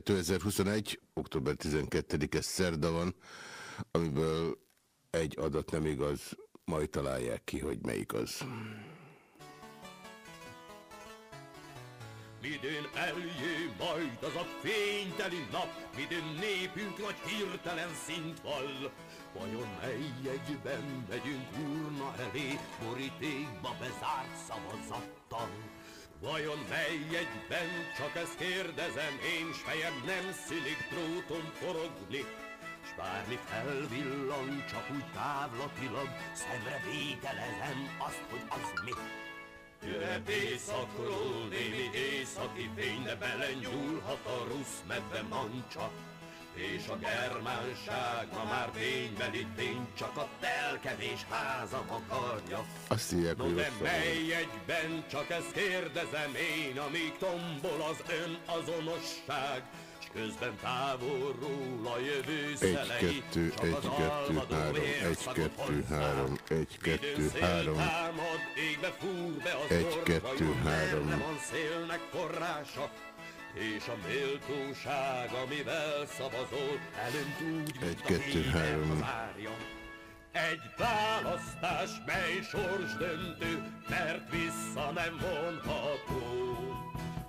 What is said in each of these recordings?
2021. október 12-e szerda van, amiből egy adat nem igaz, majd találják ki, hogy melyik az. Midőn eljé majd az a fényteli nap, midőn népünk nagy hirtelen szint. Vajon mely egyben megyünk urna elé, borítékba bezárt szavazattal? Vajon mely egyben, csak ezt kérdezem, én s fejem nem szülik dróton forogni, s bármi felvillan, csak úgy távlatilag, szemre vételezem azt, hogy az mi. Jöhet éjszakról némi északi fény, de belenyúlhat a rusz medve mancsa, és a germánság ma már ténybeli tény, csak a telkevés háza akarja. Azt hívják, no, de mely egyben, csak ezt kérdezem én, amíg tombol az ön azonosság, s közben távolról a jövő szelei, egy, kettő, egy, kettő, három, egy, kettő, három, egy, kettő, három, támad, égbe fúr be az egy, kettő, három, nem van szélnek forrása, és a méltóság, amivel szavazol, elönt úgy, Egy, kettő, három. Egy választás, mely sors döntő, mert vissza nem vonható.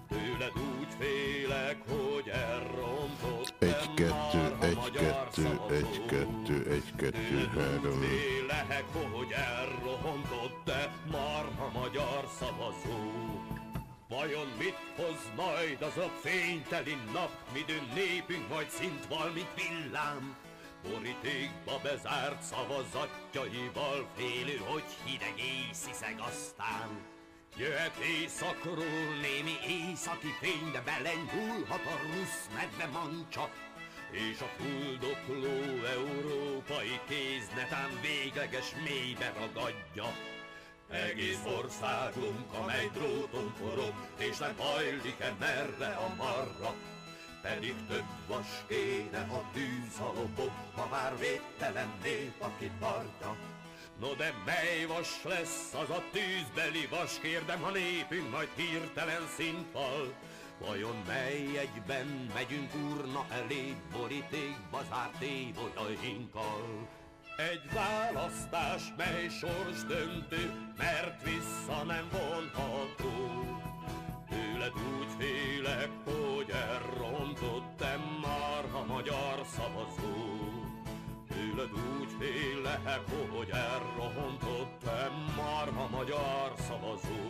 Tőled úgy félek, hogy elrontott Egy, kettő, egy, kettő, egy, kettő, egy, kettő, három. Félek, hogy elrontott, de marha magyar szavazó. Vajon mit hoz majd az a fényteli nap, midőn népünk majd szint val, mint villám? Borítékba bezárt szavazatjaival félő, hogy hideg észiszeg aztán. Jöhet éjszakról némi északi fény, de belenyúlhat a rusz medve mancsa, és a fuldokló európai kéz netán végleges mélybe ragadja. Egész országunk, amely dróton forog, és nem hajlik-e merre a marra. Pedig több vas kéne a tűz a lobog, ha már védtelen nép, aki tartja. No de mely vas lesz az a tűzbeli vas, kérdem, ha népünk majd hirtelen szintfal. Vajon mely egyben megyünk urna elé, borítékba zárt évolyainkkal? Egy választás, mely sors döntő, mert vissza nem vonható. Tőled úgy félek, hogy elrontottam már a magyar szavazó. Tőled úgy félek, hogy elrontottam már a magyar szavazó.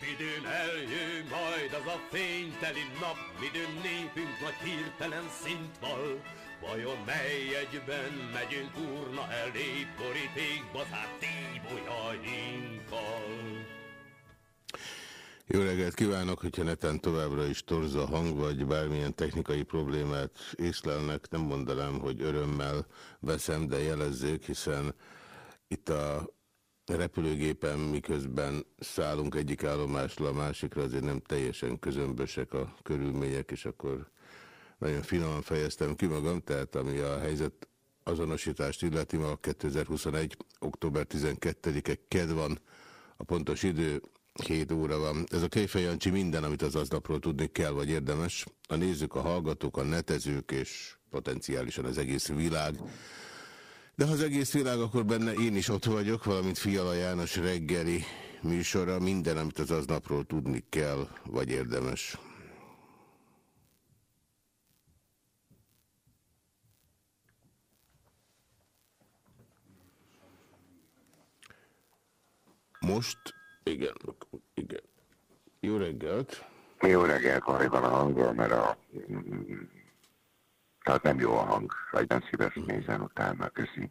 Midőn eljön majd az a fényteli nap, midőn népünk nagy hirtelen szint val, Vajon mely egyben megyünk urna elé, borítékba zárt tíbolyainkkal? Jó reggelt kívánok, hogyha neten továbbra is torza hang, vagy bármilyen technikai problémát észlelnek, nem mondanám, hogy örömmel veszem, de jelezzék, hiszen itt a repülőgépen miközben szállunk egyik állomásra a másikra, azért nem teljesen közömbösek a körülmények, és akkor nagyon finoman fejeztem ki magam, tehát ami a helyzet azonosítást illeti, ma 2021. október 12-e ked van, a pontos idő 7 óra van. Ez a Kejfej Jancsi minden, amit az aznapról tudni kell, vagy érdemes. A nézők, a hallgatók, a netezők és potenciálisan az egész világ De ha az egész világ, akkor benne én is ott vagyok, valamint Fiala János reggeli műsora, minden, amit az aznapról tudni kell, vagy érdemes. Most, igen, igen. Jó reggelt! Jó reggelt, van a hangom, mert a... Tehát nem jó a hang. Legyen szíves, nézzen utána, köszi.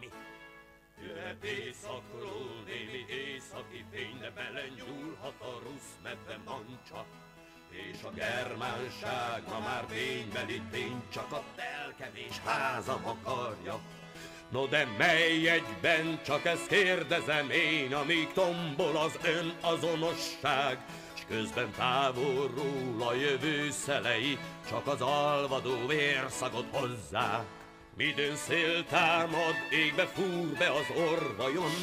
Jöhet éjszakról némi északi fény, de belenyúlhat a rusz medve mancsa. És a germánság ma már ténybeli tény, csak a telkevés házam akarja. No de mely egyben, csak ezt kérdezem én, amíg tombol az ön azonosság, s közben távolról a jövő szelei, csak az alvadó vérszagot hozzák. Midőn szél támad, égbe fúr be az orr,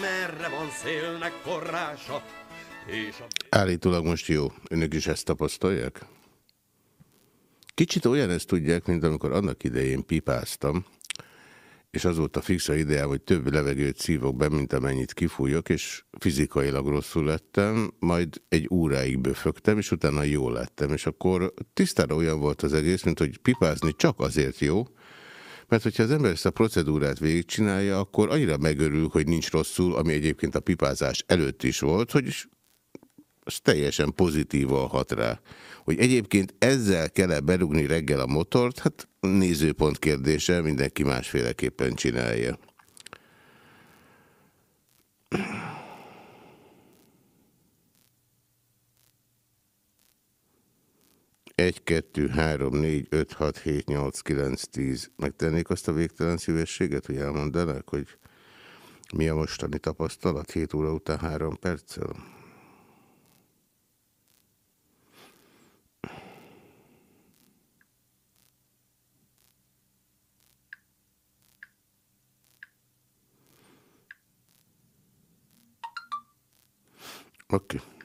merre van szélnek forrása? És a... Állítólag most jó. Önök is ezt tapasztalják? Kicsit olyan ezt tudják, mint amikor annak idején pipáztam, és az volt a fixa ideám, hogy több levegőt szívok be, mint amennyit kifújok, és fizikailag rosszul lettem, majd egy óráig böfögtem, és utána jó lettem, és akkor tisztára olyan volt az egész, mint hogy pipázni csak azért jó, mert hogyha az ember ezt a procedúrát végigcsinálja, akkor annyira megörül, hogy nincs rosszul, ami egyébként a pipázás előtt is volt, hogy az teljesen pozitívan hat rá. Hogy egyébként ezzel kell -e berugni reggel a motort, hát nézőpont kérdése, mindenki másféleképpen csinálja. Egy, kettő, három, négy, öt, hat, hét, nyolc, kilenc, tíz. Megtennék azt a végtelen szívességet, hogy elmondanak, hogy mi a mostani tapasztalat 7 óra után három perccel? Oké. Okay.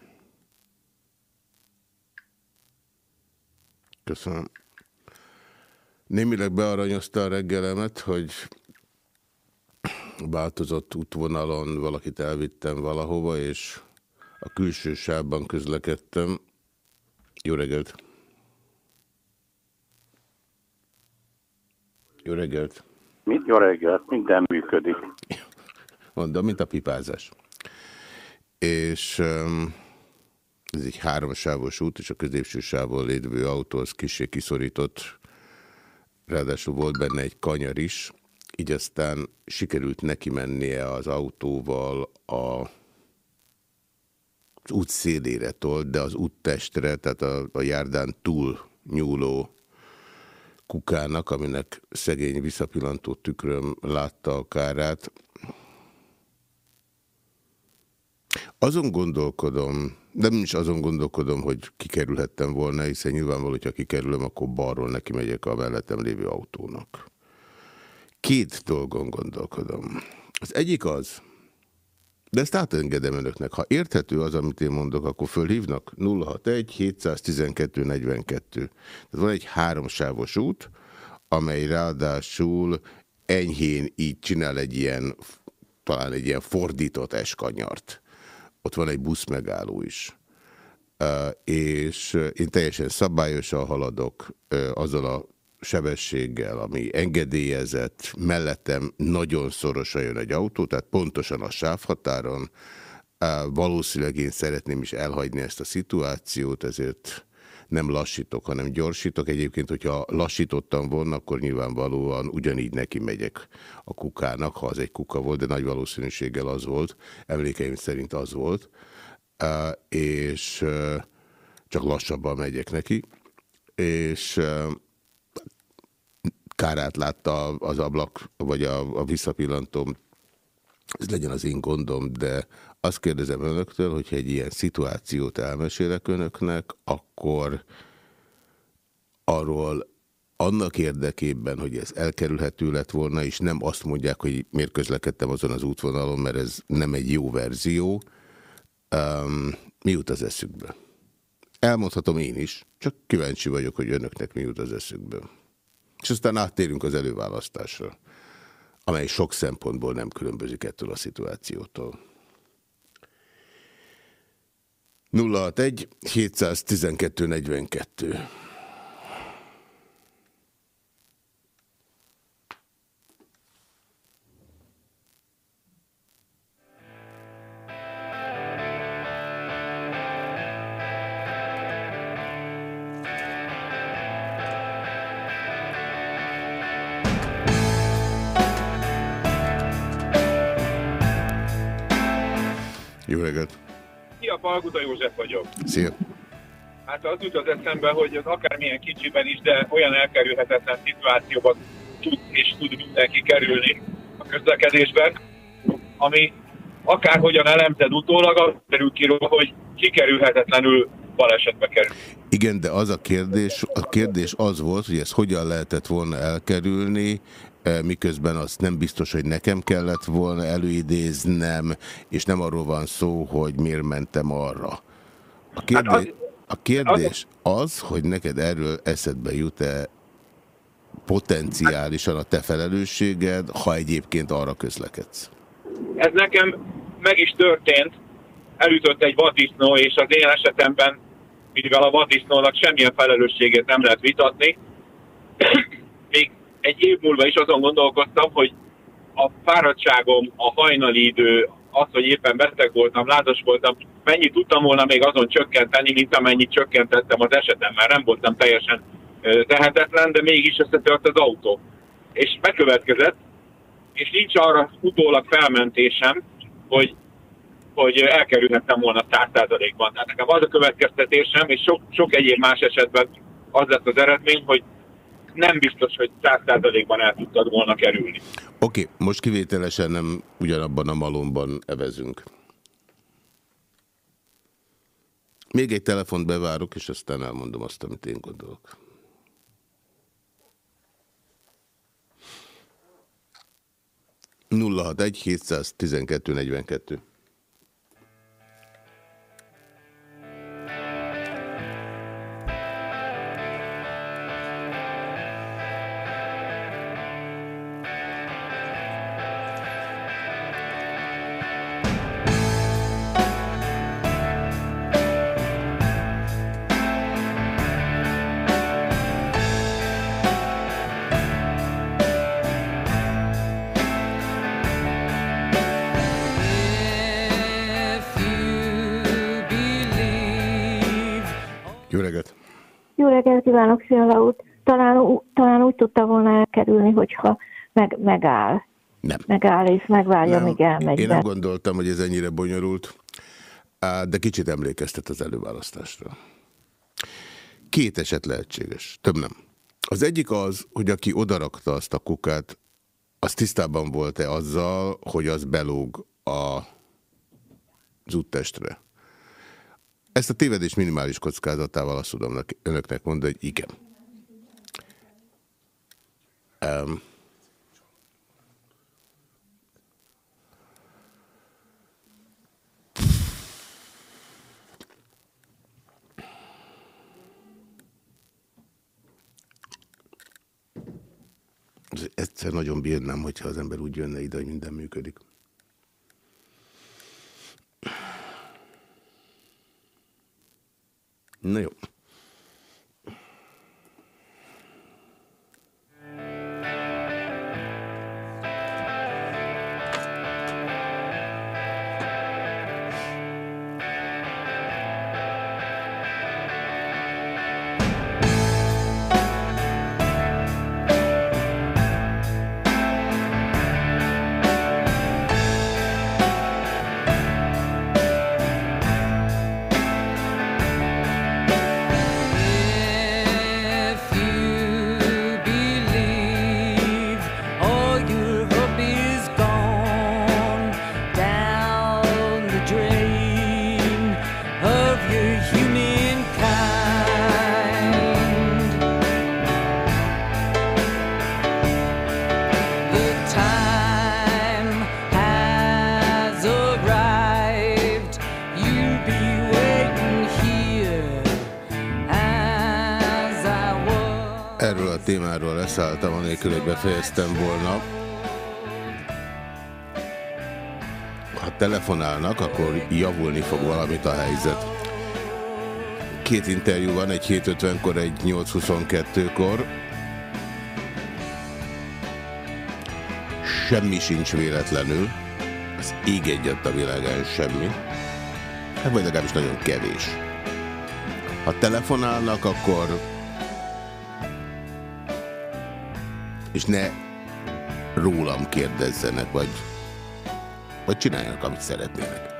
Köszönöm. Némileg bearanyozta a reggelemet, hogy változott útvonalon valakit elvittem valahova, és a külső sávban közlekedtem. Jó reggelt! Jó reggelt! Mit jó reggelt? Minden működik. Mondom, mint a pipázás és ez egy háromsávos út, és a középső sávon lévő autó az kisé kiszorított, ráadásul volt benne egy kanyar is, így aztán sikerült neki mennie az autóval a, az út szélére tolt, de az úttestre, tehát a, a járdán túl nyúló kukának, aminek szegény visszapillantó tükröm látta a kárát, Azon gondolkodom, de nem is azon gondolkodom, hogy kikerülhettem volna, hiszen nyilvánvaló, hogyha kikerülöm, akkor balról neki megyek a mellettem lévő autónak. Két dolgon gondolkodom. Az egyik az, de ezt átengedem önöknek. Ha érthető az, amit én mondok, akkor fölhívnak 061 712 42. Tehát van egy háromsávos út, amely ráadásul enyhén így csinál egy ilyen, talán egy ilyen fordított eskanyart ott van egy busz megálló is. És én teljesen szabályosan haladok azzal a sebességgel, ami engedélyezett, mellettem nagyon szorosan jön egy autó, tehát pontosan a sávhatáron. Valószínűleg én szeretném is elhagyni ezt a szituációt, ezért nem lassítok, hanem gyorsítok. Egyébként, hogyha lassítottam volna, akkor nyilvánvalóan ugyanígy neki megyek a kukának, ha az egy kuka volt, de nagy valószínűséggel az volt. Emlékeim szerint az volt. És csak lassabban megyek neki, és kárát látta az ablak, vagy a, a visszapillantóm, ez legyen az én gondom, de azt kérdezem önöktől, hogyha egy ilyen szituációt elmesélek önöknek, akkor arról annak érdekében, hogy ez elkerülhető lett volna, és nem azt mondják, hogy miért közlekedtem azon az útvonalon, mert ez nem egy jó verzió, um, mi jut az eszükbe? Elmondhatom én is, csak kíváncsi vagyok, hogy önöknek mi jut az eszükbe. És aztán áttérünk az előválasztásra, amely sok szempontból nem különbözik ettől a szituációtól. 061 712 42 Jó reggelt! Szia, Palguta József vagyok. Szia! Hát az jut az eszembe, hogy az akármilyen kicsiben is, de olyan elkerülhetetlen szituációban tud és tud mindenki kerülni a közlekedésben, ami akárhogyan elemzed utólag, az kerül ki róla, hogy kikerülhetetlenül balesetbe kerül. Igen, de az a kérdés, a kérdés az volt, hogy ezt hogyan lehetett volna elkerülni, miközben azt nem biztos, hogy nekem kellett volna előidéznem, és nem arról van szó, hogy miért mentem arra. A hát kérdés, a kérdés az, hogy neked erről eszedbe jut-e potenciálisan a te felelősséged, ha egyébként arra közlekedsz? Ez nekem meg is történt, elütött egy vadisznó, és az én esetemben, mivel a vadisznónak semmilyen felelősséget nem lehet vitatni, még egy év múlva is azon gondolkoztam, hogy a fáradtságom, a hajnali idő, az, hogy éppen beteg voltam, lázas voltam, mennyit tudtam volna még azon csökkenteni, mint amennyit csökkentettem az esetem, mert nem voltam teljesen tehetetlen, de mégis összetört az autó. És bekövetkezett, és nincs arra utólag felmentésem, hogy, hogy elkerülhettem volna száz százalékban. Tehát nekem az a következtetésem, és sok, sok egyéb más esetben az lett az eredmény, hogy nem biztos, hogy száz százalékban el tudtad volna kerülni. Oké, okay, most kivételesen nem ugyanabban a malomban evezünk. Még egy telefont bevárok, és aztán elmondom azt, amit én gondolok. Nulla egy 712 42. kívánok, Szilva út. Talán, talán úgy tudta volna elkerülni, hogyha meg, megáll. Nem. Megáll és megvárja, nem. míg elmegy. Én nem gondoltam, hogy ez ennyire bonyolult, de kicsit emlékeztet az előválasztásra. Két eset lehetséges, több nem. Az egyik az, hogy aki odarakta azt a kukát, az tisztában volt-e azzal, hogy az belóg a, az úttestre. Ezt a tévedés minimális kockázatával azt tudom önöknek mondani, hogy igen. Um, egyszer nagyon bírnám, hogyha az ember úgy jönne ide, hogy minden működik. Na jó. A témáról leszálltam, anélkül, hogy befejeztem volna. Ha telefonálnak, akkor javulni fog valamit a helyzet. Két interjú van, egy 7.50-kor, egy 8.22-kor. Semmi sincs véletlenül. Az ég egyet a világán semmi. Hát vagy legalábbis nagyon kevés. Ha telefonálnak, akkor és ne rólam kérdezzenek, vagy, vagy csináljanak, amit szeretnének.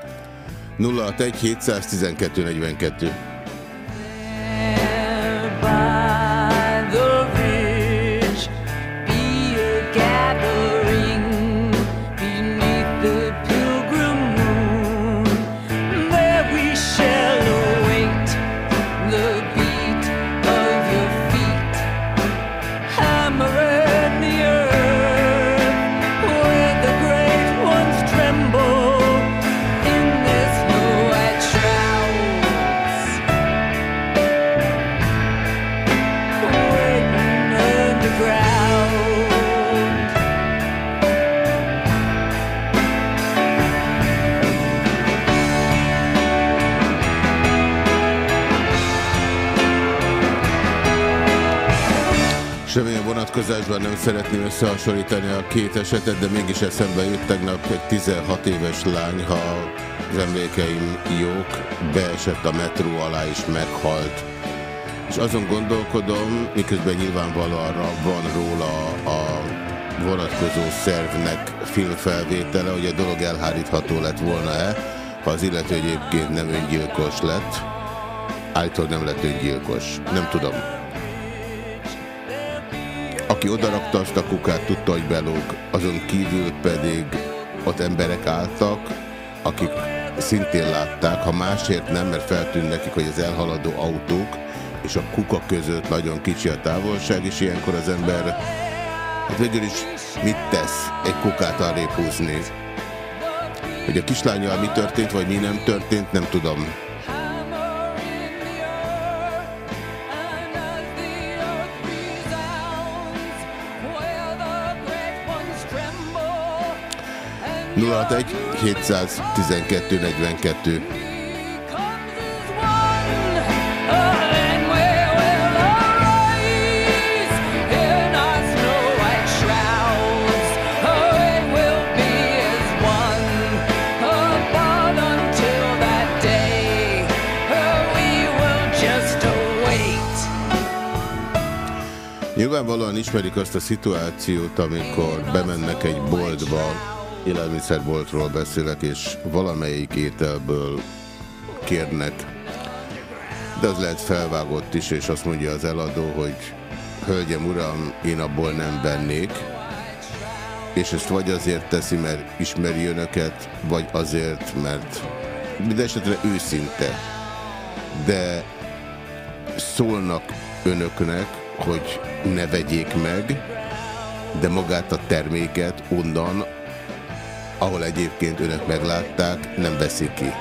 061 712 42 vonatkozásban nem szeretném összehasonlítani a két esetet, de mégis eszembe jött tegnap egy 16 éves lány, ha az emlékeim jók, beesett a metró alá és meghalt. És azon gondolkodom, miközben nyilvánvalóan van róla a vonatkozó szervnek filmfelvétele, hogy a dolog elhárítható lett volna-e, ha az illető egyébként nem öngyilkos lett. Állítólag nem lett öngyilkos. Nem tudom. Aki odarakta azt a kukát, tudta, hogy belóg. Azon kívül pedig ott emberek álltak, akik szintén látták, ha másért nem, mert feltűnt nekik, hogy az elhaladó autók és a kuka között nagyon kicsi a távolság, és ilyenkor az ember hát végül is mit tesz egy kukát arrébb húzni. Hogy a kislányjal mi történt, vagy mi nem történt, nem tudom. 061 712 42 Nyilvánvalóan ismerik azt a szituációt, amikor bemennek egy boltba, élelmiszerboltról beszélek, és valamelyik ételből kérnek, de az lehet felvágott is, és azt mondja az eladó, hogy hölgyem, uram, én abból nem vennék, és ezt vagy azért teszi, mert ismeri önöket, vagy azért, mert mindesetre őszinte. De szólnak önöknek, hogy ne vegyék meg, de magát a terméket onnan, ahol egyébként önök meglátták, nem veszik ki.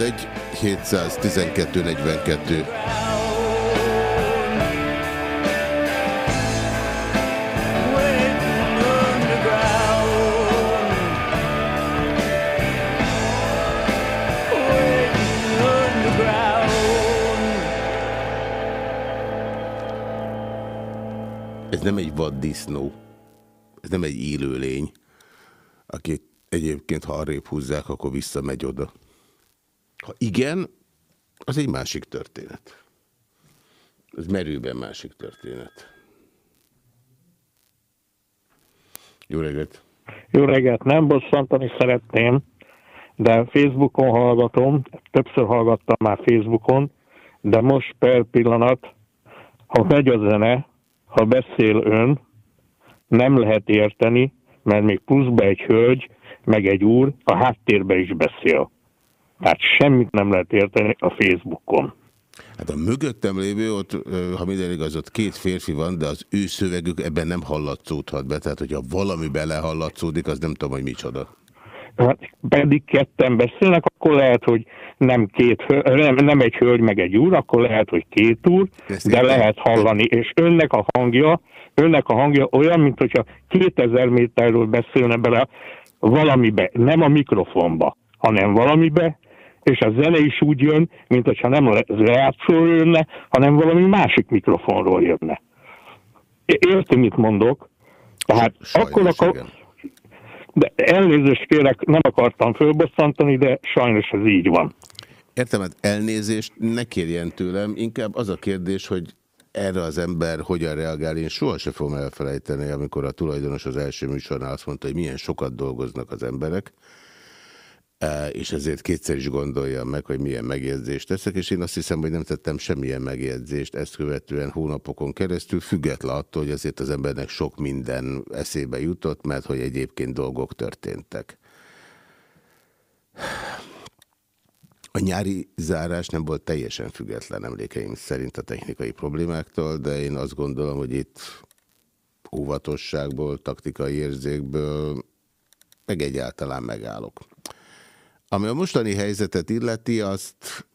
egy 712 42 nem egy vaddisznó, ez nem egy élőlény, aki egyébként, ha arrébb húzzák, akkor visszamegy oda. Ha igen, az egy másik történet. Ez merőben másik történet. Jó reggelt! Jó reggelt! Nem bosszantani szeretném, de Facebookon hallgatom, többször hallgattam már Facebookon, de most per pillanat, ha megy a zene, ha beszél ön, nem lehet érteni, mert még pluszba egy hölgy, meg egy úr a háttérbe is beszél. Tehát semmit nem lehet érteni a Facebookon. Hát a mögöttem lévő, ott, ha minden igaz, ott két férfi van, de az ő szövegük ebben nem hallatszódhat be. Tehát, hogyha valami belehallatszódik, az nem tudom, hogy micsoda. Hát pedig ketten beszélnek, akkor lehet, hogy nem, két, nem, nem egy hölgy meg egy úr, akkor lehet, hogy két úr, Ezt de lehet hallani. És önnek a hangja, önnek a hangja olyan, mint hogyha 2000 méterről beszélne bele valamibe, nem a mikrofonba, hanem valamibe, és a zene is úgy jön, mint hogyha nem reációról jönne, hanem valami másik mikrofonról jönne. Értem, mit mondok? Tehát Sajnos, akkor, akkor, de elnézést kérek, nem akartam fölbosszantani, de sajnos ez így van. Értem, hát elnézést ne kérjen tőlem, inkább az a kérdés, hogy erre az ember hogyan reagál. Én sohasem fogom elfelejteni, amikor a tulajdonos az első műsornál azt mondta, hogy milyen sokat dolgoznak az emberek, és ezért kétszer is gondolja meg, hogy milyen megjegyzést teszek, és én azt hiszem, hogy nem tettem semmilyen megjegyzést ezt követően hónapokon keresztül, független attól, hogy azért az embernek sok minden eszébe jutott, mert hogy egyébként dolgok történtek. A nyári zárás nem volt teljesen független emlékeim szerint a technikai problémáktól, de én azt gondolom, hogy itt óvatosságból, taktikai érzékből, meg egyáltalán megállok. Ami a mostani helyzetet illeti, azt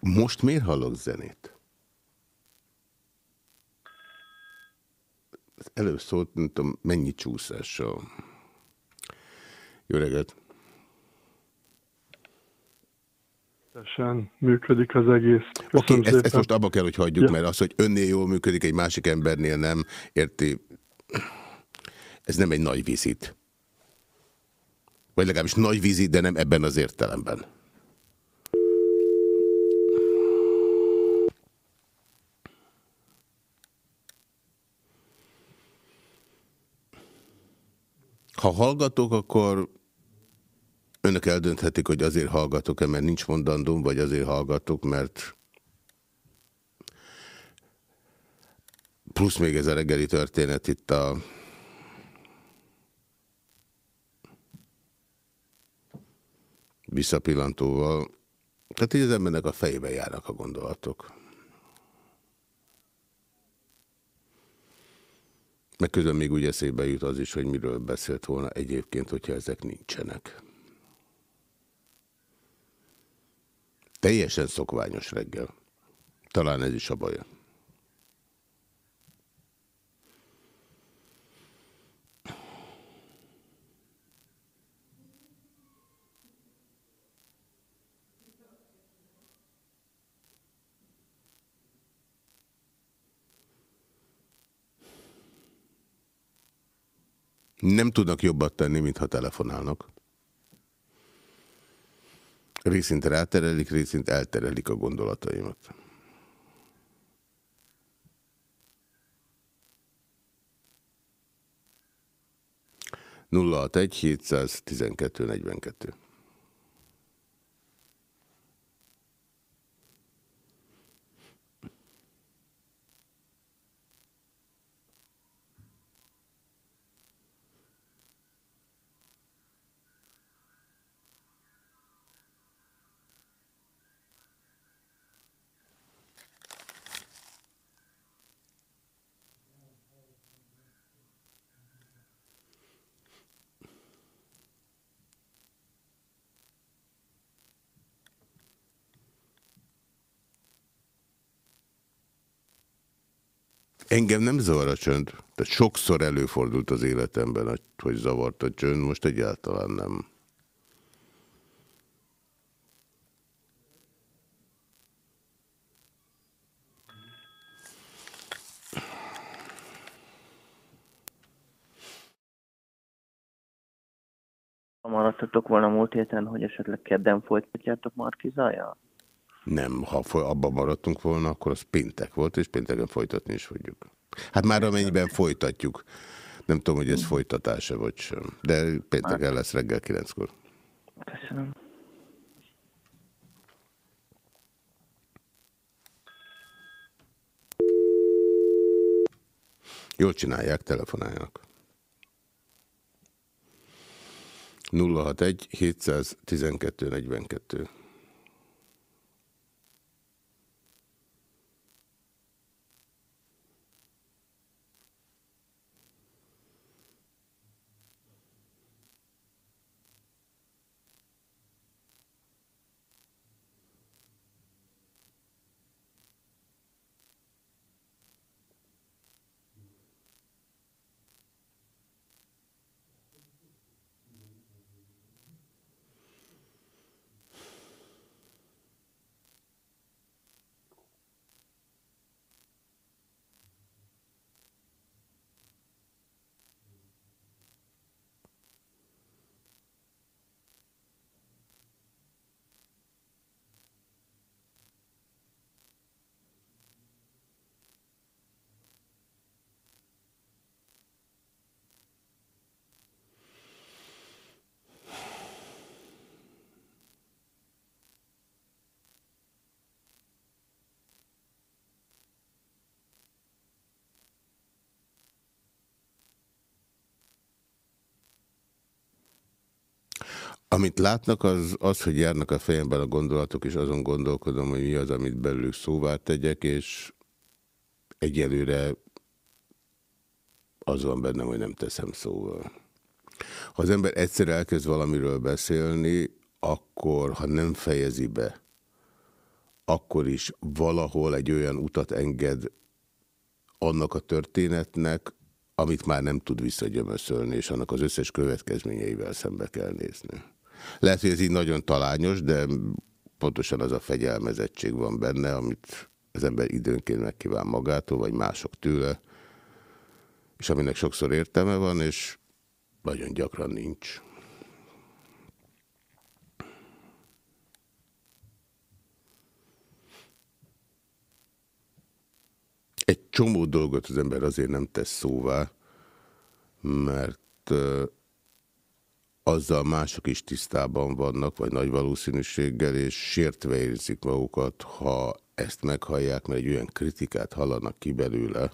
Most miért hallok zenét? Előbb szólt, nem tudom, mennyi csúszással. Jó reggelt! működik az egész. Oké, okay, ezt, ezt most abba kell, hogy hagyjuk, ja. mert az, hogy önnél jól működik, egy másik embernél nem, érti, ez nem egy nagy vizit. Vagy legalábbis nagy vizit, de nem ebben az értelemben. Ha hallgatok, akkor önök eldönthetik, hogy azért hallgatok-e, mert nincs mondandóm, vagy azért hallgatok, mert plusz még ez a reggeli történet itt a visszapillantóval. Tehát így az embernek a fejébe járnak a gondolatok. Meg közben még úgy eszébe jut az is, hogy miről beszélt volna egyébként, hogyha ezek nincsenek. Teljesen szokványos reggel. Talán ez is a baja. Nem tudnak jobbat tenni, mintha telefonálnak. Részint ráterelik, részint elterelik a gondolataimat. Nulla egy 712 42. Engem nem zavar a csönd. Tehát sokszor előfordult az életemben, hogy zavart a csönd, most egyáltalán nem. maradtatok volna múlt héten, hogy esetleg kedden folytatjátok Markizajjal? Nem, ha abban maradtunk volna, akkor az péntek volt, és pénteken folytatni is fogjuk. Hát már amennyiben folytatjuk. Nem tudom, hogy ez folytatása vagy sem. De pénteken lesz reggel kilenckor. Köszönöm. Jól csinálják, telefonáljanak. 061 712 42 Amit látnak, az az, hogy járnak a fejemben a gondolatok, és azon gondolkodom, hogy mi az, amit belőlük szóvá tegyek, és egyelőre az van bennem, hogy nem teszem szóval. Ha az ember egyszer elkezd valamiről beszélni, akkor, ha nem fejezi be, akkor is valahol egy olyan utat enged annak a történetnek, amit már nem tud visszagyömöszölni, és annak az összes következményeivel szembe kell nézni. Lehet, hogy ez így nagyon talányos, de pontosan az a fegyelmezettség van benne, amit az ember időnként megkíván magától, vagy mások tőle, és aminek sokszor értelme van, és nagyon gyakran nincs. Egy csomó dolgot az ember azért nem tesz szóvá, mert azzal mások is tisztában vannak, vagy nagy valószínűséggel, és sértve érzik magukat, ha ezt meghallják, mert egy olyan kritikát hallanak ki belőle,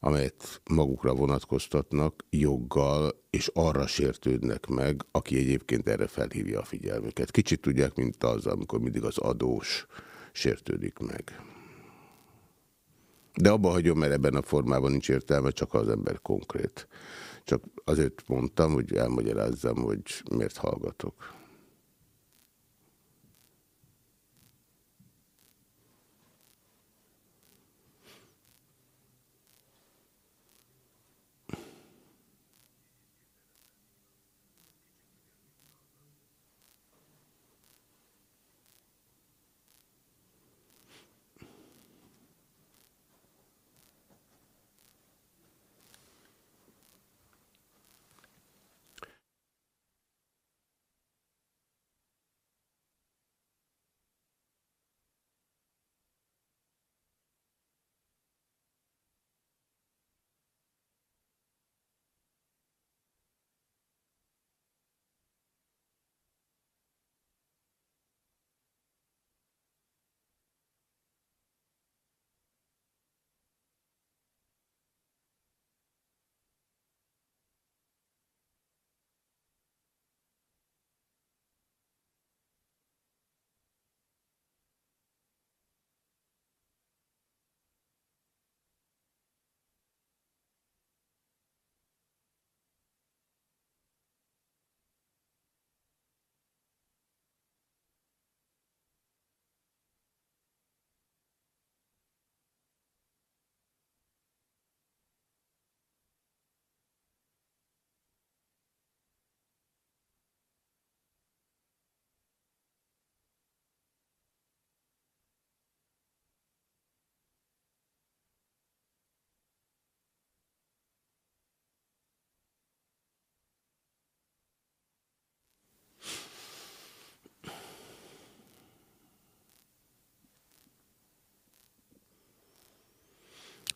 amelyet magukra vonatkoztatnak joggal, és arra sértődnek meg, aki egyébként erre felhívja a figyelmüket. Kicsit tudják, mint az, amikor mindig az adós sértődik meg. De abba hagyom, mert ebben a formában nincs értelme, csak az ember konkrét. Csak azért mondtam, hogy elmagyarázzam, hogy miért hallgatok.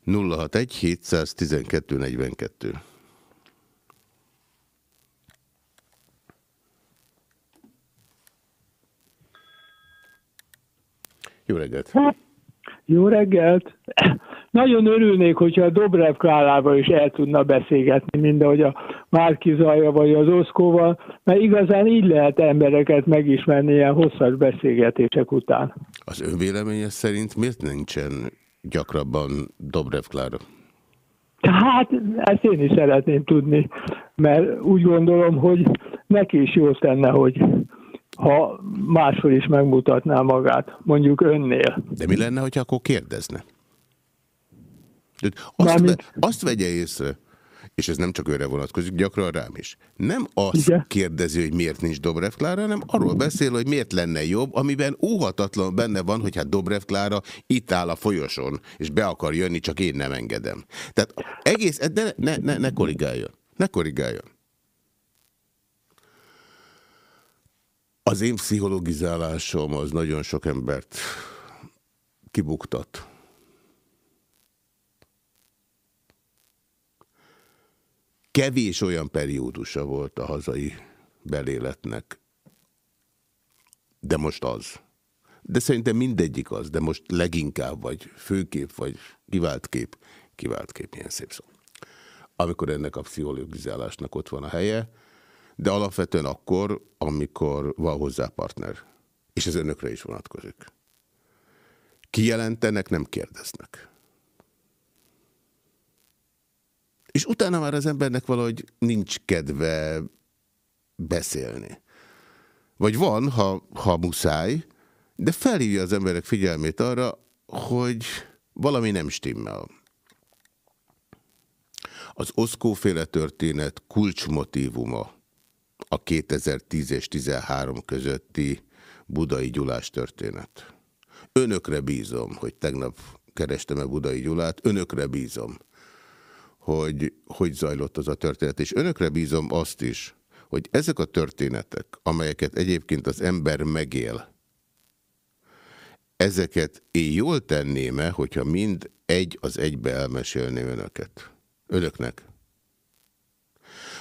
061 712 42. Jó reggelt! Jó reggelt! Nagyon örülnék, hogyha a Dobrev Klárával is el tudna beszélgetni, mint ahogy a Márki Zaja vagy az Oszkóval, mert igazán így lehet embereket megismerni ilyen hosszas beszélgetések után. Az ön véleménye szerint miért nincsen gyakrabban Dobrev Klára? Hát, ezt én is szeretném tudni, mert úgy gondolom, hogy neki is jó tenne, hogy ha máshol is megmutatná magát, mondjuk önnél. De mi lenne, hogyha akkor kérdezne? Azt, ve, azt vegye észre, és ez nem csak őre vonatkozik, gyakran rám is. Nem azt Igen. kérdezi, hogy miért nincs Dobrev Klára, hanem arról beszél, hogy miért lenne jobb, amiben óhatatlan benne van, hogy hát Dobrev Klára itt áll a folyoson, és be akar jönni, csak én nem engedem. Tehát egész, de ne, ne, ne korrigáljon. Ne korrigáljon. Az én pszichologizálásom az nagyon sok embert kibuktat. Kevés olyan periódusa volt a hazai beléletnek, de most az. De szerintem mindegyik az, de most leginkább, vagy főkép, vagy kivált kép, kivált kép, milyen szép szó. Amikor ennek a pszichologizálásnak ott van a helye, de alapvetően akkor, amikor van hozzá partner. És ez önökre is vonatkozik. Kijelentenek, nem kérdeznek. És utána már az embernek valahogy nincs kedve beszélni. Vagy van, ha, ha muszáj, de felhívja az emberek figyelmét arra, hogy valami nem stimmel. Az oszkóféle történet kulcsmotívuma a 2010 és 13 közötti budai gyulás történet. Önökre bízom, hogy tegnap kerestem-e budai gyulát, önökre bízom, hogy hogy zajlott az a történet. És önökre bízom azt is, hogy ezek a történetek, amelyeket egyébként az ember megél, ezeket én jól tenném-e, hogyha mind egy az egybe elmesélném önöket? Önöknek?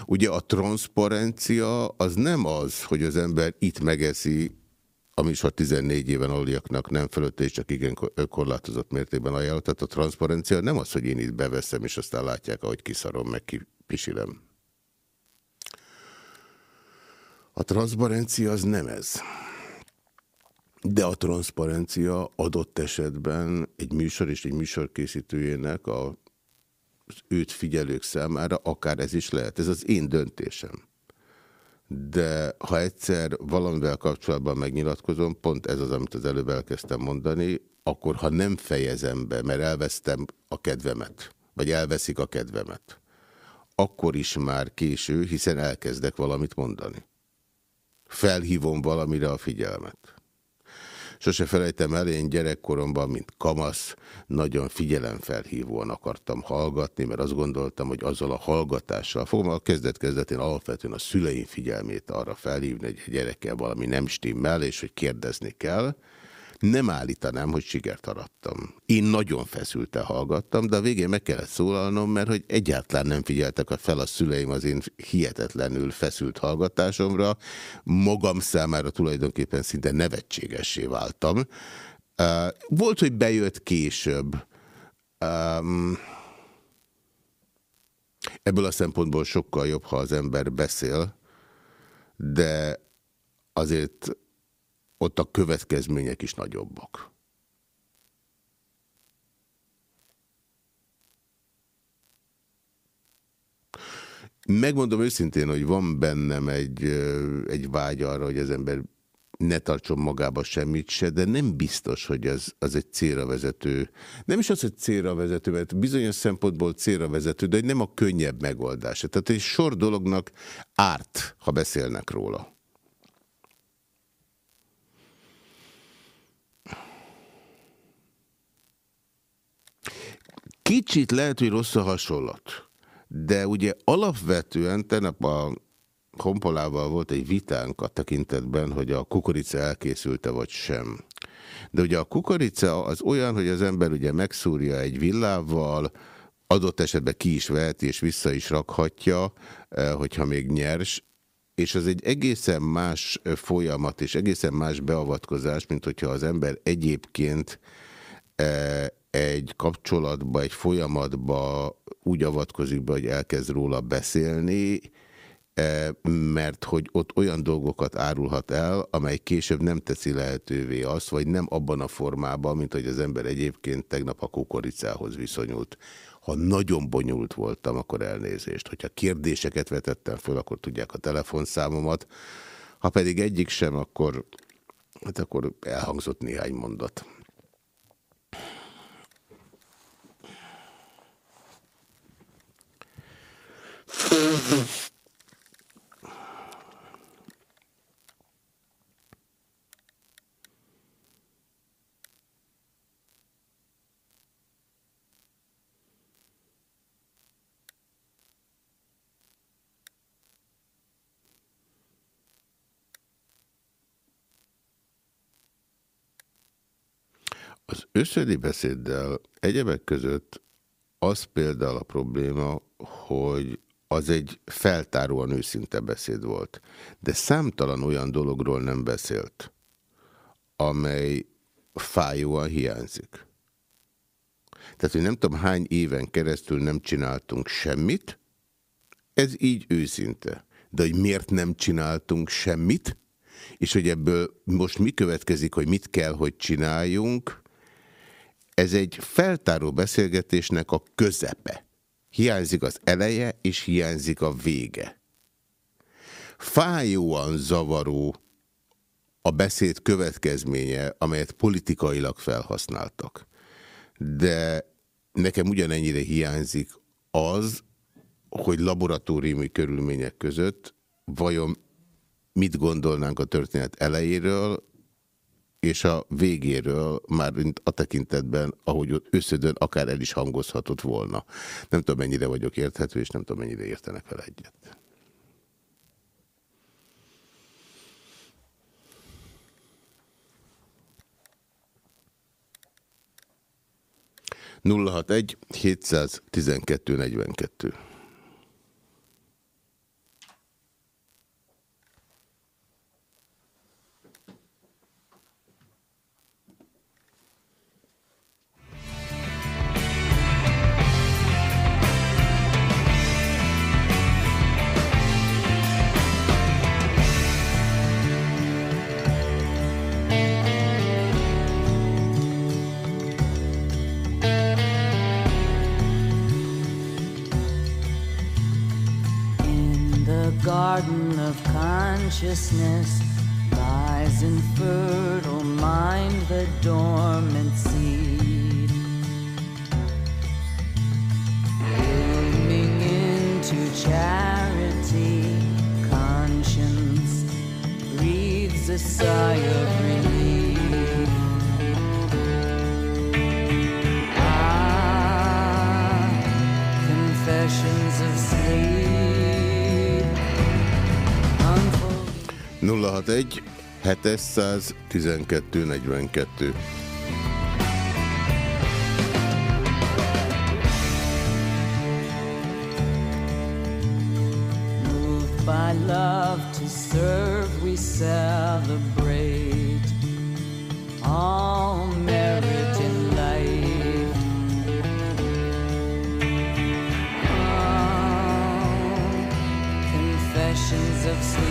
Ugye a transzparencia az nem az, hogy az ember itt megeszi, a 14 éven aluliaknak nem fölött, és csak igen korlátozott mértékben ajánlott. Tehát a transzparencia nem az, hogy én itt beveszem, és aztán látják, ahogy kiszarom, meg kipisilem. A transzparencia az nem ez. De a transzparencia adott esetben egy műsor és egy műsorkészítőjének a őt figyelők számára akár ez is lehet. Ez az én döntésem. De ha egyszer valamivel kapcsolatban megnyilatkozom, pont ez az, amit az előbb elkezdtem mondani, akkor ha nem fejezem be, mert elvesztem a kedvemet, vagy elveszik a kedvemet, akkor is már késő, hiszen elkezdek valamit mondani. Felhívom valamire a figyelmet. Sose felejtem el, én gyerekkoromban, mint kamasz, nagyon figyelemfelhívóan akartam hallgatni, mert azt gondoltam, hogy azzal a hallgatással fogom a kezdet-kezdetén alapvetően a szüleim figyelmét arra felhívni, hogy a gyerekkel valami nem stimmel, és hogy kérdezni kell, nem állítanám, hogy sikert arattam. Én nagyon feszülten hallgattam, de a végén meg kellett szólalnom, mert hogy egyáltalán nem figyeltek fel a szüleim az én hihetetlenül feszült hallgatásomra. Magam számára tulajdonképpen szinte nevetségessé váltam. Volt, hogy bejött később. Ebből a szempontból sokkal jobb, ha az ember beszél, de azért ott a következmények is nagyobbak. Megmondom őszintén, hogy van bennem egy, egy vágy arra, hogy az ember ne tartson magába semmit se, de nem biztos, hogy az, az egy célra vezető. Nem is az, hogy célra vezető, mert bizonyos szempontból célra vezető, de nem a könnyebb megoldás. Tehát egy sor dolognak árt, ha beszélnek róla. Kicsit lehet, hogy rossz a hasonlat, de ugye alapvetően tegnap a Honpolával volt egy vitánk a tekintetben, hogy a kukorica elkészülte vagy sem. De ugye a kukorica az olyan, hogy az ember ugye megszúrja egy villával, adott esetben ki is veheti és vissza is rakhatja, eh, hogyha még nyers, és az egy egészen más eh, folyamat és egészen más beavatkozás, mint hogyha az ember egyébként eh, egy kapcsolatba, egy folyamatba úgy avatkozik be, hogy elkezd róla beszélni, mert hogy ott olyan dolgokat árulhat el, amely később nem teszi lehetővé azt, vagy nem abban a formában, mint hogy az ember egyébként tegnap a kukoricához viszonyult. Ha nagyon bonyolult voltam, akkor elnézést. Hogyha kérdéseket vetettem föl, akkor tudják a telefonszámomat. Ha pedig egyik sem, akkor, hát akkor elhangzott néhány mondat. Az összödi beszéddel egyebek között az például a probléma, hogy az egy feltáróan őszinte beszéd volt. De számtalan olyan dologról nem beszélt, amely fájóan hiányzik. Tehát, hogy nem tudom hány éven keresztül nem csináltunk semmit, ez így őszinte. De hogy miért nem csináltunk semmit, és hogy ebből most mi következik, hogy mit kell, hogy csináljunk, ez egy feltáró beszélgetésnek a közepe. Hiányzik az eleje, és hiányzik a vége. Fájóan zavaró a beszéd következménye, amelyet politikailag felhasználtak. De nekem ugyanennyire hiányzik az, hogy laboratóriumi körülmények között vajon mit gondolnánk a történet elejéről, és a végéről már a tekintetben, ahogy összödön, akár el is hangozhatott volna. Nem tudom, mennyire vagyok érthető, és nem tudom, mennyire értenek vele egyet. Nulla hat egy 712 42 garden of consciousness lies in fertile mind the dormant seed. Blooming into charity, conscience breathes a sigh of relief. 061 712 42 by love to serve, we celebrate all merit in life. Oh, confessions of sleep,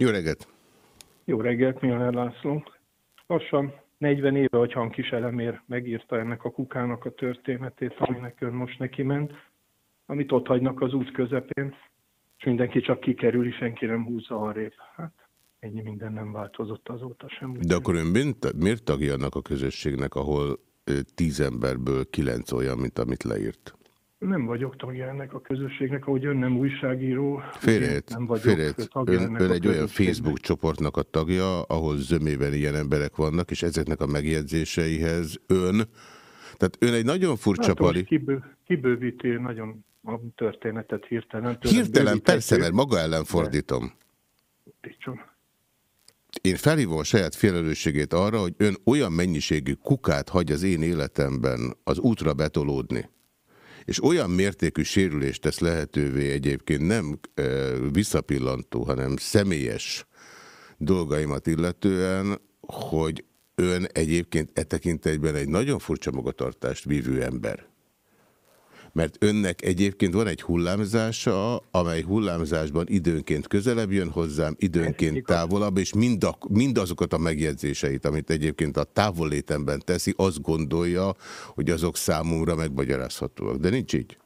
Jó reggelt! Jó reggelt, Milner László. Lassan 40 éve, hogy Hankis Elemér megírta ennek a kukának a történetét, aminek ön most neki ment, amit ott hagynak az út közepén, és mindenki csak kikerül, senki nem húzza arrébb. Hát ennyi minden nem változott azóta sem. De akkor ön miért, miért tagja annak a közösségnek, ahol tíz emberből kilenc olyan, mint amit leírt? Nem vagyok tagja ennek a közösségnek, ahogy ön nem újságíró. Félét, nem vagyok félét. Ön, ön egy olyan Facebook csoportnak a tagja, ahol zömében ilyen emberek vannak, és ezeknek a megjegyzéseihez ön, tehát ön egy nagyon furcsa hát, pali... Kibő, kibővíti nagyon a történetet hirtelen. Hirtelen, persze, mert maga ellen fordítom. Én felhívom a saját felelősségét arra, hogy ön olyan mennyiségű kukát hagy az én életemben az útra betolódni, és olyan mértékű sérülést tesz lehetővé egyébként nem visszapillantó, hanem személyes dolgaimat illetően, hogy ön egyébként e tekintetben egy nagyon furcsa magatartást vívő ember mert önnek egyébként van egy hullámzása, amely hullámzásban időnként közelebb jön hozzám, időnként távolabb, és mind a, mindazokat a megjegyzéseit, amit egyébként a távollétemben teszi, azt gondolja, hogy azok számomra megmagyarázhatóak. De nincs így?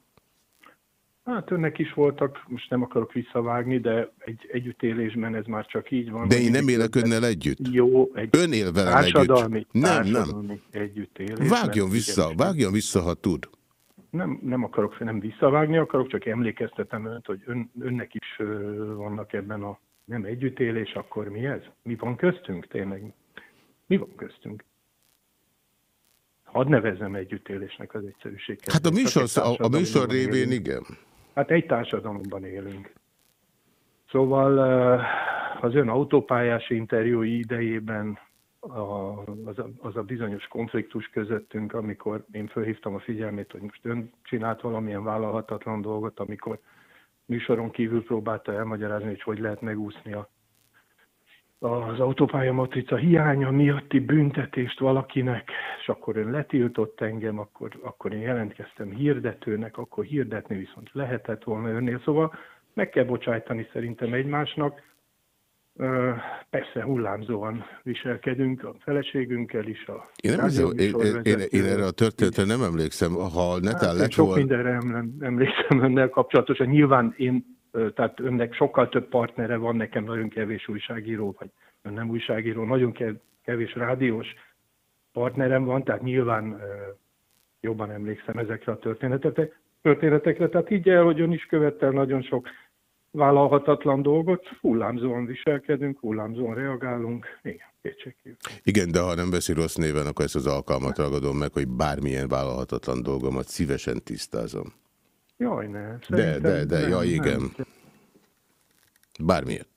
Hát önnek is voltak, most nem akarok visszavágni, de egy együttélésben ez már csak így van. De én nem élek önnel együtt. Jó, egy Ön él velem együtt. Nem, nem. Együttélés. Vágjon vissza, vágjon vissza, ha tud nem, nem akarok nem visszavágni, akarok, csak emlékeztetem önt, hogy ön, önnek is vannak ebben a nem együttélés, akkor mi ez? Mi van köztünk tényleg? Mi van köztünk? Hadd nevezem együttélésnek az egyszerűség. Hát a műsor, a, a műsor révén élünk. igen. Hát egy társadalomban élünk. Szóval az ön autópályás interjúi idejében a, az, a, az a bizonyos konfliktus közöttünk, amikor én felhívtam a figyelmét, hogy most ön csinált valamilyen vállalhatatlan dolgot, amikor műsoron kívül próbálta elmagyarázni, hogy hogy lehet megúszni a, az autópálya matrica hiánya miatti büntetést valakinek, és akkor ön letiltott engem, akkor, akkor én jelentkeztem hirdetőnek, akkor hirdetni viszont lehetett volna önnél. Szóval meg kell bocsájtani szerintem egymásnak, Persze hullámzóan viselkedünk a feleségünkkel is. A én, nem hiszem, én, én, én, erre a történetre nem emlékszem, ha netán hát, lett Sok mindenre emlékszem önnel kapcsolatosan. Nyilván én, tehát önnek sokkal több partnere van, nekem nagyon kevés újságíró, vagy ön nem újságíró, nagyon kevés rádiós partnerem van, tehát nyilván jobban emlékszem ezekre a történetekre. történetekre. Tehát így el, hogy ön is követte nagyon sok vállalhatatlan dolgot, hullámzóan viselkedünk, hullámzóan reagálunk, igen, kétségkívül. Igen, de ha nem veszi rossz néven, akkor ezt az alkalmat ragadom meg, hogy bármilyen vállalhatatlan dolgomat szívesen tisztázom. Jaj, ne. De, de, de, nem, jaj, igen. Nem. Bármiért.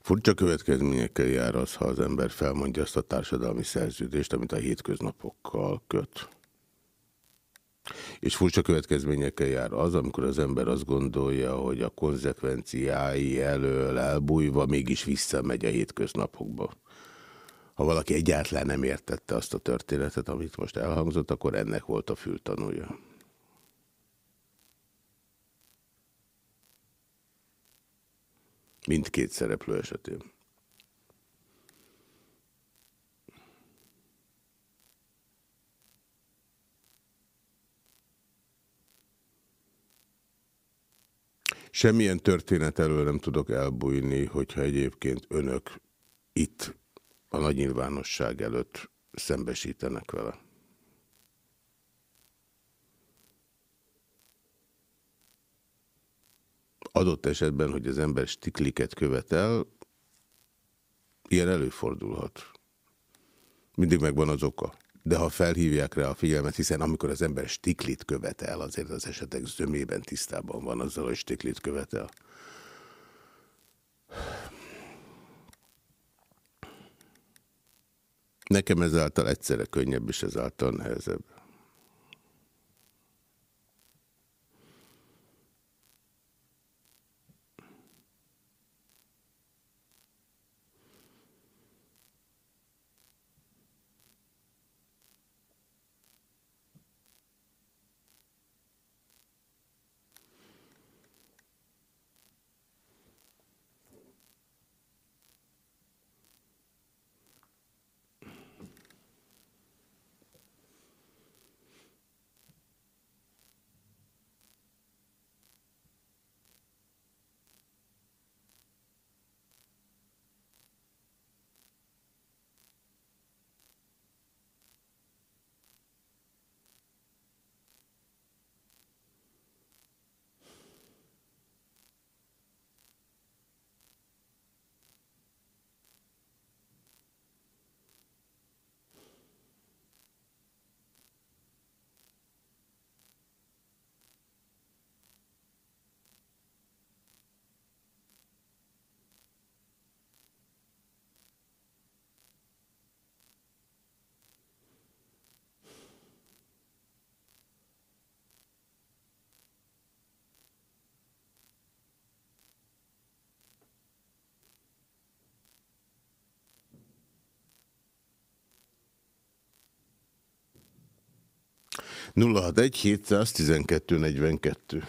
Furcsa következményekkel jár az, ha az ember felmondja azt a társadalmi szerződést, amit a hétköznapokkal köt. És furcsa következményekkel jár az, amikor az ember azt gondolja, hogy a konzekvenciái elől elbújva mégis visszamegy a hétköznapokba. Ha valaki egyáltalán nem értette azt a történetet, amit most elhangzott, akkor ennek volt a fültanúja. Mindkét szereplő esetén. Semmilyen történet elől nem tudok elbújni, hogyha egyébként önök itt a nagy nyilvánosság előtt szembesítenek vele. Adott esetben, hogy az ember stikliket követel, ilyen előfordulhat. Mindig megvan az oka. De ha felhívják rá a figyelmet, hiszen amikor az ember stiklit követel, azért az esetek zömében tisztában van azzal, hogy stiklit követel. Nekem ezáltal egyszerre könnyebb, és ezáltal nehezebb. 061 712 42.061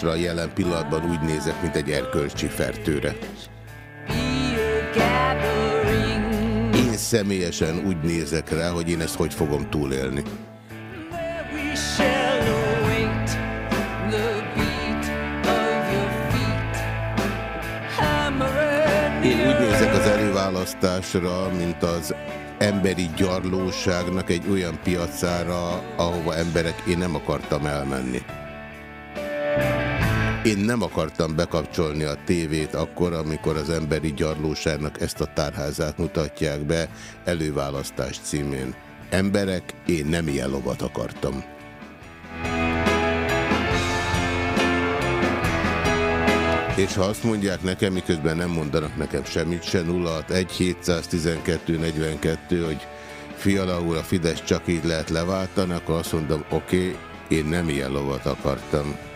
előválasztásra jelen pillanatban úgy nézek, mint egy erkölcsi fertőre. személyesen úgy nézek rá, hogy én ezt hogy fogom túlélni. Én úgy nézek az előválasztásra, mint az emberi gyarlóságnak egy olyan piacára, ahova emberek én nem akartam elmenni. Én nem akartam bekapcsolni a tévét akkor, amikor az emberi gyarlóságnak ezt a tárházát mutatják be előválasztás címén. Emberek, én nem ilyen lovat akartam. És ha azt mondják nekem, miközben nem mondanak nekem semmit se, 061 712 42, hogy Fiala úr, a Fidesz csak így lehet leváltani, akkor azt mondom, oké, okay, én nem ilyen lovat akartam.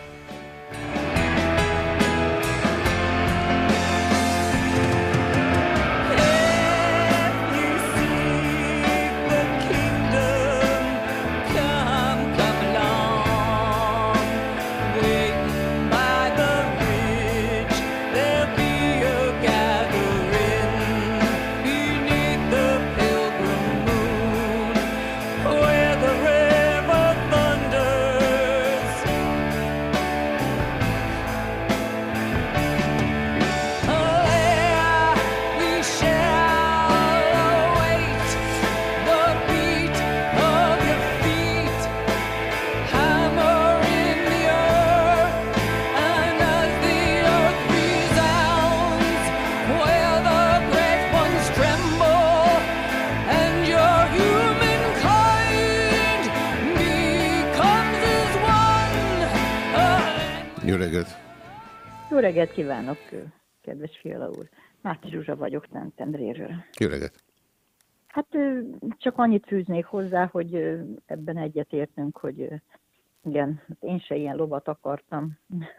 Reggelt kívánok, kedves Fiala úr. Máté Zsuzsa vagyok Szentendréről. Jó reggelt! Hát csak annyit fűznék hozzá, hogy ebben egyetértünk, hogy igen, hát én se ilyen lovat akartam,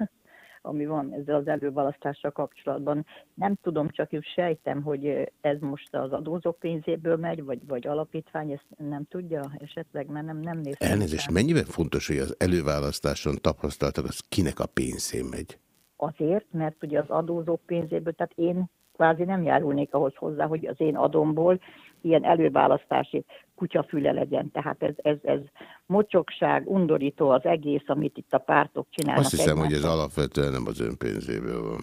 ami van ezzel az előválasztással kapcsolatban. Nem tudom, csak én sejtem, hogy ez most az adózók pénzéből megy, vagy, vagy alapítvány, ezt nem tudja esetleg, mert nem, nem néztem. Elnézést, mennyiben fontos, hogy az előválasztáson tapasztaltak, az kinek a pénzén megy? Azért, mert ugye az adózók pénzéből, tehát én kvázi nem járulnék ahhoz hozzá, hogy az én adomból ilyen előválasztási kutyafüle legyen. Tehát ez, ez, ez mocsokság, undorító az egész, amit itt a pártok csinálnak. Azt hiszem, hogy ez alapvetően nem az ön pénzéből van.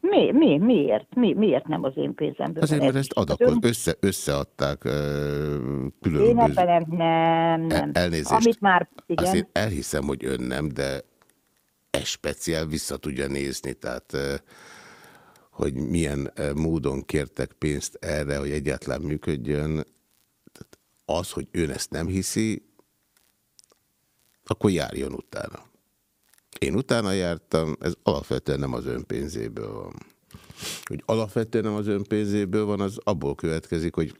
Mi, mi, miért? Mi, miért nem az én pénzemből? Azért, mert ezt adakoz, ön... össze, összeadták uh, különböző... Én ebben nem, nem, nem. Elnézést. Amit már, igen. Azért elhiszem, hogy ön nem, de ez speciál vissza tudja nézni, tehát hogy milyen módon kértek pénzt erre, hogy egyáltalán működjön. Az, hogy ön ezt nem hiszi, akkor járjon utána. Én utána jártam, ez alapvetően nem az ön pénzéből van. Hogy alapvetően nem az ön pénzéből van, az abból következik, hogy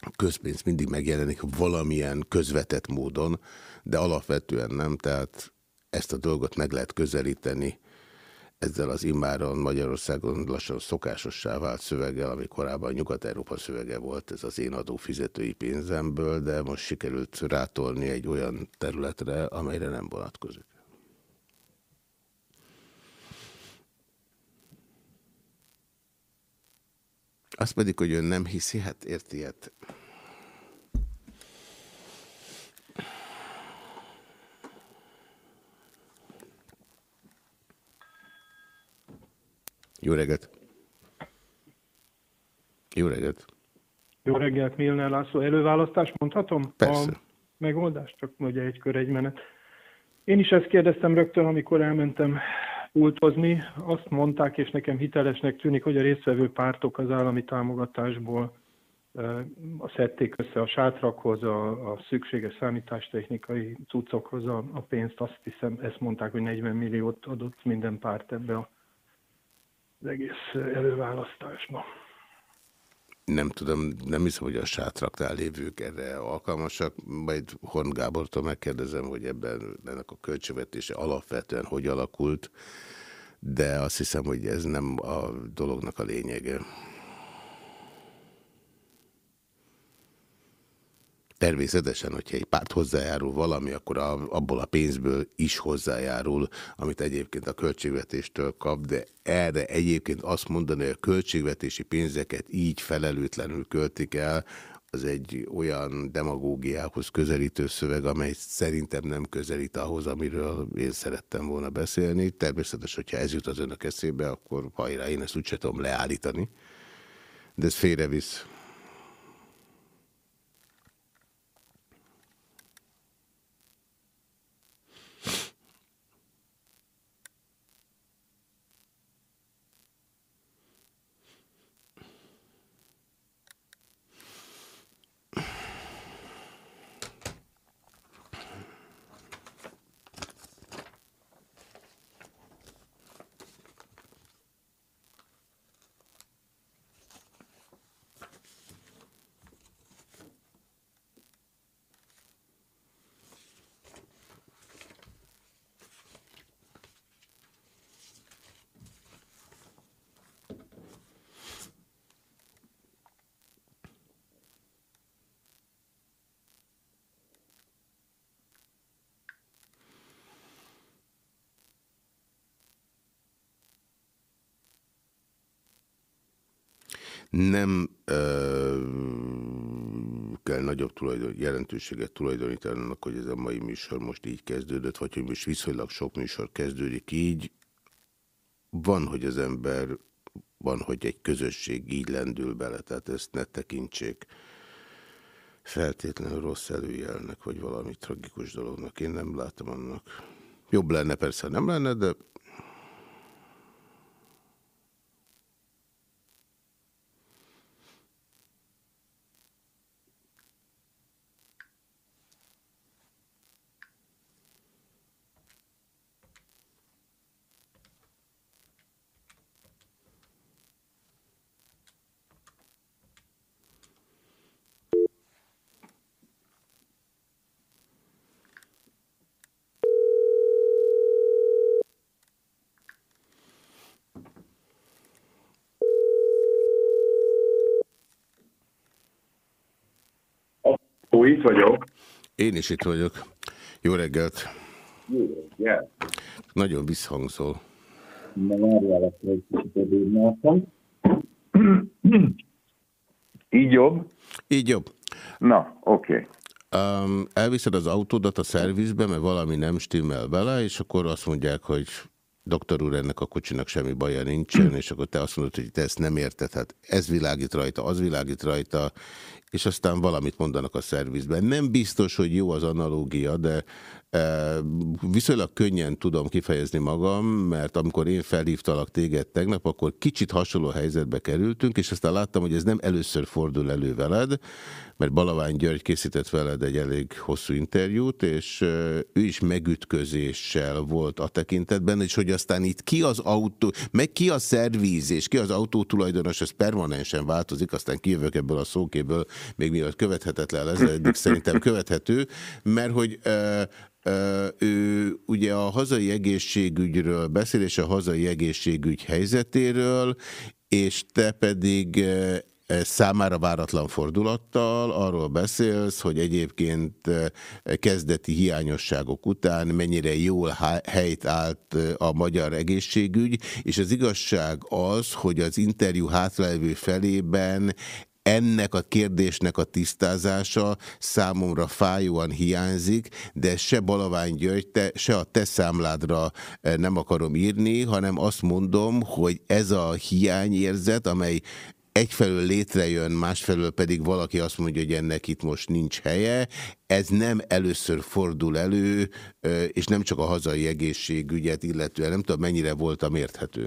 a közpénz mindig megjelenik valamilyen közvetett módon, de alapvetően nem, tehát ezt a dolgot meg lehet közelíteni ezzel az immáron Magyarországon lassan szokásossá vált szöveggel, ami korábban Nyugat-Európa szövege volt, ez az én adófizetői pénzemből, de most sikerült rátolni egy olyan területre, amelyre nem vonatkozik. Azt pedig, hogy ön nem hiszi, hát érti, hát Jó reggelt! Jó reggelt! Jó reggelt, Milner László. Előválasztás mondhatom? Persze. A megoldás, csak ugye egy kör, egy menet. Én is ezt kérdeztem rögtön, amikor elmentem ultozni. Azt mondták, és nekem hitelesnek tűnik, hogy a résztvevő pártok az állami támogatásból a szedték össze a sátrakhoz, a, a szükséges számítástechnikai cuccokhoz a, a pénzt. Azt hiszem, ezt mondták, hogy 40 milliót adott minden párt ebbe a az egész előválasztásba. Nem tudom, nem hiszem, hogy a sátraknál lévők erre alkalmasak, majd Horn Gábortól megkérdezem, hogy ebben ennek a költségvetése alapvetően hogy alakult, de azt hiszem, hogy ez nem a dolognak a lényege. Természetesen, hogyha egy párt hozzájárul valami, akkor a, abból a pénzből is hozzájárul, amit egyébként a költségvetéstől kap, de erre egyébként azt mondani, hogy a költségvetési pénzeket így felelőtlenül költik el, az egy olyan demagógiához közelítő szöveg, amely szerintem nem közelít ahhoz, amiről én szerettem volna beszélni. Természetesen, hogyha ez jut az önök eszébe, akkor hajrá, én ezt úgyse tudom leállítani. De ez félrevisz. Nem ö, kell nagyobb tulajdon, jelentőséget tulajdonítani annak, hogy ez a mai műsor most így kezdődött, vagy hogy most viszonylag sok műsor kezdődik így. Van, hogy az ember, van, hogy egy közösség így lendül bele, tehát ezt ne tekintsék feltétlenül rossz előjelnek, vagy valami tragikus dolognak. Én nem látom annak. Jobb lenne, persze nem lenne, de vagyok. Én is itt vagyok. Jó reggelt. Jó reggelt. Nagyon visszhangzol. Na, várjál, akkor Így jobb? Így jobb. Na, oké. Okay. Um, elviszed az autódat a szervizbe, mert valami nem stimmel vele, és akkor azt mondják, hogy doktor úr, ennek a kocsinak semmi baja nincsen, és akkor te azt mondod, hogy te ezt nem érted, hát ez világít rajta, az világít rajta, és aztán valamit mondanak a szervizben. Nem biztos, hogy jó az analógia, de Viszonylag könnyen tudom kifejezni magam, mert amikor én felhívtalak téged tegnap, akkor kicsit hasonló helyzetbe kerültünk, és aztán láttam, hogy ez nem először fordul elő veled, mert Balavány György készített veled egy elég hosszú interjút, és ő is megütközéssel volt a tekintetben, és hogy aztán itt ki az autó, meg ki a szervíz, és ki az autó tulajdonos, ez permanensen változik, aztán kijövök ebből a szókéből, még mielőtt követhetetlen lesz, eddig szerintem követhető, mert hogy ő ugye a hazai egészségügyről beszél, és a hazai egészségügy helyzetéről, és te pedig számára váratlan fordulattal arról beszélsz, hogy egyébként kezdeti hiányosságok után mennyire jól helyt állt a magyar egészségügy, és az igazság az, hogy az interjú hátralévő felében ennek a kérdésnek a tisztázása számomra fájóan hiányzik, de se Balavány György, te, se a te számládra eh, nem akarom írni, hanem azt mondom, hogy ez a hiányérzet, amely egyfelől létrejön, másfelől pedig valaki azt mondja, hogy ennek itt most nincs helye, ez nem először fordul elő, eh, és nem csak a hazai egészségügyet, illetően nem tudom, mennyire voltam érthető.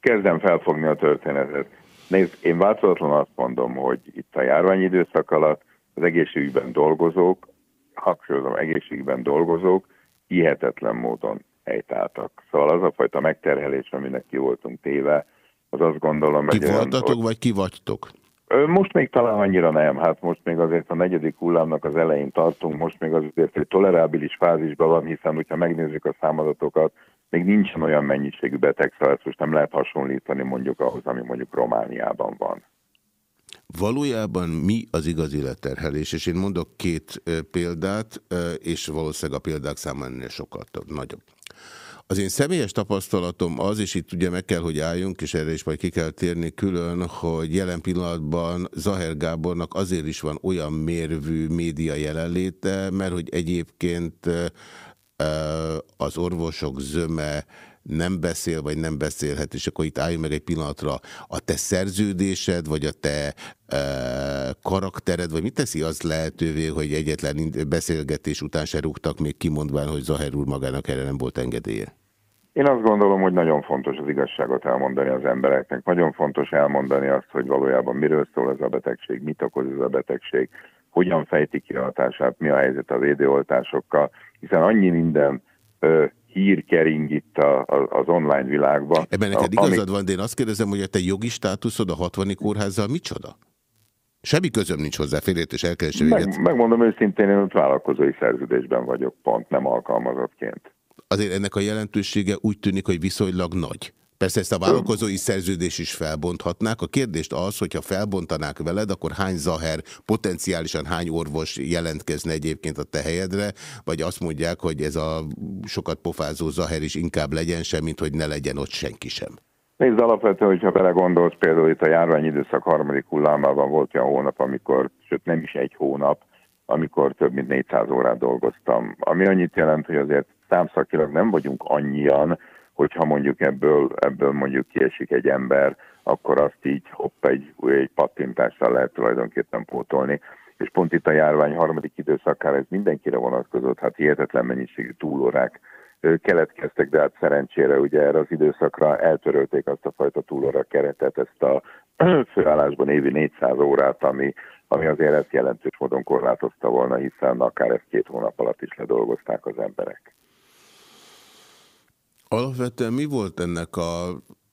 Kezdem felfogni a történetet. Nézd, én változatlanul azt mondom, hogy itt a járványidőszak alatt az egészségügyben dolgozók, hangsúlyozom, egészségügyben dolgozók hihetetlen módon helytáltak. Szóval az a fajta megterhelés, aminek ki voltunk téve, az azt gondolom... Ki voltatok, vagy ki vagytok? Most még talán annyira nem, hát most még azért a negyedik hullámnak az elején tartunk, most még azért egy tolerábilis fázisban van, hiszen hogyha megnézzük a számadatokat, még nincsen olyan mennyiségű beteg, szóval ezt most nem lehet hasonlítani mondjuk ahhoz, ami mondjuk Romániában van. Valójában mi az igazi leterhelés? És én mondok két példát, és valószínűleg a példák száma ennél sokkal több, nagyobb. Az én személyes tapasztalatom az, és itt ugye meg kell, hogy álljunk, és erre is majd ki kell térni külön, hogy jelen pillanatban Zaher Gábornak azért is van olyan mérvű média jelenléte, mert hogy egyébként az orvosok zöme nem beszél, vagy nem beszélhet, és akkor itt álljunk meg egy pillanatra. A te szerződésed, vagy a te e, karaktered, vagy mit teszi az lehetővé, hogy egyetlen beszélgetés után se rúgtak még kimondván, hogy Zaher úr magának erre nem volt engedélye? Én azt gondolom, hogy nagyon fontos az igazságot elmondani az embereknek. Nagyon fontos elmondani azt, hogy valójában miről szól ez a betegség, mit okoz ez a betegség, hogyan fejti ki a hatását, mi a helyzet a védőoltásokkal, hiszen annyi minden ö, hír kering itt a, a, az online világban. Ebben neked a, igazad van, de én azt kérdezem, hogy a te jogi státuszod a 60 kórházzal micsoda? Semmi közöm nincs hozzá, félét elkezdő Meg, Megmondom őszintén, én ott vállalkozói szerződésben vagyok, pont nem alkalmazottként. Azért ennek a jelentősége úgy tűnik, hogy viszonylag nagy. Persze ezt a vállalkozói szerződés is felbonthatnák. A kérdést az, hogyha felbontanák veled, akkor hány zaher, potenciálisan hány orvos jelentkezne egyébként a te helyedre, vagy azt mondják, hogy ez a sokat pofázó zaher is inkább legyen sem, mint hogy ne legyen ott senki sem. Nézd, alapvetően, hogyha belegondolsz, például itt a járványidőszak harmadik hullámában volt olyan hónap, amikor, sőt nem is egy hónap, amikor több mint 400 órát dolgoztam. Ami annyit jelent, hogy azért számszakilag nem vagyunk annyian, hogyha mondjuk ebből, ebből mondjuk kiesik egy ember, akkor azt így hopp egy, egy pattintással lehet tulajdonképpen pótolni. És pont itt a járvány harmadik időszakára ez mindenkire vonatkozott, hát hihetetlen mennyiségű túlórák keletkeztek, de hát szerencsére ugye erre az időszakra eltörölték azt a fajta túlóra keretet, ezt a főállásban évi 400 órát, ami, ami azért ezt jelentős módon korlátozta volna, hiszen akár ezt két hónap alatt is ledolgozták az emberek. Alapvetően mi volt ennek a,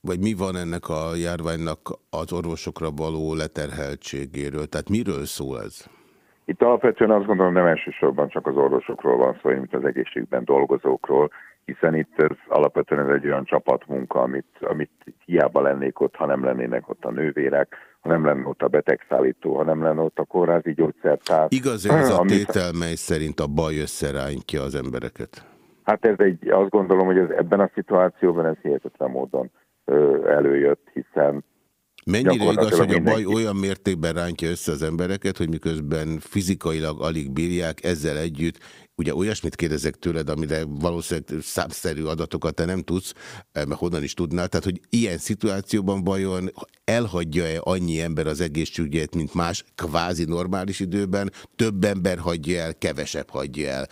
vagy mi van ennek a járványnak az orvosokra való leterheltségéről? Tehát miről szól ez? Itt alapvetően azt gondolom nem elsősorban csak az orvosokról van szó, mint az egészségben dolgozókról, hiszen itt ez alapvetően ez egy olyan csapatmunka, amit, amit hiába lennék ott, ha nem lennének ott a nővérek, ha nem lenne ott a betegszállító, ha nem lenne ott a kórházi gyógyszertár. Igaz ez a tétel, mely szerint a baj összerántja az embereket? Hát ez egy, azt gondolom, hogy ez, ebben a szituációban ez hihetetlen módon ö, előjött, hiszen Mennyire igaz, hogy a baj olyan mértékben rántja össze az embereket, hogy miközben fizikailag alig bírják, ezzel együtt, ugye olyasmit kérdezek tőled, amire valószínűleg számszerű adatokat te nem tudsz, eh, mert honnan is tudnál, tehát hogy ilyen szituációban vajon elhagyja-e annyi ember az egészségügyet, mint más kvázi normális időben, több ember hagyja el, kevesebb hagyja el.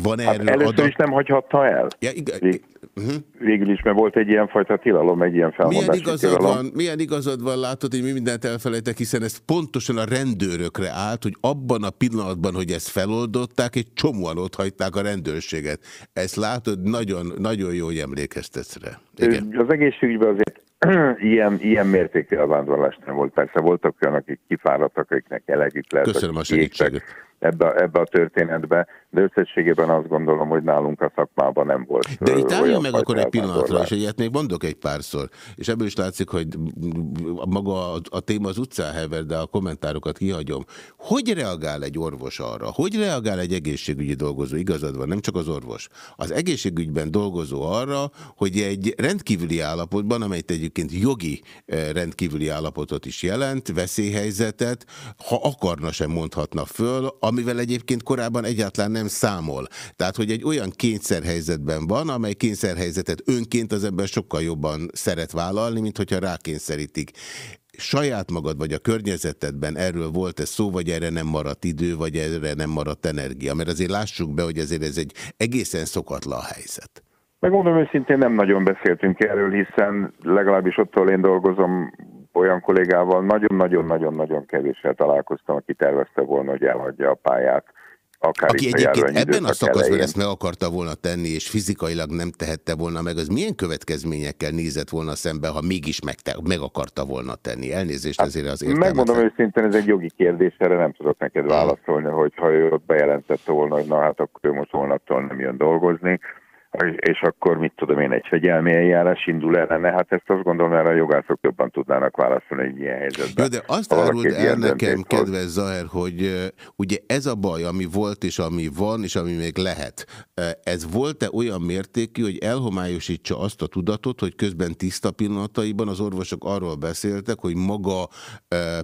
Van -e hát erről először adat? is nem hagyhatta el. Ja, igen. Vég, uh -huh. Végül is, mert volt egy ilyen fajta tilalom, egy ilyen felmondási milyen igazad tilalom. Van, milyen igazad van, látod, hogy mi mindent elfelejtek, hiszen ez pontosan a rendőrökre állt, hogy abban a pillanatban, hogy ezt feloldották, egy csomóan ott hagyták a rendőrséget. Ezt látod, nagyon, nagyon jó, hogy emlékeztetsz rá. Igen. Az egészségügyben azért ilyen, ilyen mértékű elvándorlás nem volt. Persze voltak olyan, akik kifáradtak, akiknek elegük lehet. Köszönöm a segítséget ebbe, ebbe a történetbe, de összességében azt gondolom, hogy nálunk a szakmában nem volt. De itt álljunk meg akkor egy pillanatra, és egyet még mondok egy párszor, és ebből is látszik, hogy maga a, a téma az utcán hever, de a kommentárokat kihagyom. Hogy reagál egy orvos arra? Hogy reagál egy egészségügyi dolgozó? Igazad van, nem csak az orvos. Az egészségügyben dolgozó arra, hogy egy rendkívüli állapotban, amelyet egyébként jogi rendkívüli állapotot is jelent, veszélyhelyzetet, ha akarna sem mondhatna föl, amivel egyébként korábban egyáltalán nem számol. Tehát, hogy egy olyan kényszerhelyzetben van, amely kényszerhelyzetet önként az ember sokkal jobban szeret vállalni, mint hogyha rákényszerítik saját magad vagy a környezetedben erről volt-e szó, vagy erre nem maradt idő, vagy erre nem maradt energia? Mert azért lássuk be, hogy azért ez egy egészen szokatlan helyzet. Megmondom őszintén, nem nagyon beszéltünk erről, hiszen legalábbis ott, ahol én dolgozom, olyan kollégával nagyon-nagyon-nagyon-nagyon kevéssel találkoztam, aki tervezte volna, hogy elhagyja a pályát. Akár Aki egyébként ebben a szakaszban ezt meg akarta volna tenni, és fizikailag nem tehette volna meg, az milyen következményekkel nézett volna szembe, ha mégis meg, meg akarta volna tenni? Elnézést hát, ezért az értelmet. Megmondom őszintén, ez egy jogi kérdés, erre nem tudok neked válaszolni, hogy ha ő ott bejelentette volna, hogy na hát akkor ő most holnaptól nem jön dolgozni, és akkor mit tudom én, egy fegyelmi eljárás indul ellene, hát ezt azt gondolom, erre a jogászok jobban tudnának válaszolni egy ilyen helyzetben. Jó, de azt árult el nekem, kedves Zahel, hogy ugye ez a baj, ami volt és ami van, és ami még lehet, ez volt-e olyan mértékű, hogy elhomályosítsa azt a tudatot, hogy közben tiszta pillanataiban az orvosok arról beszéltek, hogy maga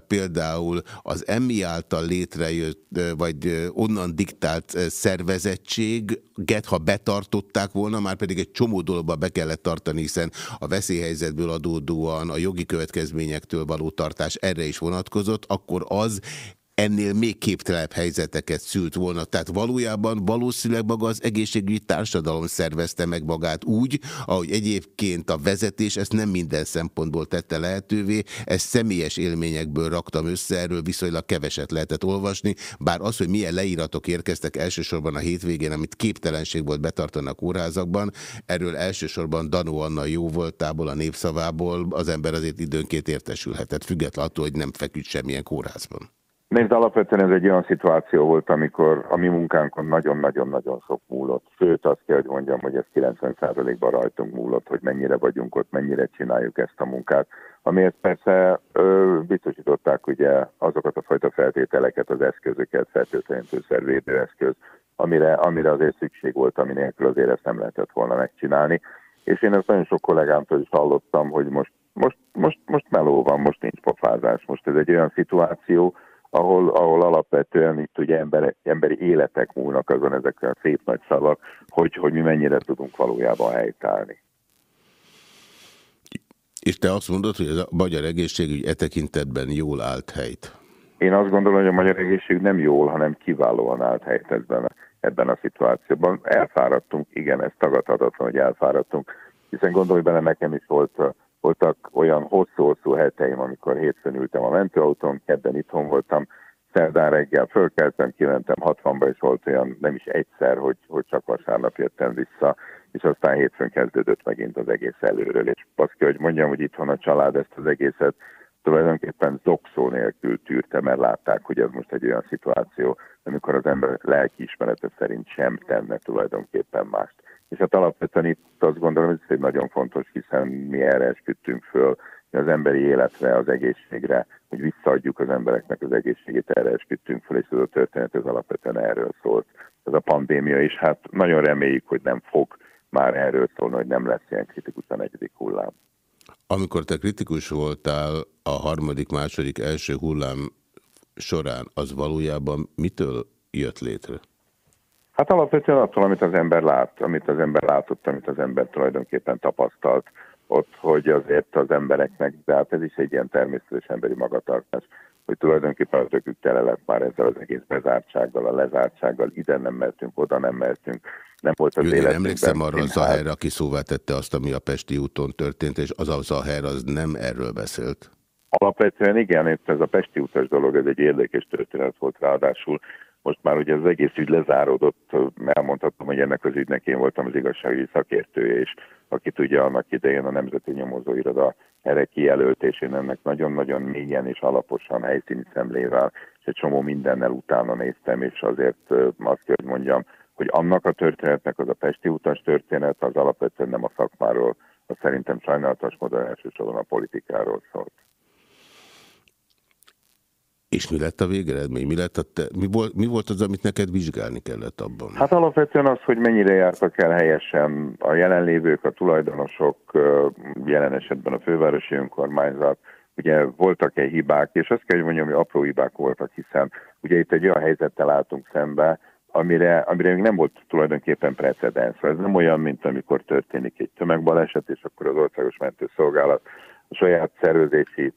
például az emmi által létrejött, vagy onnan diktált szervezettséget, ha betartották volna, már pedig egy csomó dologba be kellett tartani, hiszen a veszélyhelyzetből adódóan a jogi következményektől való tartás erre is vonatkozott, akkor az ennél még képtelebb helyzeteket szült volna. Tehát valójában valószínűleg maga az egészségügyi társadalom szervezte meg magát úgy, ahogy egyébként a vezetés ezt nem minden szempontból tette lehetővé, ezt személyes élményekből raktam össze, erről viszonylag keveset lehetett olvasni, bár az, hogy milyen leíratok érkeztek elsősorban a hétvégén, amit képtelenség volt betartani a kórházakban, erről elsősorban Danó Anna jó voltából, a népszavából az ember azért időnként értesülhetett, függetlenül attól, hogy nem feküdt semmilyen kórházban. Nézd, alapvetően ez egy olyan szituáció volt, amikor a mi munkánkon nagyon-nagyon-nagyon sok múlott. Sőt, azt kell, hogy mondjam, hogy ez 90%-ban rajtunk múlott, hogy mennyire vagyunk ott, mennyire csináljuk ezt a munkát. Amiért persze ö, biztosították ugye azokat a fajta feltételeket, az eszközöket, fertőtlenítőszer eszköz, amire, amire azért szükség volt, ami nélkül azért ezt nem lehetett volna megcsinálni. És én ezt nagyon sok kollégámtól is hallottam, hogy most, most, most, most meló van, most nincs pofázás, most ez egy olyan szituáció, ahol, ahol alapvetően itt ugye emberek, emberi életek múlnak azon ezek a szép nagy szavak, hogy, hogy mi mennyire tudunk valójában helytállni. És te azt mondod, hogy a magyar egészségügy e tekintetben jól állt helyt? Én azt gondolom, hogy a magyar egészség nem jól, hanem kiválóan állt helyt ebben, ebben a szituációban. Elfáradtunk, igen, ez tagadhatatlan, hogy elfáradtunk, hiszen gondolj bele, nekem is volt voltak olyan hosszú-hosszú heteim, amikor hétfőn ültem a mentőautón, kedden itthon voltam, szerdán reggel fölkeltem, kimentem 60-ba, és volt olyan nem is egyszer, hogy, hogy csak vasárnap jöttem vissza, és aztán hétfőn kezdődött megint az egész előről, és baszki, hogy mondjam, hogy itthon a család ezt az egészet tulajdonképpen zokszó nélkül tűrte, mert látták, hogy ez most egy olyan szituáció, amikor az ember lelkiismerete szerint sem tenne tulajdonképpen mást. És hát alapvetően itt azt gondolom, hogy ez egy nagyon fontos, hiszen mi erre esküdtünk föl, az emberi életre, az egészségre, hogy visszaadjuk az embereknek az egészségét, erre esküdtünk fel, és ez a történet ez alapvetően erről szólt. Ez a pandémia is, hát nagyon reméljük, hogy nem fog már erről szólni, hogy nem lesz ilyen kritikus a negyedik hullám. Amikor te kritikus voltál a harmadik, második, első hullám során, az valójában mitől jött létre? Hát alapvetően attól, amit az ember lát, amit az ember látott, amit az ember tulajdonképpen tapasztalt ott, hogy azért az embereknek, de hát ez is egy ilyen természetes emberi magatartás, hogy tulajdonképpen az ökük tele lett már ezzel az egész bezártsággal, a lezártsággal, ide nem mertünk, oda nem mertünk, nem volt az életünkben. Én emlékszem arra a helyre, aki szóvá tette azt, ami a Pesti úton történt, és az a hely, az nem erről beszélt. Alapvetően igen, ez a Pesti utas dolog, ez egy érdekes történet volt ráadásul. Most már ugye az egész ügy lezáródott, elmondhatom, hogy ennek az ügynek én voltam az igazságügyi szakértője, és aki tudja, annak idején a Nemzeti Nyomozóiroda erre kijelölt, és én ennek nagyon-nagyon mélyen és alaposan helyszíni szemlével, és egy csomó mindennel utána néztem, és azért azt kell, hogy mondjam, hogy annak a történetnek az a Pesti utas történet, az alapvetően nem a szakmáról, az szerintem sajnálatos módon elsősorban a politikáról szólt. És mi lett a végeredmény? Mi, lett a te, mi, volt, mi volt az, amit neked vizsgálni kellett abban? Hát alapvetően az, hogy mennyire jártak el helyesen a jelenlévők, a tulajdonosok, jelen esetben a fővárosi önkormányzat, ugye voltak-e hibák, és azt kell, hogy mondjam, hogy apró hibák voltak, hiszen ugye itt egy olyan helyzettel álltunk szembe, amire, amire még nem volt tulajdonképpen precedens. Ez nem olyan, mint amikor történik egy tömegbaleset, és akkor az országos mentőszolgálat a saját szervezési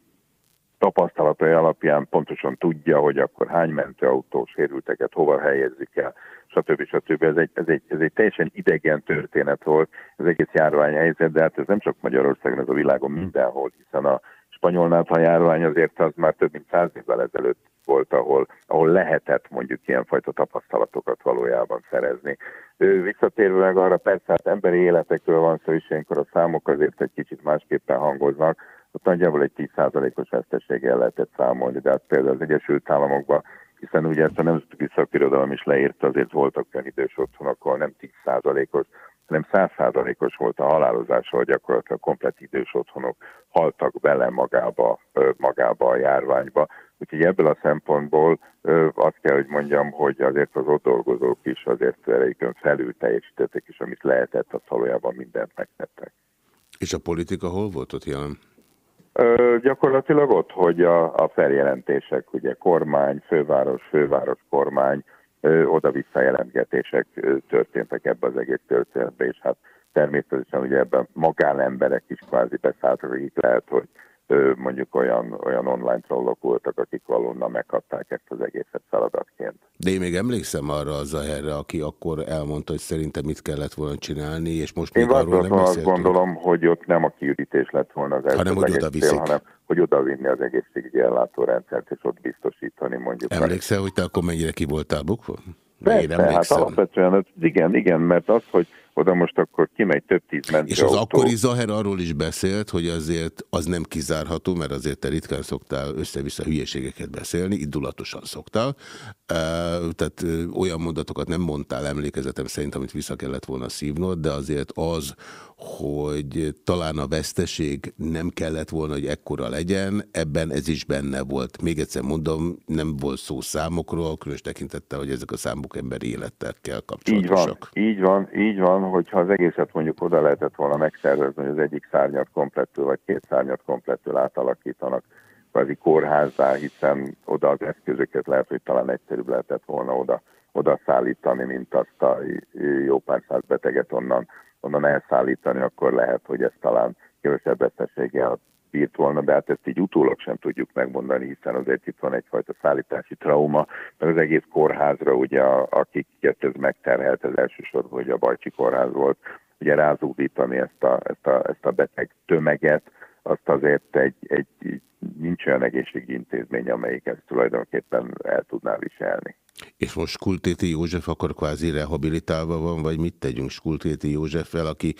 tapasztalatai alapján pontosan tudja, hogy akkor hány mentőautó sérülteket hova helyezzük el, stb. stb. Ez egy, ez, egy, ez egy teljesen idegen történet volt, ez egész járványhelyzet, de hát ez nem csak Magyarországon, ez a világon mindenhol, hiszen a spanyol nátha járvány azért az már több mint száz évvel ezelőtt volt, ahol, ahol lehetett mondjuk ilyenfajta tapasztalatokat valójában szerezni. Visszatérve meg arra, persze hát emberi életekről van szó, és ilyenkor a számok azért egy kicsit másképpen hangoznak, ott nagyjából egy 10%-os veszteséggel lehetett számolni, de hát például az Egyesült Államokban, hiszen ugye ezt a nemzetközi szakirodalom is leírta, azért voltak olyan idős otthonok, ahol nem 10%-os, hanem 100%-os volt a halálozás, hogy gyakorlatilag komplet idős otthonok haltak bele magába, magába a járványba. Úgyhogy ebből a szempontból azt kell, hogy mondjam, hogy azért az ott dolgozók is azért erejükön felül teljesítettek, és amit lehetett, azt valójában mindent megtettek. És a politika hol volt ott jelen? Ö, gyakorlatilag ott, hogy a, a feljelentések, ugye kormány, főváros, főváros, kormány, oda-vissza jelentgetések történtek ebbe az egész történetbe, és hát természetesen ugye ebben magánemberek is kvázi beszálltak, akik lehet, hogy mondjuk olyan, olyan online trollok voltak, akik valóban megkapták ezt az egészet feladatként. De én még emlékszem arra az a helyre, aki akkor elmondta, hogy szerintem mit kellett volna csinálni, és most még én arról nem azt gondolom, hogy ott nem a kiürítés lett volna az hanem, hogy oda cél, hanem hogy oda vinni az egészségügyi ellátórendszert, és ott biztosítani mondjuk. Emlékszel, hogy te akkor mennyire ki voltál bukva? Persze, hát alapvetően, igen, igen, mert az, hogy oda most akkor kimegy több tíz mentőautó. És az akkori Zaher arról is beszélt, hogy azért az nem kizárható, mert azért te ritkán szoktál össze-vissza hülyeségeket beszélni, indulatosan szoktál, tehát olyan mondatokat nem mondtál emlékezetem szerint, amit vissza kellett volna szívnod, de azért az, hogy talán a veszteség nem kellett volna, hogy ekkora legyen, ebben ez is benne volt. Még egyszer mondom, nem volt szó számokról, különös tekintettel, hogy ezek a számok emberi életekkel kapcsolatosak. Így van, így van, így van, hogyha az egészet mondjuk oda lehetett volna megszervezni, hogy az egyik szárnyat komplettől, vagy két szárnyat komplettől átalakítanak kvázi kórházzá, hiszen oda az eszközöket lehet, hogy talán egyszerűbb lehetett volna oda, oda szállítani, mint azt a jó pár száz beteget onnan onnan elszállítani, akkor lehet, hogy ez talán kevesebb veszteséggel bírt volna, de hát ezt így utólag sem tudjuk megmondani, hiszen azért itt van egyfajta szállítási trauma, mert az egész kórházra, ugye, akiket ez megterhelt, az elsősorban, hogy a Bajcsi kórház volt, ugye rázúdítani ezt a, ezt a, ezt a beteg tömeget, azt azért egy, egy, nincs olyan egészségügyi intézmény, amelyik ezt tulajdonképpen el tudná viselni. És most Skultéti József akkor kvázi rehabilitálva van, vagy mit tegyünk Skultéti Józseffel, aki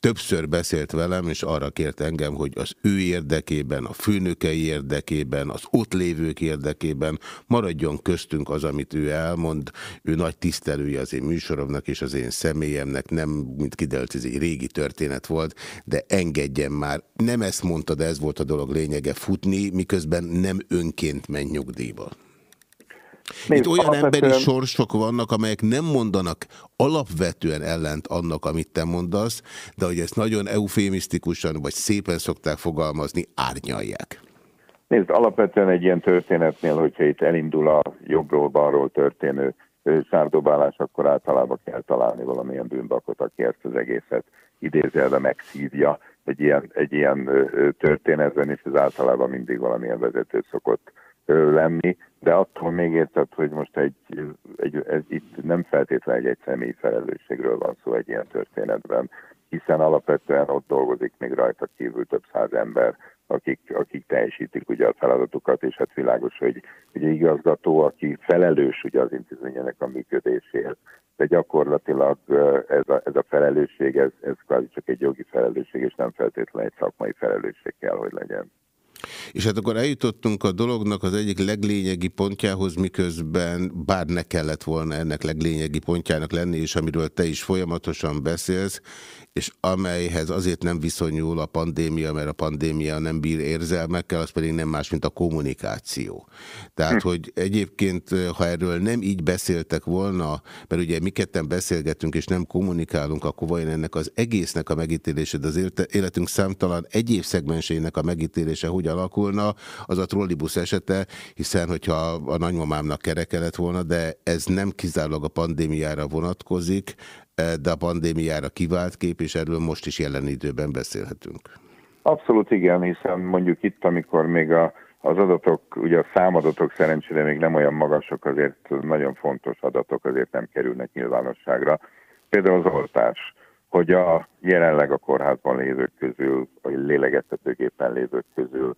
többször beszélt velem, és arra kért engem, hogy az ő érdekében, a főnökei érdekében, az ott lévők érdekében maradjon köztünk az, amit ő elmond. Ő nagy tisztelője az én műsoromnak és az én személyemnek, nem, mint kiderült, ez egy régi történet volt, de engedjen már. Nem ezt mondta, de ez volt a dolog lényege, futni, miközben nem önként menj nyugdíjba. Itt olyan alapvetően... emberi sorsok vannak, amelyek nem mondanak alapvetően ellent annak, amit te mondasz, de hogy ezt nagyon eufémisztikusan vagy szépen szokták fogalmazni, árnyalják. Nézd, alapvetően egy ilyen történetnél, hogyha itt elindul a jobbról-balról történő sárdobálás, akkor általában kell találni valamilyen bűnbakot, aki ezt az egészet idézelve megszívja egy ilyen, egy ilyen történetben, és ez általában mindig valamilyen vezető szokott lenni, de attól még érted, hogy most egy, egy ez itt nem feltétlenül egy személyi felelősségről van szó egy ilyen történetben, hiszen alapvetően ott dolgozik még rajta kívül több száz ember, akik, akik teljesítik ugye a feladatukat, és hát világos, hogy ugye igazgató, aki felelős ugye az intézményének a működéséért, de gyakorlatilag ez a, ez a felelősség, ez, ez kvázi csak egy jogi felelősség, és nem feltétlenül egy szakmai felelősség kell, hogy legyen. És hát akkor eljutottunk a dolognak az egyik leglényegi pontjához, miközben bár ne kellett volna ennek leglényegi pontjának lenni, és amiről te is folyamatosan beszélsz, és amelyhez azért nem viszonyul a pandémia, mert a pandémia nem bír érzelmekkel, az pedig nem más, mint a kommunikáció. Tehát, hm. hogy egyébként, ha erről nem így beszéltek volna, mert ugye mi ketten beszélgetünk, és nem kommunikálunk, akkor vajon ennek az egésznek a megítélésed, az életünk számtalan egyéb szegmensének a megítélése hogy alakulna, az a trollibusz esete, hiszen hogyha a nagymamámnak kereke lett volna, de ez nem kizárólag a pandémiára vonatkozik, de a pandémiára kivált kép, és erről most is jelen időben beszélhetünk. Abszolút igen, hiszen mondjuk itt, amikor még a, az adatok, ugye a számadatok szerencsére még nem olyan magasok, azért nagyon fontos adatok azért nem kerülnek nyilvánosságra. Például az oltás, hogy a jelenleg a kórházban lévők közül, vagy lélegeztetőgépen lévők közül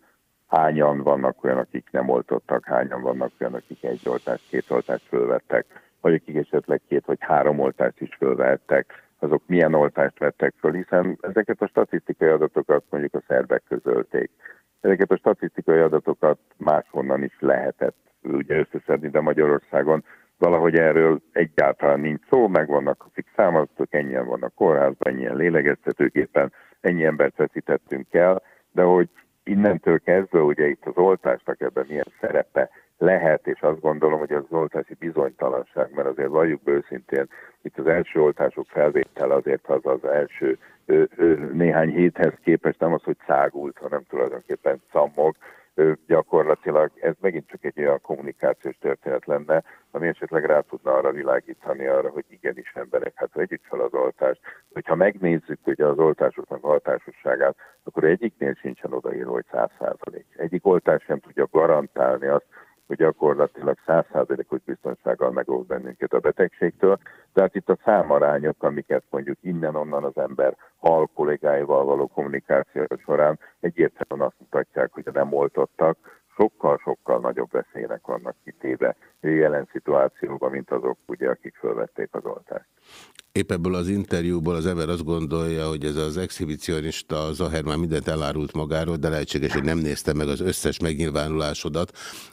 hányan vannak olyan, akik nem oltottak, hányan vannak olyan, akik egy oltást, két oltást fölvettek vagy akik esetleg két vagy három oltást is fölvehettek, azok milyen oltást vettek föl, hiszen ezeket a statisztikai adatokat mondjuk a szerbek közölték. Ezeket a statisztikai adatokat máshonnan is lehetett ugye összeszedni, de Magyarországon valahogy erről egyáltalán nincs szó, meg vannak a fix számadatok, ennyien vannak kórházban, ennyien lélegeztetőképpen, ennyi embert veszítettünk el, de hogy innentől kezdve ugye itt az oltásnak ebben milyen szerepe lehet, és azt gondolom, hogy az oltási bizonytalanság, mert azért valljuk be őszintén, itt az első oltások felvétel azért az az első ö, ö, néhány héthez képest nem az, hogy szágult, hanem tulajdonképpen szammog, gyakorlatilag ez megint csak egy olyan kommunikációs történet lenne, ami esetleg rá tudna arra világítani arra, hogy igenis emberek, hát vegyük fel az oltást. Hogyha megnézzük ugye az oltásoknak a hatásosságát, akkor egyiknél sincsen odaírva, hogy száz százalék. Egyik oltás sem tudja garantálni azt, hogy gyakorlatilag százszázalékos biztonsággal megóv bennünket a betegségtől. Tehát itt a számarányok, amiket mondjuk innen-onnan az ember hal kollégáival való kommunikáció során egyértelműen azt mutatják, hogy a nem oltottak, sokkal-sokkal nagyobb veszélynek vannak kitéve jelen szituációban, mint azok, ugye, akik felvették az oltást. Épp ebből az interjúból az ember azt gondolja, hogy ez az exhibicionista Zaher már mindent elárult magáról, de lehetséges, hogy nem nézte meg az összes megnyilvánulásodat.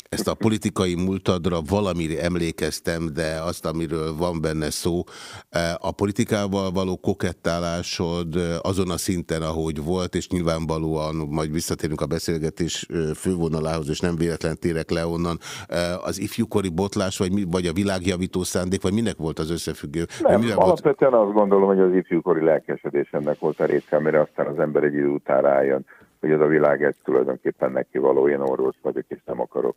Ezt a politikai múltadra valamire emlékeztem, de azt, amiről van benne szó, e, a politikával való kokettálásod azon a szinten, ahogy volt, és nyilvánvalóan majd visszatérünk a beszélgetés fővonalához, és nem véletlen térek le onnan, e, az ifjúkori botlás, vagy, vagy a világjavító szándék, vagy minek volt az összefüggő? Nem, alapvetően azt gondolom, hogy az ifjúkori lelkesedésemnek volt a része, amire aztán az ember egy idő után rájön, hogy ez a világ ez tulajdonképpen neki való, én orvos vagyok, és nem akarok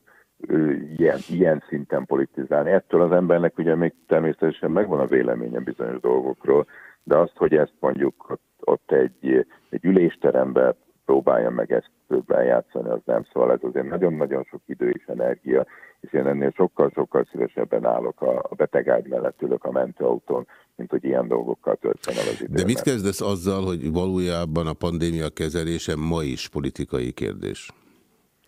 ilyen, ilyen szinten politizálni. Ettől az embernek ugye még természetesen megvan a véleménye bizonyos dolgokról, de azt, hogy ezt mondjuk ott, ott egy, egy ülésteremben próbálja meg ezt játszani, az nem. Szóval ez azért nagyon-nagyon sok idő és energia, és én ennél sokkal-sokkal szívesebben állok a, a betegágy mellett ülök a mentőautón, mint hogy ilyen dolgokkal töltsem el az időmet. De mit kezdesz azzal, hogy valójában a pandémia kezelése ma is politikai kérdés?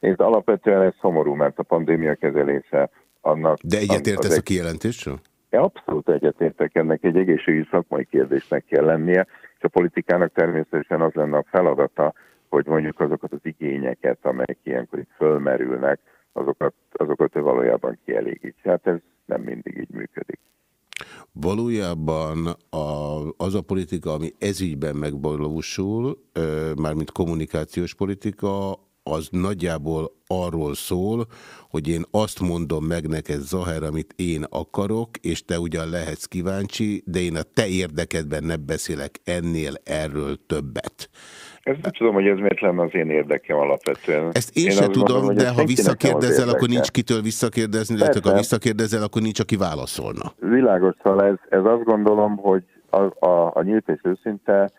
Nézd, alapvetően ez szomorú, mert a pandémia kezelése annak... De egyetértesz a kijelentéssel? Abszolút egyetértek, ennek egy egészségügyi szakmai kérdésnek kell lennie, És a politikának természetesen az lenne a feladata, hogy mondjuk azokat az igényeket, amelyek ilyenkor itt fölmerülnek, azokat, azokat ő valójában kielégítse. Hát ez nem mindig így működik. Valójában a, az a politika, ami ezügyben megvalósul, mármint kommunikációs politika, az nagyjából arról szól, hogy én azt mondom meg neked, Zaher, amit én akarok, és te ugyan lehetsz kíváncsi, de én a te érdekedben nem beszélek ennél erről többet. Ezt nem tudom, hogy ez miért lenne az én érdekem alapvetően. Ezt én, én sem tudom, gondolom, de ha visszakérdezel, akkor nincs kitől visszakérdezni, de ha visszakérdezel, akkor nincs, aki válaszolna. Világos, szóval ez, ez azt gondolom, hogy a, a, a nyílt és őszinte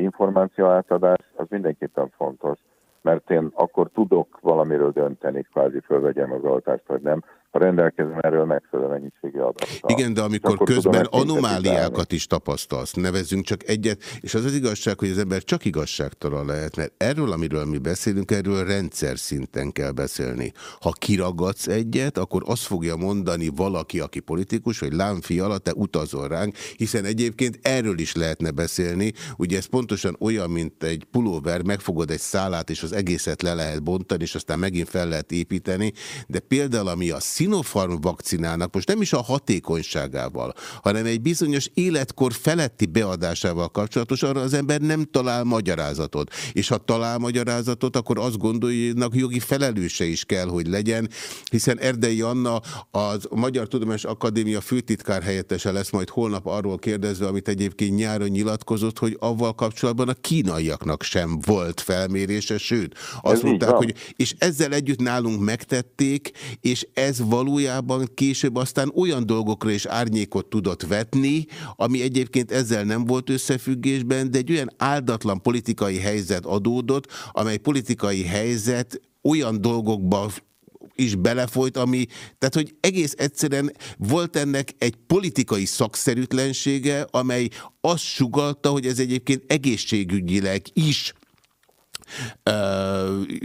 információ átadás az mindenképpen fontos mert én akkor tudok valamiről dönteni, kvázi fölvegyem az oltást, vagy nem ha rendelkezem erről megfelelő mennyiségű adattal. Igen, de amikor közben anomáliákat is tapasztalsz, nevezünk csak egyet, és az az igazság, hogy az ember csak igazságtalan lehet, mert erről, amiről mi beszélünk, erről rendszer szinten kell beszélni. Ha kiragadsz egyet, akkor azt fogja mondani valaki, aki politikus, hogy lámfi alatt te utazol ránk, hiszen egyébként erről is lehetne beszélni. Ugye ez pontosan olyan, mint egy pulóver, megfogod egy szálát, és az egészet le lehet bontani, és aztán megint fel lehet építeni, de például ami a Sinopharm vakcinának most nem is a hatékonyságával, hanem egy bizonyos életkor feletti beadásával kapcsolatos, arra az ember nem talál magyarázatot. És ha talál magyarázatot, akkor azt gondoljanak jogi felelőse is kell, hogy legyen, hiszen Erdei Anna az Magyar Tudományos Akadémia főtitkár helyettese lesz majd holnap arról kérdezve, amit egyébként nyáron nyilatkozott, hogy avval kapcsolatban a kínaiaknak sem volt felmérése, sőt, azt Ez mondták, hogy és ezzel együtt nálunk megtették, és ez valójában később aztán olyan dolgokra is árnyékot tudott vetni, ami egyébként ezzel nem volt összefüggésben, de egy olyan áldatlan politikai helyzet adódott, amely politikai helyzet olyan dolgokba is belefolyt, ami, tehát hogy egész egyszerűen volt ennek egy politikai szakszerűtlensége, amely azt sugalta, hogy ez egyébként egészségügyileg is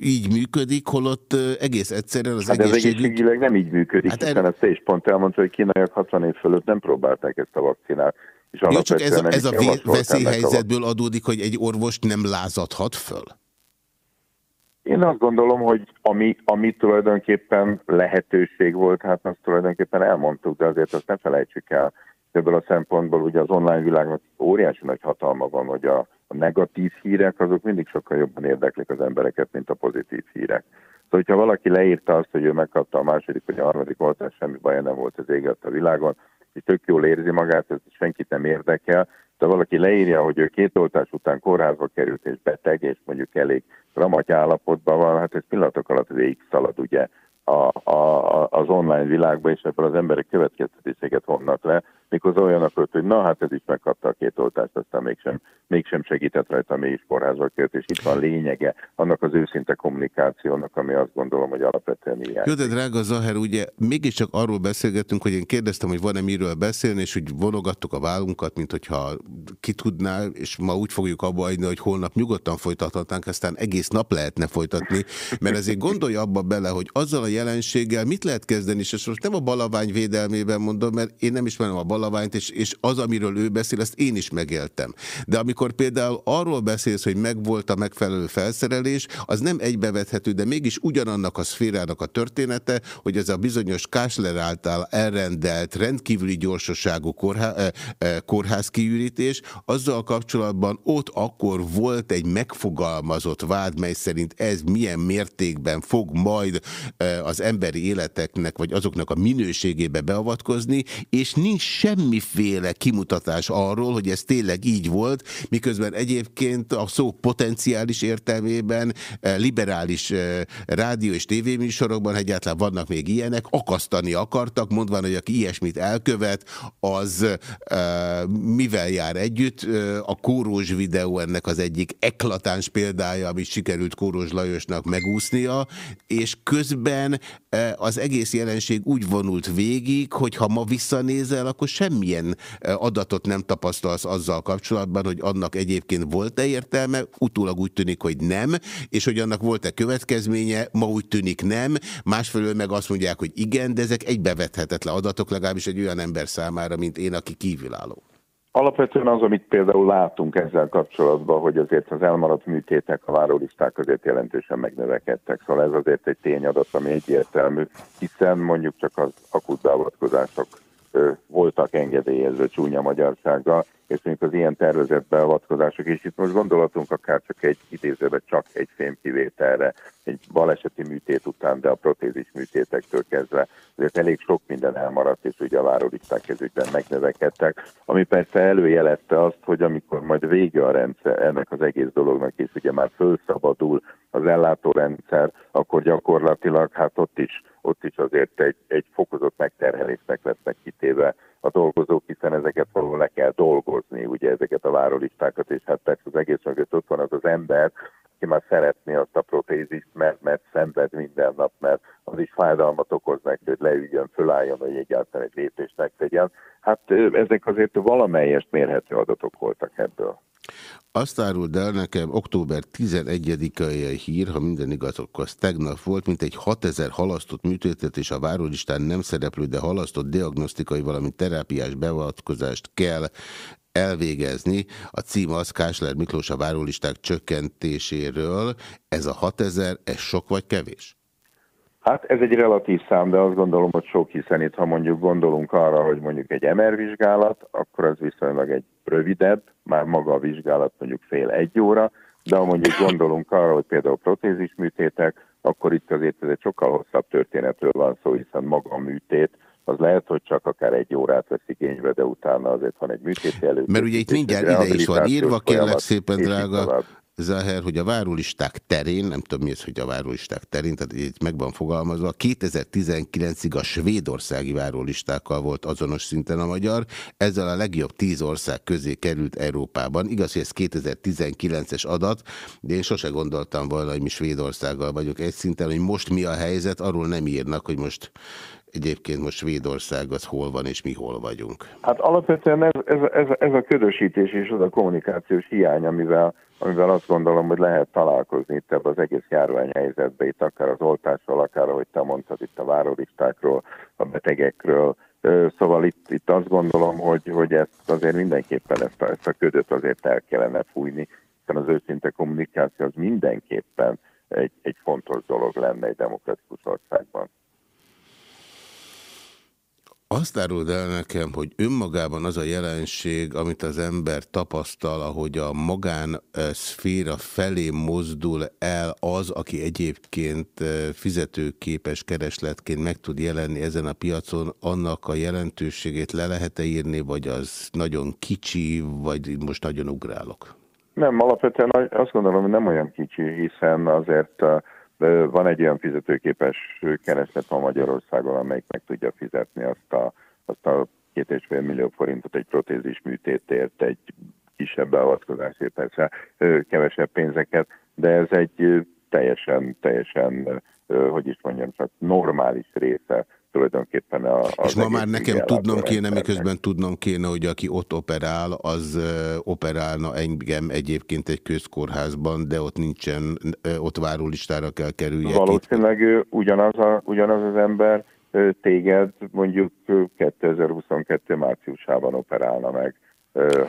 így működik, holott egész egyszerűen az hát egészségügy... ez egészségileg nem így működik, hát hiszen ezt is pont elmondta, hogy kínaiak 60 év fölött nem próbálták ezt a vakcinát. És Jó, csak ez a, ez a veszélyhelyzetből adódik, hogy egy orvos nem lázadhat föl? Én azt gondolom, hogy ami, ami tulajdonképpen lehetőség volt, hát azt tulajdonképpen elmondtuk, de azért azt ne felejtsük el. Ebből a szempontból ugye az online világnak óriási nagy hatalma van, hogy a, a negatív hírek azok mindig sokkal jobban érdeklik az embereket, mint a pozitív hírek. Szóval, hogyha valaki leírta azt, hogy ő megkapta a második vagy a harmadik oltást, semmi baja nem volt az éget a világon, és tök jól érzi magát, ez senkit nem érdekel, de valaki leírja, hogy ő két oltás után kórházba került és beteg, és mondjuk elég ramaty állapotban van, hát ez pillanatok alatt végig szalad ugye a, a, az online világba, és ebből az emberek következtetéseket vonnak le, mikor olyanokat, hogy na hát ez is megkapta a két oltást, aztán mégsem, mégsem segített rajta, mégis kórházba kért, és itt van lényege annak az őszinte kommunikációnak, ami azt gondolom, hogy alapvetően ilyen. Jó, de drága Zaher, ugye mégiscsak arról beszélgetünk, hogy én kérdeztem, hogy van-e miről beszélni, és hogy vonogattuk a vállunkat, mint hogyha ki tudná, és ma úgy fogjuk abba adni, hogy holnap nyugodtan folytathatnánk, aztán egész nap lehetne folytatni, mert ezért gondolj abba bele, hogy azzal a jelenséggel mit lehet kezdeni, és most nem a balavány védelmében mondom, mert én nem ismerem a balaványt, és, és az, amiről ő beszél, azt én is megéltem. De amikor például arról beszélsz, hogy megvolt a megfelelő felszerelés, az nem egybevethető, de mégis ugyanannak a szférának a története, hogy ez a bizonyos Kásler által elrendelt rendkívüli gyorsaságú kórhá, eh, eh, kórházkiürítés, azzal kapcsolatban ott akkor volt egy megfogalmazott vád, mely szerint ez milyen mértékben fog majd eh, az emberi életeknek, vagy azoknak a minőségébe beavatkozni, és nincs semmiféle kimutatás arról, hogy ez tényleg így volt, miközben egyébként a szó potenciális értelmében eh, liberális eh, rádió és tévéműsorokban egyáltalán vannak még ilyenek, akasztani akartak, mondván, hogy aki ilyesmit elkövet, az eh, mivel jár együtt. A Kórós videó ennek az egyik eklatáns példája, amit sikerült Kórós Lajosnak megúsznia, és közben az egész jelenség úgy vonult végig, hogy ha ma visszanézel, akkor semmilyen adatot nem tapasztalsz azzal kapcsolatban, hogy annak egyébként volt-e értelme, utólag úgy tűnik, hogy nem, és hogy annak volt-e következménye, ma úgy tűnik nem, másfelől meg azt mondják, hogy igen, de ezek egybevethetetlen adatok, legalábbis egy olyan ember számára, mint én, aki kívülálló. Alapvetően az, amit például látunk ezzel kapcsolatban, hogy azért az elmaradt műtétek, a várólisták azért jelentősen megnövekedtek. Szóval ez azért egy tényadat, ami egyértelmű, hiszen mondjuk csak az akut beavatkozások voltak engedélyezve csúnya magyarsággal, és mondjuk az ilyen tervezett beavatkozások, és itt most gondolatunk akár csak egy idézőben csak egy fémkivételre, egy baleseti műtét után, de a protézis műtétektől kezdve, ezért elég sok minden elmaradt, és ugye a várólisták kezükben megnövekedtek, ami persze előjelezte azt, hogy amikor majd vége a rendszer ennek az egész dolognak, és ugye már fölszabadul az ellátórendszer, akkor gyakorlatilag hát ott is, ott is azért egy, egy fokozott megterhelésnek lesznek kitéve a dolgozók, hiszen ezeket valahol le kell dolgozni, ugye ezeket a várólistákat, és hát persze az egész mögött ott van az az ember, aki már szeretné azt a protézist, mert, mert szenved minden nap, mert az is fájdalmat okoz neki, hogy leüljön, fölálljon, hogy egyáltalán egy lépést megtegyen. Hát ezek azért valamelyest mérhető adatok voltak ebből. Azt árult el nekem október 11-ai hír, ha minden igaz, akkor tegnap volt, mint egy 6000 halasztott műtétet és a várólistán nem szereplő, de halasztott diagnosztikai, valamint terápiás beavatkozást kell elvégezni. A cím az Kásler Miklós a várólisták csökkentéséről. Ez a 6000, ez sok vagy kevés? Hát ez egy relatív szám, de azt gondolom, hogy sok, hiszen itt, ha mondjuk gondolunk arra, hogy mondjuk egy MR vizsgálat, akkor ez viszonylag egy rövidebb, már maga a vizsgálat mondjuk fél egy óra, de ha mondjuk gondolunk arra, hogy például protézis műtétek, akkor itt azért ez egy sokkal hosszabb történetről van szó, hiszen maga a műtét, az lehet, hogy csak akár egy órát vesz igénybe, de utána azért van egy műtéti előtt. Mert ugye itt mindjárt ide is van írva, kérlek szépen, drága, Zaher, hogy a várólisták terén, nem tudom mi ez, hogy a várólisták terén, tehát itt meg van fogalmazva, 2019-ig a svédországi várólistákkal volt azonos szinten a magyar, ezzel a legjobb tíz ország közé került Európában. Igaz, hogy ez 2019-es adat, de én sose gondoltam volna, hogy mi Svédországgal vagyok egy szinten, hogy most mi a helyzet, arról nem írnak, hogy most egyébként most Svédország az hol van és mi hol vagyunk. Hát alapvetően ez, ez, ez, ez a ködösítés és az a kommunikációs hiány, amivel amivel azt gondolom, hogy lehet találkozni itt ebben az egész járványhelyzetben, itt akár az oltással, akár ahogy te mondtad, itt a várólistákról, a betegekről. Szóval itt, itt azt gondolom, hogy, hogy ezt azért mindenképpen ezt a, ezt a ködöt azért el kellene fújni, hiszen az őszinte kommunikáció az mindenképpen egy, egy fontos dolog lenne egy demokratikus országban. Azt áruld el nekem, hogy önmagában az a jelenség, amit az ember tapasztal, ahogy a magán szféra felé mozdul el az, aki egyébként fizetőképes keresletként meg tud jelenni ezen a piacon, annak a jelentőségét le lehet -e írni, vagy az nagyon kicsi, vagy most nagyon ugrálok? Nem, alapvetően azt gondolom, hogy nem olyan kicsi, hiszen azért van egy olyan fizetőképes kereslet ma Magyarországon, amelyik meg tudja fizetni azt a, azt a két és fél millió forintot egy protézis műtétért, egy kisebb beavatkozásért, persze kevesebb pénzeket, de ez egy teljesen, teljesen, hogy is mondjam, csak normális része tulajdonképpen a... És ma már nekem tudnom kéne, miközben tudnom kéne, hogy aki ott operál, az operálna engem egyébként egy közkórházban, de ott nincsen, ott várólistára kell kerüljek. Valószínűleg ő ugyanaz, a, ugyanaz az ember téged mondjuk 2022 márciusában operálna meg,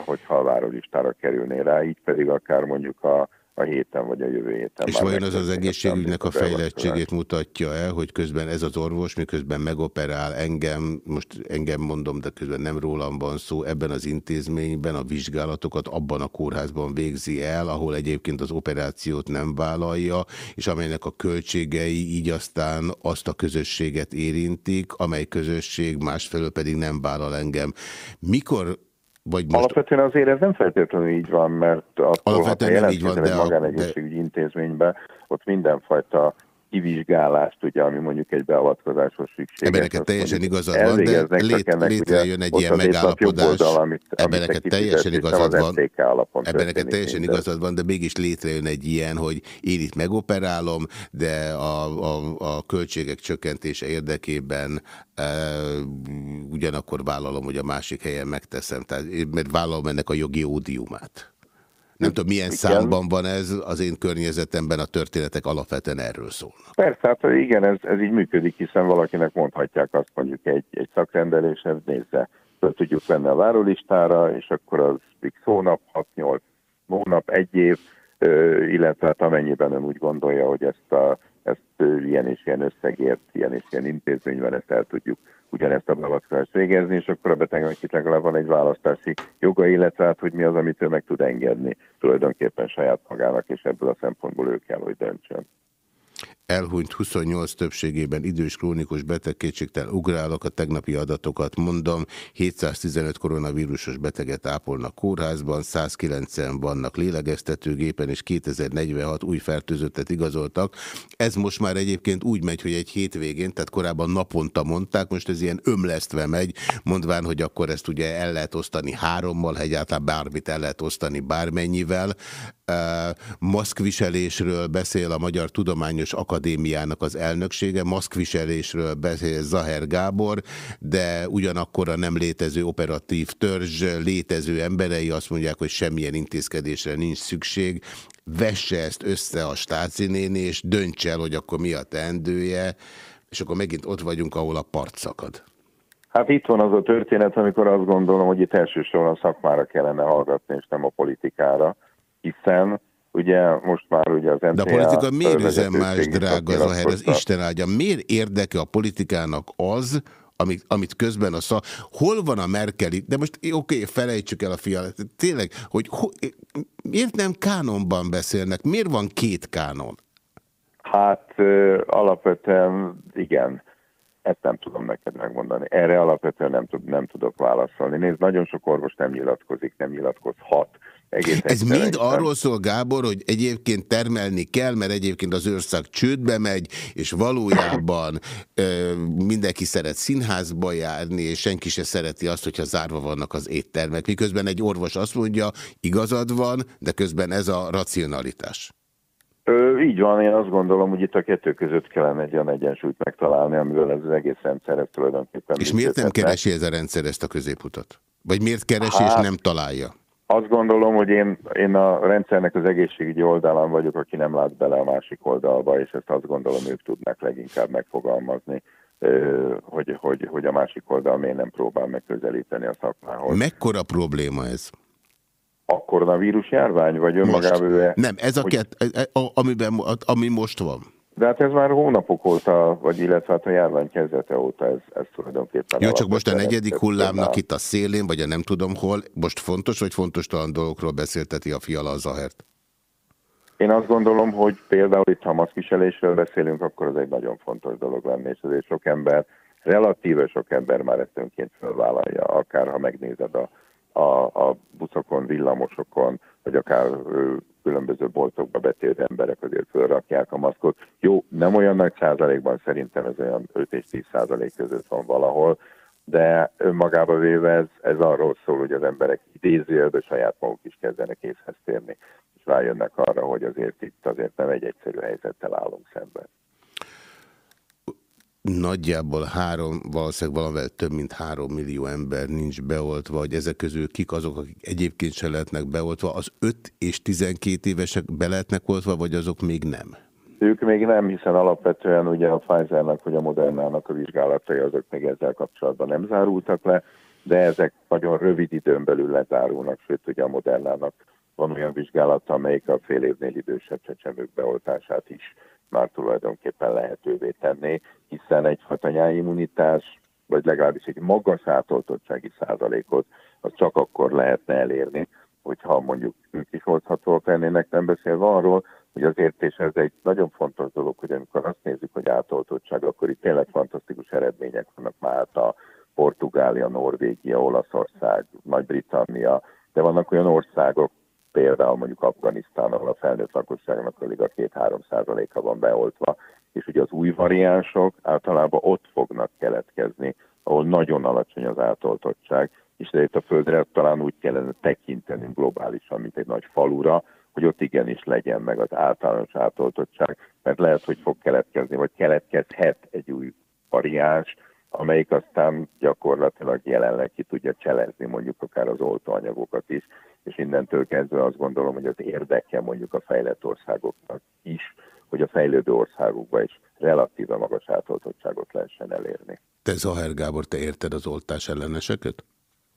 hogyha a várólistára kerülnél rá, így pedig akár mondjuk a a héten vagy a jövő héten. És vajon az az egészségügynek a fejlettségét mutatja el, hogy közben ez az orvos, miközben megoperál engem, most engem mondom, de közben nem rólam van szó, ebben az intézményben a vizsgálatokat abban a kórházban végzi el, ahol egyébként az operációt nem vállalja, és amelynek a költségei így aztán azt a közösséget érintik, amely közösség másfelől pedig nem vállal engem. Mikor vagy most... Alapvetően azért ez nem feltétlenül így van, mert attól, ha te így van, de magánegészségügyi de... intézménybe, ott mindenfajta kivizsgálást, ugye, ami mondjuk egy beavatkozásos szükséges. Ebben neked teljesen igazad van, de lét, létrejön egy ilyen megállapodás. Ebben neked teljesen igazad van. Ebben neked teljesen igazad van, de mégis létrejön egy ilyen, hogy én itt megoperálom, de a, a, a költségek csökkentése érdekében e, ugyanakkor vállalom, hogy a másik helyen megteszem. Tehát, mert vállalom ennek a jogi ódiumát. Nem tudom, milyen igen. számban van ez, az én környezetemben a történetek alapvetően erről szólnak. Persze, hát igen, ez, ez így működik, hiszen valakinek mondhatják azt mondjuk egy, egy szakrendeléshez, nézze, fel tudjuk venni a várólistára, és akkor az x hónap, 6-8 hónap, egy év, illetve hát amennyiben ön úgy gondolja, hogy ezt, a, ezt ilyen és ilyen összegért, ilyen és ilyen intézményben ezt el tudjuk ugyanezt a beavatkozást végezni, és akkor a betegnek itt legalább van egy választási joga, illetve hát, hogy mi az, amit ő meg tud engedni tulajdonképpen saját magának, és ebből a szempontból ő kell, hogy döntsön elhunyt 28 többségében idős krónikus beteg kétségtel ugrálok, a tegnapi adatokat mondom, 715 koronavírusos beteget ápolnak kórházban, 190 vannak lélegeztetőgépen, és 2046 új fertőzöttet igazoltak. Ez most már egyébként úgy megy, hogy egy hétvégén, tehát korábban naponta mondták, most ez ilyen ömlesztve megy, mondván, hogy akkor ezt ugye el lehet osztani hárommal, ha egyáltalán bármit el lehet osztani bármennyivel. Maszkviselésről beszél a Magyar Tudományos Akadémiának az elnöksége, maszkviselésről beszél Zaher Gábor, de ugyanakkor a nem létező operatív törzs létező emberei azt mondják, hogy semmilyen intézkedésre nincs szükség, vesse ezt össze a stácinéni, és dönts el, hogy akkor mi a teendője, és akkor megint ott vagyunk, ahol a part szakad. Hát itt van az a történet, amikor azt gondolom, hogy itt elsősorban a szakmára kellene hallgatni, és nem a politikára hiszen ugye most már ugye az NTA... De a politika miért üzemmás, drága Zaher, az Isten áldja? Miért érdeke a politikának az, amit, amit közben a szak... Hol van a Merkeli? De most oké, okay, felejtsük el a fialat. Tényleg, hogy ho... miért nem kánonban beszélnek? Miért van két kánon? Hát alapvetően igen. Ezt nem tudom neked megmondani. Erre alapvetően nem, tud, nem tudok válaszolni. Nézd, nagyon sok orvos nem nyilatkozik, nem nyilatkozhat egész Ez mind arról szól, Gábor, hogy egyébként termelni kell, mert egyébként az őrszak csődbe megy, és valójában ö, mindenki szeret színházba járni, és senki se szereti azt, hogyha zárva vannak az éttermek. Miközben egy orvos azt mondja, igazad van, de közben ez a racionalitás. Ö, így van, én azt gondolom, hogy itt a kettő között kellene egy olyan egyensúlyt megtalálni, amivel ez az egész rendszer tulajdonképpen... És miért nem keresi ez a rendszer ezt a középutat? Vagy miért keresi hát, és nem találja? Azt gondolom, hogy én, én a rendszernek az egészségügyi oldalán vagyok, aki nem lát bele a másik oldalba, és ezt azt gondolom, ők tudnak leginkább megfogalmazni, hogy, hogy, hogy a másik oldal miért nem próbál megközelíteni a szakmához. Mekkora probléma ez? A koronavírus járvány, vagy önmagában? Nem, ez a hogy... kett, amiben, ami most van. De hát ez már hónapok óta, vagy illetve hát a járvány kezdete óta ez, ez tulajdonképpen... Jó, csak most a negyedik hullámnak itt a szélén, vagy a nem tudom hol, most fontos, vagy fontos talán dolgokról beszélteti a fiala az Zahert? Én azt gondolom, hogy például itt, ha maszkviselésről beszélünk, akkor ez egy nagyon fontos dolog lenne, és azért sok ember, relatíve sok ember már ezt önként felvállalja, akár ha megnézed a, a, a buszokon, villamosokon, vagy akár különböző boltokba betérő emberek azért fölrakják a maszkot. Jó, nem olyan nagy százalékban, szerintem ez olyan 5 és 10 százalék között van valahol, de önmagába véve ez, ez arról szól, hogy az emberek idézőjelben saját maguk is kezdenek észhez térni, és rájönnek arra, hogy azért itt azért nem egy egyszerű helyzettel állunk szemben nagyjából három, valószínűleg valamivel több mint három millió ember nincs beoltva, hogy ezek közül kik azok, akik egyébként se lehetnek beoltva, az 5 és 12 évesek be lehetnek oltva, vagy azok még nem? Ők még nem, hiszen alapvetően ugye a Pfizernek vagy a Modernának a vizsgálatai azok még ezzel kapcsolatban nem zárultak le, de ezek nagyon rövid időn belül lezárulnak, sőt ugye a Modernának van olyan vizsgálata, amelyik a fél évnél idősebb csecsemők beoltását is már tulajdonképpen lehetővé tenni, hiszen egyfajta nyáimmunitás, vagy legalábbis egy magas átoltottsági százalékot, az csak akkor lehetne elérni, hogyha mondjuk ők is oldhatóak lennének, nem beszélve arról, hogy azért, és ez egy nagyon fontos dolog, hogy amikor azt nézzük, hogy átoltottság, akkor itt tényleg fantasztikus eredmények vannak. Már a Portugália, Norvégia, Olaszország, Nagy-Britannia, de vannak olyan országok, például mondjuk Afganisztán, ahol a felnőtt lakosságnak alig a 2-3 százaléka van beoltva, és ugye az új variánsok általában ott fognak keletkezni, ahol nagyon alacsony az átoltottság, és itt a Földre talán úgy kellene tekinteni globálisan, mint egy nagy falura, hogy ott igenis legyen meg az általános átoltottság, mert lehet, hogy fog keletkezni, vagy keletkezhet egy új variáns, amelyik aztán gyakorlatilag jelenleg ki tudja cselezni mondjuk akár az oltóanyagokat is, és innentől kezdve azt gondolom, hogy az érdeke mondjuk a fejlett országoknak is, hogy a fejlődő országokban is relatíve magas átoltottságot lehessen elérni. Te Zaher Gábor, te érted az oltás elleneseket?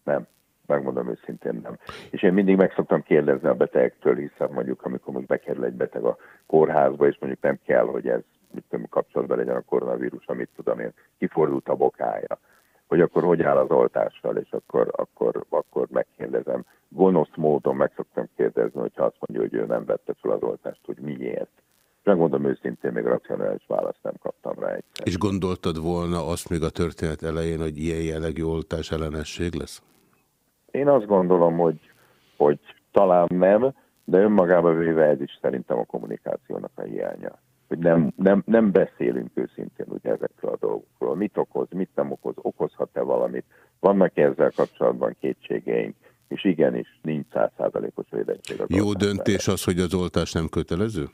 Nem. Megmondom őszintén nem. És én mindig meg szoktam kérdezni a betegektől, hiszen mondjuk, amikor most bekerül egy beteg a kórházba, és mondjuk nem kell, hogy ez mit tudom, kapcsolatban legyen a koronavírus, amit tudom én, kifordult a bokája, hogy akkor hogy áll az oltással, és akkor, akkor, akkor megkérdezem. Gonosz módon meg szoktam kérdezni, hogyha azt mondja, hogy ő nem vette fel az oltást, hogy miért. Megmondom őszintén, még racionális választ nem kaptam rá egyszer. És gondoltad volna azt még a történet elején, hogy ilyen jellegű oltás ellenesség lesz? Én azt gondolom, hogy, hogy talán nem, de önmagában véve ez is szerintem a kommunikációnak a hiánya. Hogy nem, nem, nem beszélünk őszintén ugye ezekről a dolgokról. Mit okoz, mit nem okoz, okozhat-e valamit. Vannak -e ezzel kapcsolatban kétségeink, és igenis nincs százszázalékos védettség. Jó döntés az, hogy az oltás nem kötelező?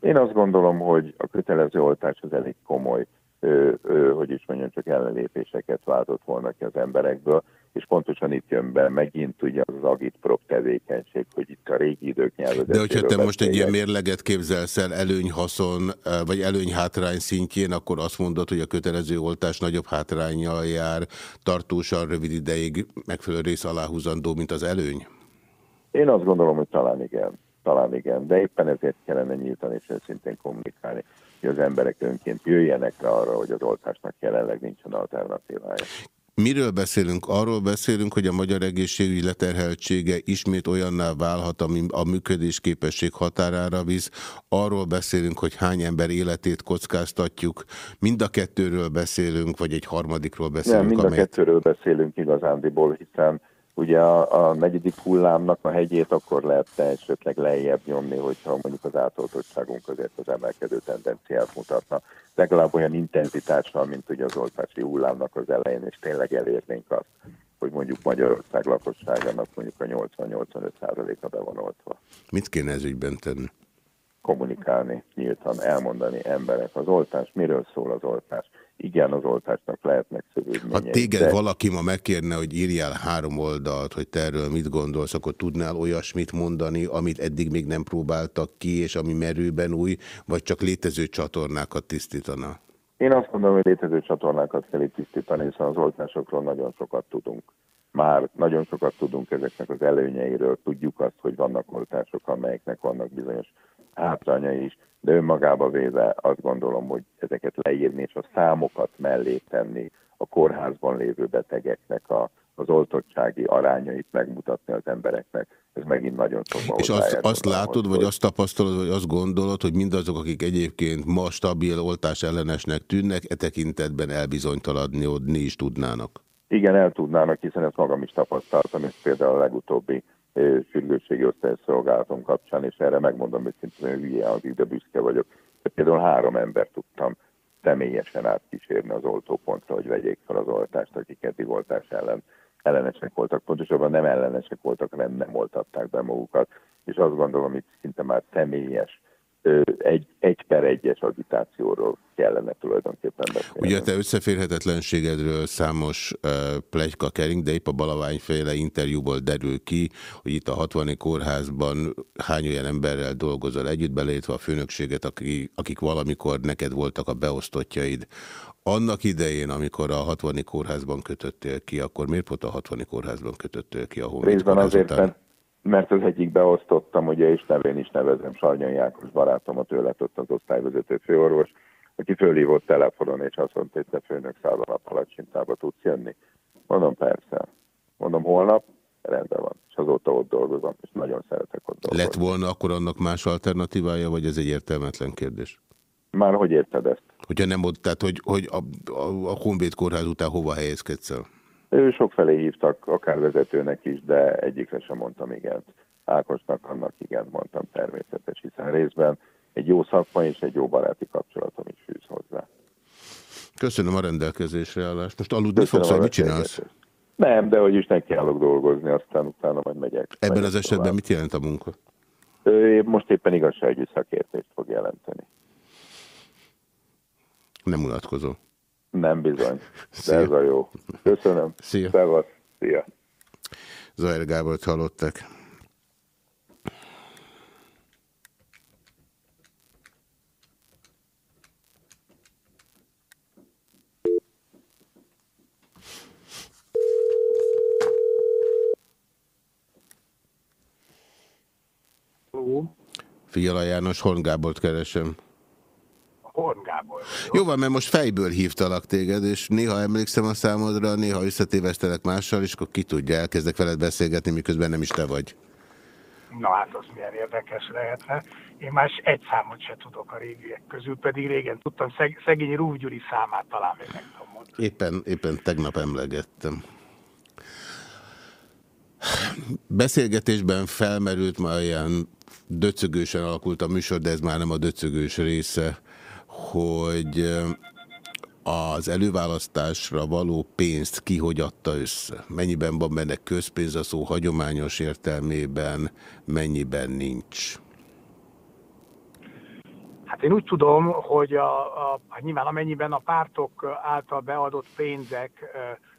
Én azt gondolom, hogy a kötelező oltás az elég komoly, ö, ö, hogy is mondjam, csak ellenlépéseket váltott volna ki az emberekből, és pontosan itt jön be megint ugye az agitprop tevékenység, hogy itt a régi idők nyelvezetéről De hogyha te most egy ilyen mérleget képzelsz el előny-haszon, vagy előny-hátrány szintjén, akkor azt mondod, hogy a kötelező oltás nagyobb hátrányjal jár, tartósan rövid ideig megfelelő rész aláhúzandó, mint az előny? Én azt gondolom, hogy talán igen talán igen, de éppen ezért kellene nyíltan és őszintén kommunikálni, hogy az emberek önként jöjjenek rá arra, hogy az oltásnak jelenleg nincsen alternatívája. Miről beszélünk? Arról beszélünk, hogy a magyar egészségügy leterheltsége ismét olyanná válhat, ami a működésképesség határára visz. Arról beszélünk, hogy hány ember életét kockáztatjuk. Mind a kettőről beszélünk, vagy egy harmadikról beszélünk? Nem, mind a amely... kettőről beszélünk igazándiból, hiszen ugye a, a negyedik hullámnak a hegyét akkor lehetne esetleg lejjebb nyomni, hogyha mondjuk az átoltottságunk azért az emelkedő tendenciát mutatna. Legalább olyan intenzitással, mint ugye az oltási hullámnak az elején, és tényleg elérnénk azt, hogy mondjuk Magyarország lakosságának mondjuk a 80-85%-a be van oltva. Mit kéne ez ügyben tenni? Kommunikálni, nyíltan elmondani emberek. Az oltás, miről szól az oltás? Igen, az oltásnak lehetnek szövődményei. Ha téged de... valaki ma megkérne, hogy írjál három oldalt, hogy te erről mit gondolsz, akkor tudnál olyasmit mondani, amit eddig még nem próbáltak ki, és ami merőben új, vagy csak létező csatornákat tisztítana? Én azt mondom, hogy létező csatornákat kell itt tisztítani, hiszen az oltásokról nagyon sokat tudunk. Már nagyon sokat tudunk ezeknek az előnyeiről, tudjuk azt, hogy vannak oltások, amelyeknek vannak bizonyos hátrányai is de önmagába véve azt gondolom, hogy ezeket leírni és a számokat mellé tenni a kórházban lévő betegeknek a, az oltottsági arányait megmutatni az embereknek, ez megint nagyon sok És azt, azt látod, vagy azt tapasztalod, vagy azt gondolod, hogy mindazok, akik egyébként ma stabil oltás ellenesnek tűnnek, e tekintetben elbizonytaladni is tudnának? Igen, el tudnának, hiszen ezt magam is tapasztaltam, és például a legutóbbi sürgősségi osztályszolgálatom kapcsán, és erre megmondom, hogy szintén hülye az de büszke vagyok. De például három ember tudtam személyesen átkísérni az oltópontra, hogy vegyék fel az oltást, akik eddig oltás ellen ellenesek voltak, pontosabban nem ellenesek voltak, hanem nem oltatták be magukat, és azt gondolom, hogy szinte már személyes egy, egy per egyes agitációról kellene tulajdonképpen beszélni. Ugye te összeférhetetlenségedről számos uh, plegyka kering, de épp a Balaványféle interjúból derül ki, hogy itt a 60 kórházban hány olyan emberrel dolgozol együtt, beleértve a főnökséget, akik, akik valamikor neked voltak a beosztottjaid. Annak idején, amikor a 60 kórházban kötöttél ki, akkor miért pont a 60 kórházban kötöttél ki a Honvéd Részben azért, mert mert az egyik beosztottam, ugye, és nevén is nevezem Sarnyai Jákos barátomat, ő lett ott az osztályvezető főorvos, aki fölhívott telefonon, és azt mondta, hogy te főnök szállal a palacsintába tudsz jönni. Mondom, persze. Mondom, holnap, rendben van. És azóta ott dolgozom, és nagyon szeretek ott dolgozni. Lett volna akkor annak más alternatívája, vagy ez egy értelmetlen kérdés? Már hogy érted ezt? Hogyha nem ott, tehát hogy, hogy a, a, a Honvéd kórház után hova helyezkedsz el? Ő sokfelé hívtak, akár vezetőnek is, de egyikre sem mondtam igent. Ákosnak annak igen mondtam természetes, hiszen részben egy jó szakma és egy jó baráti kapcsolatom is fűz hozzá. Köszönöm a rendelkezésre állást. Most aludni Köszönöm fogsz, mit csinálsz? Nem, de hogy is neki állok dolgozni, aztán utána majd megyek. Ebben megyek az esetben tovább. mit jelent a munka? Ő most éppen igazságügyi szakértést fog jelenteni. Nem unatkozom. Nem bizony. Szia. De ez a jó. Köszönöm. Szia. Szevasz. Szia. Zajr Gábort hallottak. Fiala János, Horn Gábort keresem. Jó van, mert most fejből hívtalak téged, és néha emlékszem a számodra, néha összetévesztelek mással, és akkor ki tudja, elkezdek veled beszélgetni, miközben nem is te vagy. Na hát az milyen érdekes lehetne. Én már egy számot se tudok a régiek közül, pedig régen tudtam, szeg, szegény Rúf Gyuri számát talán még meg tudom mondani. Éppen, éppen tegnap emlegettem. Beszélgetésben felmerült már ilyen döcögősen alakult a műsor, de ez már nem a döcögős része, hogy az előválasztásra való pénzt ki hogy adta össze? Mennyiben van benne közpénz a szó hagyományos értelmében, mennyiben nincs? Hát én úgy tudom, hogy a, a, nyilván amennyiben a pártok által beadott pénzek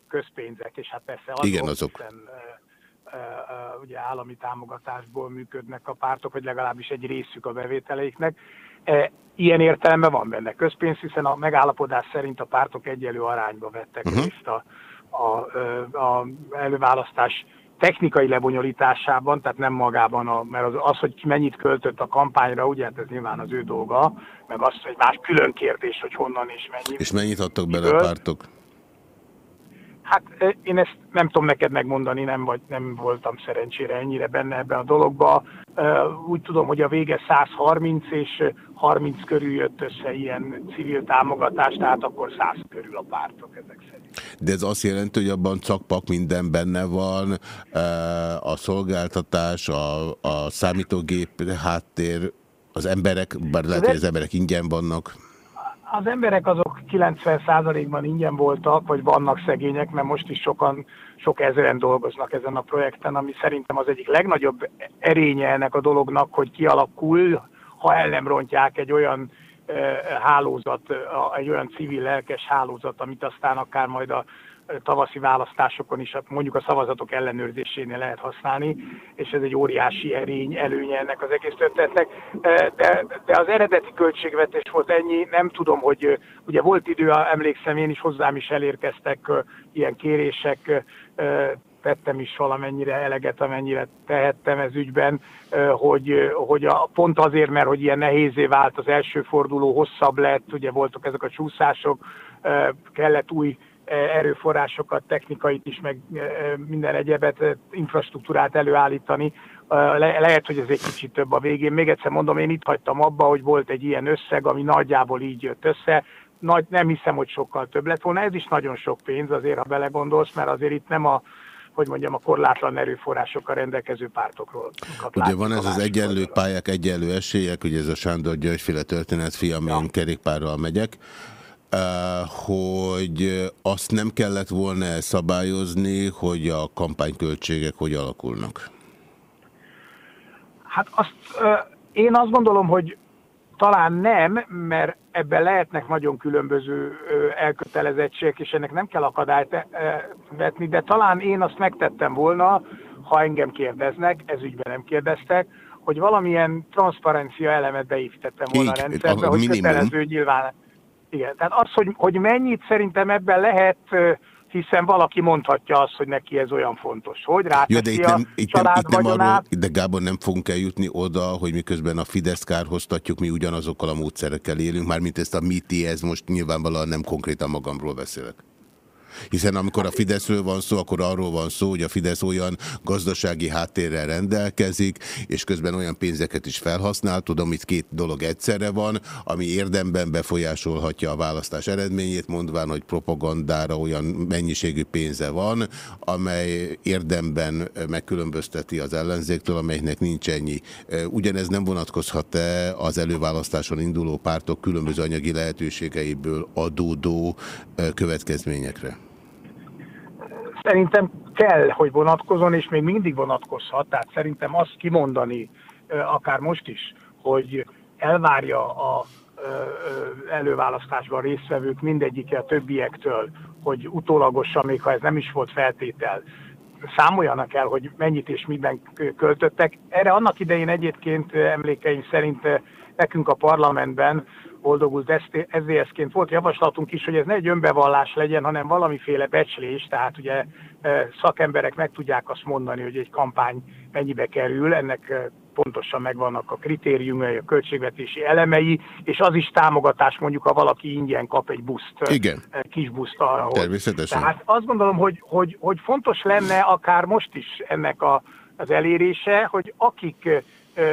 közpénzek, és hát persze azok, Igen, azok. Hiszen, ugye állami támogatásból működnek a pártok, vagy legalábbis egy részük a bevételeiknek. Ilyen értelemben van benne közpénz, hiszen a megállapodás szerint a pártok egyelő arányba vettek uh-huh. részt a, a, a előválasztás technikai lebonyolításában, tehát nem magában, a, mert az, az, hogy ki mennyit költött a kampányra, ugye, hát ez nyilván az ő dolga, meg az, hogy más külön kérdés, hogy honnan és mennyi. És mennyit adtak bele a pártok? Hát én ezt nem tudom neked megmondani, nem, vagy nem voltam szerencsére ennyire benne ebben a dologba. Úgy tudom, hogy a vége 130 és 30 körül jött össze ilyen civil támogatás, tehát akkor 100 körül a pártok ezek szerint. De ez azt jelenti, hogy abban csak minden benne van, a szolgáltatás, a, a számítógép háttér, az emberek, bár lehet, hogy az emberek ingyen vannak az emberek azok 90%-ban ingyen voltak, vagy vannak szegények, mert most is sokan, sok ezeren dolgoznak ezen a projekten, ami szerintem az egyik legnagyobb erénye ennek a dolognak, hogy kialakul, ha el nem rontják egy olyan hálózat, egy olyan civil lelkes hálózat, amit aztán akár majd a tavaszi választásokon is, hát mondjuk a szavazatok ellenőrzésénél lehet használni, és ez egy óriási erény, előnye ennek az egész történetnek. De, de az eredeti költségvetés volt ennyi, nem tudom, hogy ugye volt idő, emlékszem, én is hozzám is elérkeztek ilyen kérések, tettem is valamennyire eleget, amennyire tehettem ez ügyben, hogy, hogy a, pont azért, mert hogy ilyen nehézé vált az első forduló, hosszabb lett, ugye voltak ezek a csúszások, kellett új erőforrásokat, technikait is, meg minden egyebet, infrastruktúrát előállítani. Le, lehet, hogy ez egy kicsit több a végén. Még egyszer mondom, én itt hagytam abba, hogy volt egy ilyen összeg, ami nagyjából így jött össze. Nagy, nem hiszem, hogy sokkal több lett volna. Ez is nagyon sok pénz azért, ha belegondolsz, mert azért itt nem a hogy mondjam, a korlátlan erőforrásokkal rendelkező pártokról. Ugye van ez az egyenlő pályák, egyenlő esélyek, ugye ez a Sándor Györgyféle történet, fiam, én kerékpárral megyek hogy azt nem kellett volna szabályozni, hogy a kampányköltségek hogy alakulnak? Hát azt, én azt gondolom, hogy talán nem, mert ebben lehetnek nagyon különböző elkötelezettségek, és ennek nem kell akadályt vetni, de talán én azt megtettem volna, ha engem kérdeznek, ez ügyben nem kérdeztek, hogy valamilyen transzparencia elemet beépítettem volna Így, a rendszerbe, a hogy minimum. kötelező nyilván igen, tehát az, hogy, hogy mennyit szerintem ebben lehet, hiszen valaki mondhatja azt, hogy neki ez olyan fontos, hogy ráteszi ja, de itt nem, itt nem, itt nem arról, De Gábor, nem fogunk eljutni oda, hogy miközben a Fidesz kárhoztatjuk, mi ugyanazokkal a módszerekkel élünk, mármint ezt a miti, ez most nyilvánvalóan nem konkrétan magamról beszélek. Hiszen amikor a Fideszről van szó, akkor arról van szó, hogy a Fidesz olyan gazdasági háttérrel rendelkezik, és közben olyan pénzeket is felhasznál. Tudom, itt két dolog egyszerre van, ami érdemben befolyásolhatja a választás eredményét, mondván, hogy propagandára olyan mennyiségű pénze van, amely érdemben megkülönbözteti az ellenzéktől, amelynek nincs ennyi. Ugyanez nem vonatkozhat-e az előválasztáson induló pártok különböző anyagi lehetőségeiből adódó következményekre? Szerintem kell, hogy vonatkozon, és még mindig vonatkozhat. Tehát szerintem azt kimondani, akár most is, hogy elvárja a előválasztásban résztvevők mindegyike a többiektől, hogy utólagosan, még ha ez nem is volt feltétel, számoljanak el, hogy mennyit és miben költöttek. Erre annak idején egyébként emlékeim szerint nekünk a parlamentben boldogult SZDSZ-ként volt javaslatunk is, hogy ez ne egy önbevallás legyen, hanem valamiféle becslés, tehát ugye e, szakemberek meg tudják azt mondani, hogy egy kampány mennyibe kerül, ennek e, pontosan megvannak a kritériumai, a költségvetési elemei, és az is támogatás mondjuk, ha valaki ingyen kap egy buszt, Igen. kis buszt arra. Természetesen. Tehát azt gondolom, hogy, hogy, hogy fontos lenne akár most is ennek a, az elérése, hogy akik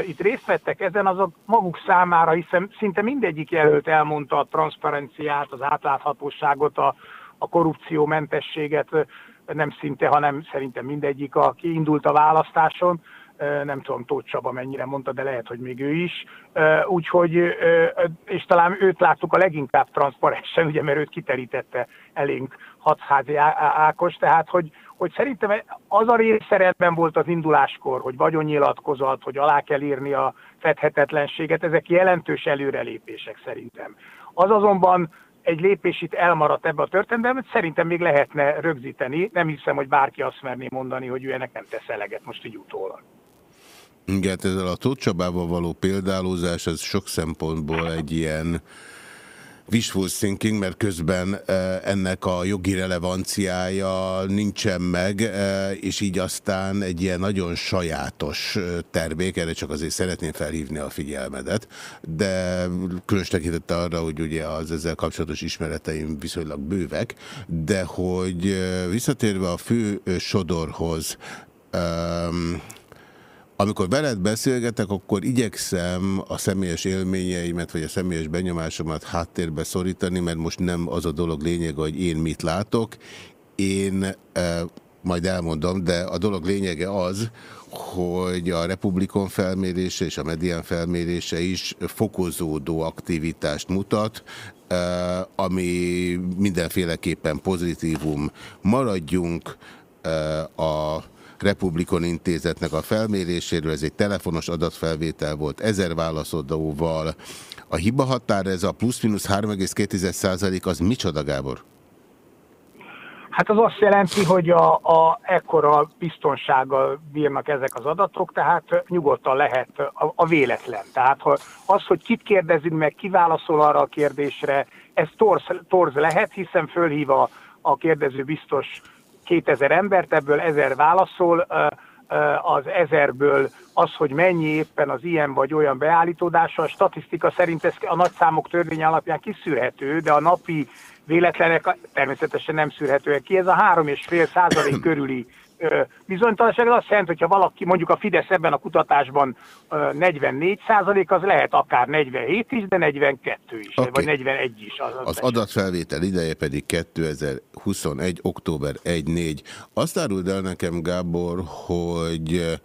itt részt vettek ezen, azok maguk számára, hiszen szinte mindegyik jelölt elmondta a transzparenciát, az átláthatóságot, a, a korrupciómentességet, nem szinte, hanem szerintem mindegyik, aki indult a választáson, nem tudom, Tóth Csaba mennyire mondta, de lehet, hogy még ő is. Úgyhogy, és talán őt láttuk a leginkább transzparensen, ugye, mert őt kiterítette elénk Hatházi Ákos, tehát, hogy, hogy szerintem az a részszeretben volt az induláskor, hogy vagyonnyilatkozat, hogy alá kell írni a fedhetetlenséget, ezek jelentős előrelépések szerintem. Az azonban egy lépés itt elmaradt ebbe a történetben, szerintem még lehetne rögzíteni. Nem hiszem, hogy bárki azt merné mondani, hogy ő ennek nem tesz eleget most így utólag. Igen, ezzel a Tóth Csabával való példálózás, ez sok szempontból egy ilyen wishful thinking, mert közben eh, ennek a jogi relevanciája nincsen meg, eh, és így aztán egy ilyen nagyon sajátos eh, termék, erre csak azért szeretném felhívni a figyelmedet, de különös tekintettel arra, hogy ugye az ezzel kapcsolatos ismereteim viszonylag bővek, de hogy visszatérve a fő sodorhoz, amikor veled beszélgetek, akkor igyekszem a személyes élményeimet, vagy a személyes benyomásomat háttérbe szorítani, mert most nem az a dolog lényege, hogy én mit látok. Én e, majd elmondom, de a dolog lényege az, hogy a Republikon felmérése és a Medián felmérése is fokozódó aktivitást mutat, e, ami mindenféleképpen pozitívum. Maradjunk e, a Republikon intézetnek a felméréséről, ez egy telefonos adatfelvétel volt, ezer válaszadóval. A hiba határ, ez a plusz-minusz 3,2 az micsoda, Gábor? Hát az azt jelenti, hogy a, a ekkora biztonsággal bírnak ezek az adatok, tehát nyugodtan lehet a, a véletlen. Tehát ha az, hogy kit kérdezünk meg, ki válaszol arra a kérdésre, ez torz, torz lehet, hiszen fölhív a, a kérdező biztos 2000 embert, ebből 1000 válaszol, az ezerből az, hogy mennyi éppen az ilyen vagy olyan beállítódása, a statisztika szerint ez a nagyszámok törvény alapján kiszűrhető, de a napi véletlenek természetesen nem szűrhetőek ki. Ez a 3,5 százalék körüli bizonytalanság, az azt jelenti, hogyha valaki, mondjuk a Fidesz ebben a kutatásban ö, 44 százalék, az lehet akár 47 is, de 42 is, Oké. vagy 41 is. Az, az Az adatfelvétel ideje pedig 2021. október 1-4. Azt áruld el nekem, Gábor, hogy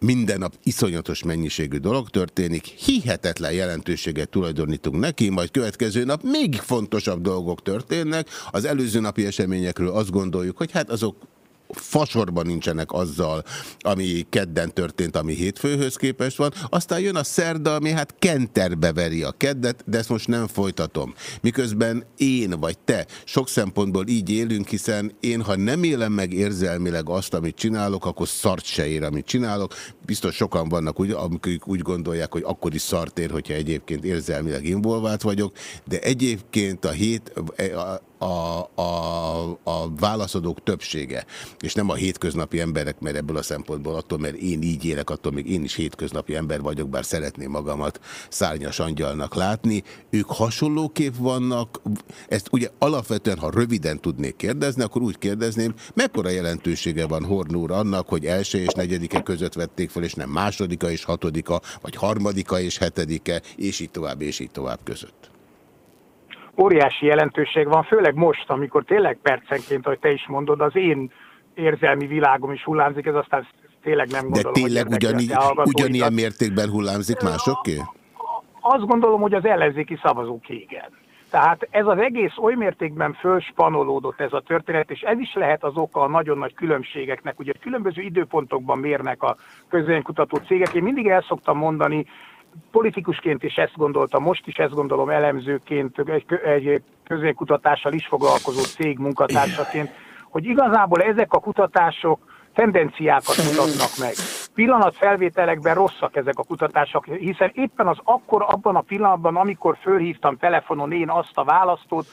minden nap iszonyatos mennyiségű dolog történik, hihetetlen jelentőséget tulajdonítunk neki, majd következő nap még fontosabb dolgok történnek. Az előző napi eseményekről azt gondoljuk, hogy hát azok fasorban nincsenek azzal, ami kedden történt, ami hétfőhöz képest van. Aztán jön a szerda, ami hát kenterbe veri a keddet, de ezt most nem folytatom. Miközben én vagy te sok szempontból így élünk, hiszen én, ha nem élem meg érzelmileg azt, amit csinálok, akkor szart se ér, amit csinálok. Biztos sokan vannak, úgy, amikor úgy gondolják, hogy akkor is szart ér, hogyha egyébként érzelmileg involvált vagyok, de egyébként a hét, a, a, a, válaszadók többsége, és nem a hétköznapi emberek, mert ebből a szempontból attól, mert én így élek, attól még én is hétköznapi ember vagyok, bár szeretném magamat szárnyas angyalnak látni. Ők hasonlóképp vannak, ezt ugye alapvetően, ha röviden tudnék kérdezni, akkor úgy kérdezném, mekkora jelentősége van Hornúr annak, hogy első és negyedike között vették fel, és nem másodika és hatodika, vagy harmadika és hetedike, és így tovább, és így tovább között. Óriási jelentőség van, főleg most, amikor tényleg percenként, ahogy te is mondod, az én érzelmi világom is hullámzik, ez aztán tényleg nem De gondolom, tényleg érdekli a ugyanígy, ugyanilyen mértékben hullámzik másoké? Azt gondolom, hogy az ellenzéki szavazók igen. Tehát ez az egész oly mértékben fölspanolódott ez a történet, és ez is lehet az oka a nagyon nagy különbségeknek. Ugye különböző időpontokban mérnek a közönkutató cégek. Én mindig el szoktam mondani, politikusként is ezt gondoltam, most is ezt gondolom elemzőként, egy, egy közvénkutatással is foglalkozó cég munkatársaként, hogy igazából ezek a kutatások tendenciákat mutatnak meg. Pillanatfelvételekben rosszak ezek a kutatások, hiszen éppen az akkor, abban a pillanatban, amikor fölhívtam telefonon én azt a választót,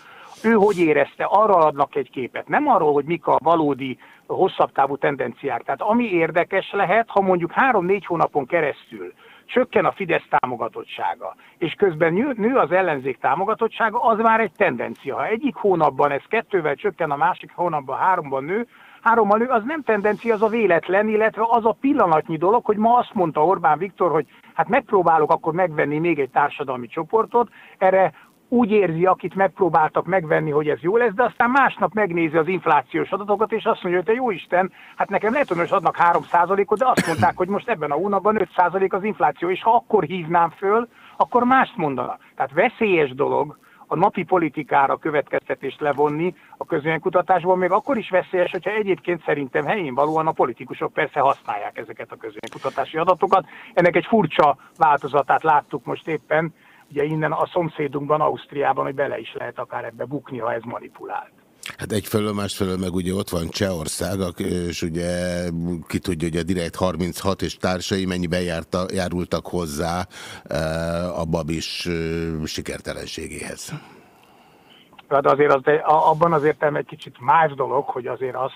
ő hogy érezte, arra adnak egy képet. Nem arról, hogy mik a valódi hosszabb távú tendenciák. Tehát ami érdekes lehet, ha mondjuk három-négy hónapon keresztül csökken a Fidesz támogatottsága, és közben nő, az ellenzék támogatottsága, az már egy tendencia. Ha egyik hónapban ez kettővel csökken, a másik hónapban háromban nő, hárommal nő, az nem tendencia, az a véletlen, illetve az a pillanatnyi dolog, hogy ma azt mondta Orbán Viktor, hogy hát megpróbálok akkor megvenni még egy társadalmi csoportot, erre úgy érzi, akit megpróbáltak megvenni, hogy ez jó lesz, de aztán másnap megnézi az inflációs adatokat, és azt mondja, hogy te jó Isten, hát nekem lehet, hogy most adnak 3%-ot, de azt mondták, hogy most ebben a hónapban 5% az infláció, és ha akkor hívnám föl, akkor mást mondana. Tehát veszélyes dolog a napi politikára következtetést levonni a közönkutatásból, még akkor is veszélyes, hogyha egyébként szerintem helyén valóan a politikusok persze használják ezeket a közönkutatási adatokat. Ennek egy furcsa változatát láttuk most éppen, ugye innen a szomszédunkban, Ausztriában, hogy bele is lehet akár ebbe bukni, ha ez manipulált. Hát egyfelől, másfelől meg ugye ott van Csehország, és ugye ki tudja, hogy a Direkt 36 és társai mennyiben járta, járultak hozzá a babis sikertelenségéhez. De azért az, de abban az értelme egy kicsit más dolog, hogy azért az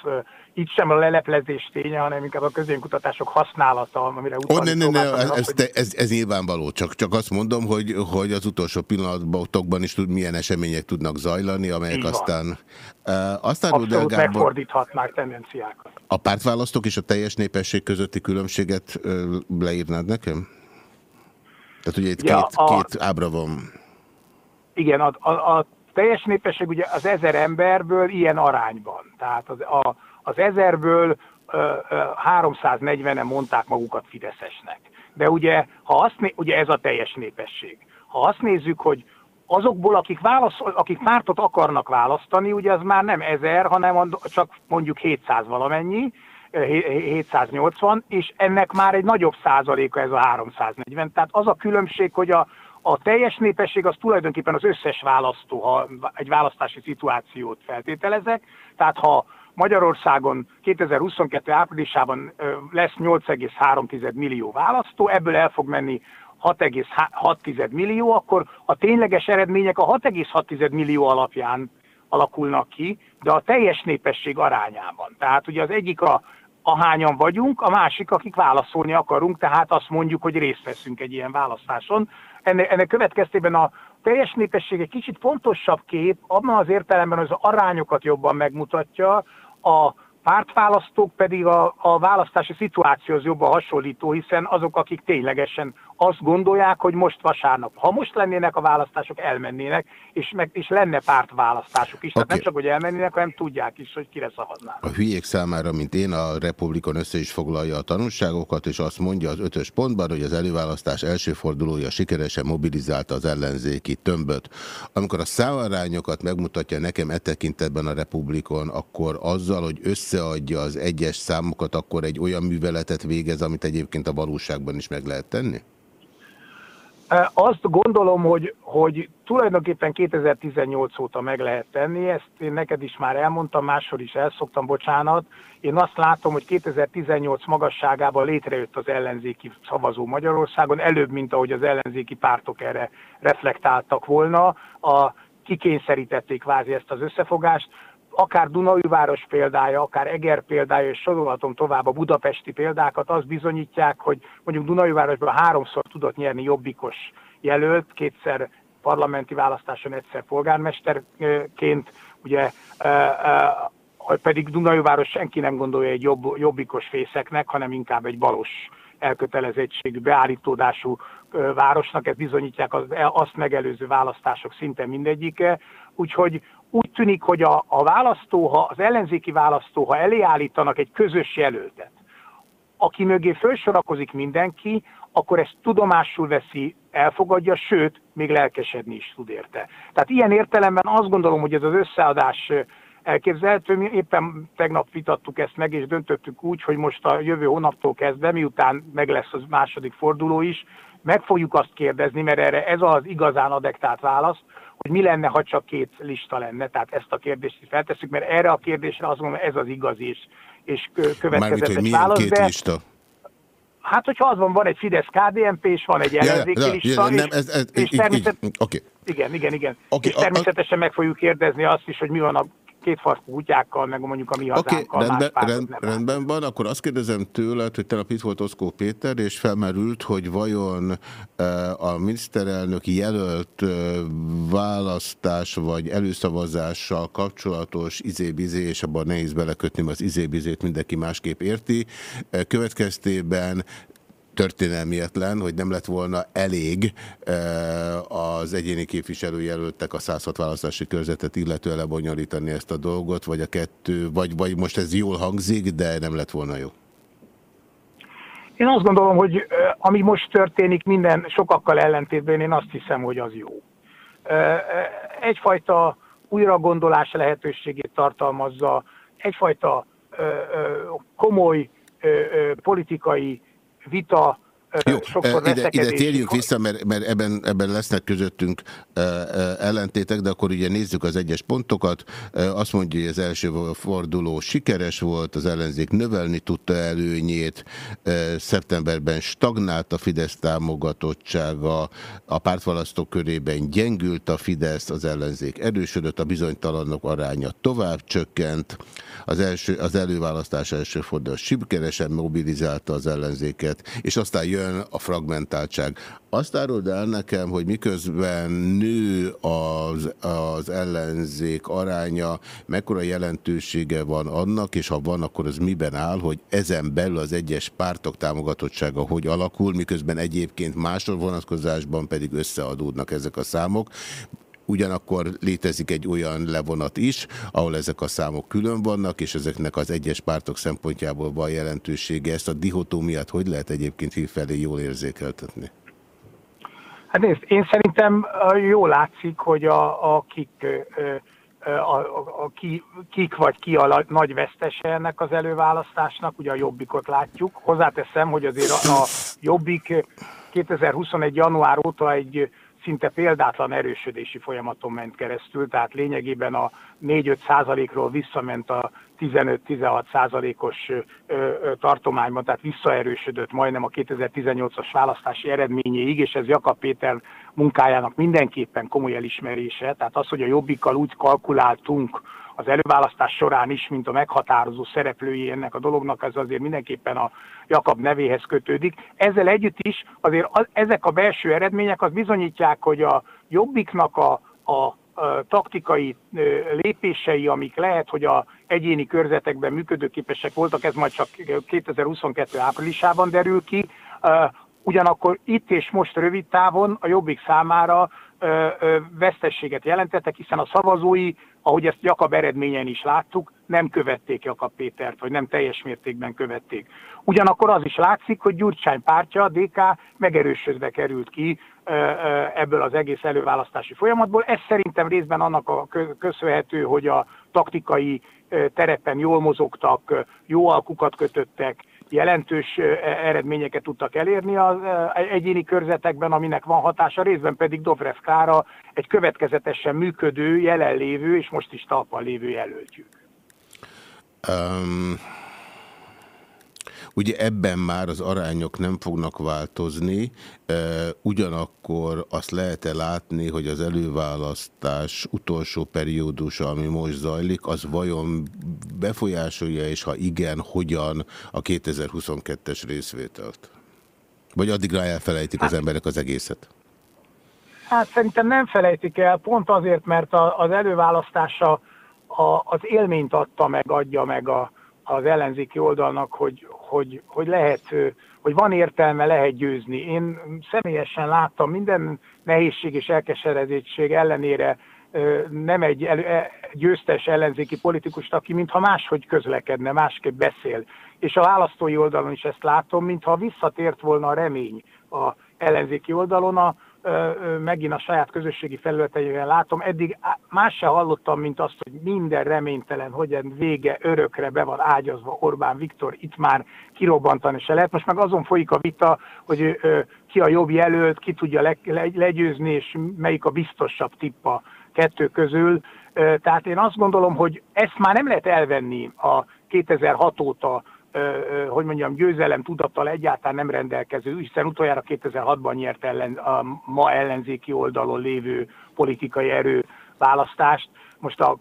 itt sem a leleplezés ténye, hanem inkább a közönkutatások használata, amire utalni oh, ne, ne, ne, ez, ez, ez, ez nyilvánvaló, csak, csak azt mondom, hogy, hogy az utolsó pillanatban is tud, milyen események tudnak zajlani, amelyek Így aztán... Uh, aztán Abszolút Gábor, megfordíthatnák tendenciákat. A pártválasztók és a teljes népesség közötti különbséget uh, leírnád nekem? Tehát ugye itt ja, két, a... két ábra van. Igen, a, a, a teljes népesség ugye az ezer emberből ilyen arányban. Tehát az, a, az ezerből 340-en mondták magukat Fideszesnek. De ugye, ha azt, ugye ez a teljes népesség. Ha azt nézzük, hogy azokból, akik, válasz, akik pártot akarnak választani, ugye az már nem ezer, hanem csak mondjuk 700 valamennyi, 780, és ennek már egy nagyobb százaléka ez a 340. Tehát az a különbség, hogy a, a teljes népesség az tulajdonképpen az összes választó, ha egy választási szituációt feltételezek, tehát ha Magyarországon 2022 áprilisában lesz 8,3 millió választó, ebből el fog menni 6,6 millió, akkor a tényleges eredmények a 6,6 millió alapján alakulnak ki, de a teljes népesség arányában. Tehát ugye az egyik a ahányan vagyunk, a másik, akik válaszolni akarunk, tehát azt mondjuk, hogy részt veszünk egy ilyen választáson. Ennek, ennek következtében a teljes népesség egy kicsit pontosabb kép, abban az értelemben, hogy az arányokat jobban megmutatja, a pártválasztók pedig a, a választási szituációhoz jobban hasonlító, hiszen azok, akik ténylegesen azt gondolják, hogy most vasárnap, ha most lennének a választások, elmennének, és, meg, és lenne pártválasztásuk is. Okay. Tehát nem csak, hogy elmennének, hanem tudják is, hogy kire szavaznának. A hülyék számára, mint én, a Republikon össze is foglalja a tanulságokat, és azt mondja az ötös pontban, hogy az előválasztás első fordulója sikeresen mobilizálta az ellenzéki tömböt. Amikor a számarányokat megmutatja nekem e tekintetben a Republikon, akkor azzal, hogy összeadja az egyes számokat, akkor egy olyan műveletet végez, amit egyébként a valóságban is meg lehet tenni? Azt gondolom, hogy, hogy tulajdonképpen 2018 óta meg lehet tenni, ezt én neked is már elmondtam, máshol is elszoktam, bocsánat. Én azt látom, hogy 2018 magasságában létrejött az ellenzéki szavazó Magyarországon, előbb, mint ahogy az ellenzéki pártok erre reflektáltak volna. A, kikényszerítették kvázi ezt az összefogást akár Dunajváros példája, akár Eger példája, és sorolhatom tovább a budapesti példákat, azt bizonyítják, hogy mondjuk Dunajvárosban háromszor tudott nyerni jobbikos jelölt, kétszer parlamenti választáson, egyszer polgármesterként, ugye pedig Dunajváros senki nem gondolja egy jobb, jobbikos fészeknek, hanem inkább egy balos elkötelezettségű, beállítódású városnak, ez bizonyítják az, azt megelőző választások szinte mindegyike, úgyhogy úgy tűnik, hogy a, a választó, ha az ellenzéki választó, ha elé állítanak egy közös jelöltet, aki mögé felsorakozik mindenki, akkor ezt tudomásul veszi, elfogadja, sőt, még lelkesedni is tud érte. Tehát ilyen értelemben azt gondolom, hogy ez az összeadás elképzelhető. Mi éppen tegnap vitattuk ezt meg, és döntöttük úgy, hogy most a jövő hónaptól kezdve, miután meg lesz az második forduló is, meg fogjuk azt kérdezni, mert erre ez az igazán adektált válasz, hogy mi lenne, ha csak két lista lenne. Tehát ezt a kérdést is feltesszük, mert erre a kérdésre azt mondom, ez az igaz és, és következetes válasz. Két de, lista? Hát, hogyha az van, van egy fidesz KDNP, és van egy ellenzéki ja, lista, ja, és, ez, ez, és így, természet... így, okay. Igen, igen, igen. Okay, és természetesen meg fogjuk kérdezni azt is, hogy mi van a két farkú kutyákkal, meg mondjuk a mi hazánkkal. Okay, rendben, rend, rendben van, akkor azt kérdezem tőled, hogy tegnap itt volt Oszkó Péter, és felmerült, hogy vajon a miniszterelnök jelölt választás vagy előszavazással kapcsolatos izébizé, és abban nehéz belekötni, az izébizét mindenki másképp érti. Következtében történelmietlen, hogy nem lett volna elég az egyéni képviselőjelöltek a 106 választási körzetet illetően lebonyolítani ezt a dolgot, vagy a kettő, vagy, vagy most ez jól hangzik, de nem lett volna jó. Én azt gondolom, hogy ami most történik minden sokakkal ellentétben, én azt hiszem, hogy az jó. Egyfajta újragondolás lehetőségét tartalmazza, egyfajta komoly politikai vita, jó, ide, ide térjünk vissza, mert, mert ebben, ebben lesznek közöttünk ellentétek, de akkor ugye nézzük az egyes pontokat. Azt mondja, hogy az első forduló sikeres volt, az ellenzék növelni tudta előnyét, szeptemberben stagnált a Fidesz támogatottsága, a pártvalasztók körében gyengült a Fidesz, az ellenzék erősödött, a bizonytalanok aránya tovább csökkent, az, első, az előválasztás első forduló sikeresebb mobilizálta az ellenzéket, és aztán jön a fragmentáltság. Azt áruld el nekem, hogy miközben nő az, az ellenzék aránya, mekkora jelentősége van annak, és ha van, akkor az miben áll, hogy ezen belül az egyes pártok támogatottsága hogy alakul, miközben egyébként másról vonatkozásban pedig összeadódnak ezek a számok. Ugyanakkor létezik egy olyan levonat is, ahol ezek a számok külön vannak, és ezeknek az egyes pártok szempontjából van jelentősége. Ezt a dihotómiát hogy lehet egyébként hívfelé jól érzékeltetni? Hát nézd, én szerintem jól látszik, hogy a, a kik, a, a, a ki, kik vagy ki a nagy vesztese ennek az előválasztásnak, ugye a Jobbikot látjuk. Hozzáteszem, hogy azért a, a Jobbik 2021. január óta egy szinte példátlan erősödési folyamaton ment keresztül, tehát lényegében a 4-5 százalékról visszament a 15-16 százalékos tartományban, tehát visszaerősödött majdnem a 2018-as választási eredményéig, és ez Jakab Péter munkájának mindenképpen komoly elismerése. Tehát az, hogy a Jobbikkal úgy kalkuláltunk, az előválasztás során is, mint a meghatározó szereplői ennek a dolognak, ez azért mindenképpen a Jakab nevéhez kötődik. Ezzel együtt is azért az, ezek a belső eredmények az bizonyítják, hogy a Jobbiknak a, a taktikai lépései, amik lehet, hogy a egyéni körzetekben működőképesek voltak, ez majd csak 2022 áprilisában derül ki, ugyanakkor itt és most rövid távon a Jobbik számára vesztességet jelentettek, hiszen a szavazói ahogy ezt Jakab eredményen is láttuk, nem követték Jakab Pétert, vagy nem teljes mértékben követték. Ugyanakkor az is látszik, hogy Gyurcsány pártja, a DK megerősödve került ki ebből az egész előválasztási folyamatból. Ez szerintem részben annak a köszönhető, hogy a taktikai terepen jól mozogtak, jó alkukat kötöttek, jelentős eredményeket tudtak elérni az egyéni körzetekben, aminek van hatása, részben pedig Dobrev Klára egy következetesen működő, jelenlévő és most is talpal lévő jelöltjük. Um, Ugye ebben már az arányok nem fognak változni, ugyanakkor azt lehet-e látni, hogy az előválasztás utolsó periódusa, ami most zajlik, az vajon befolyásolja, és ha igen, hogyan a 2022-es részvételt? Vagy addigra elfelejtik az emberek az egészet? Hát szerintem nem felejtik el, pont azért, mert az előválasztása az élményt adta meg, adja meg a, az ellenzéki oldalnak, hogy, hogy, hogy lehet, hogy van értelme, lehet győzni. Én személyesen láttam minden nehézség és elkeseredettség ellenére nem egy e, győztes ellenzéki politikust, aki mintha máshogy közlekedne, másképp beszél. És a választói oldalon is ezt látom, mintha visszatért volna a remény a ellenzéki oldalon. A, megint a saját közösségi felületeivel látom. Eddig más se hallottam, mint azt, hogy minden reménytelen, hogy vége örökre be van ágyazva Orbán Viktor, itt már kirobbantani se lehet. Most meg azon folyik a vita, hogy ki a jobb jelölt, ki tudja legyőzni, és melyik a biztosabb tippa kettő közül. Tehát én azt gondolom, hogy ezt már nem lehet elvenni a 2006 óta hogy mondjam, győzelem tudattal egyáltalán nem rendelkező, hiszen utoljára 2006-ban nyert ellen, a ma ellenzéki oldalon lévő politikai erő választást. Most a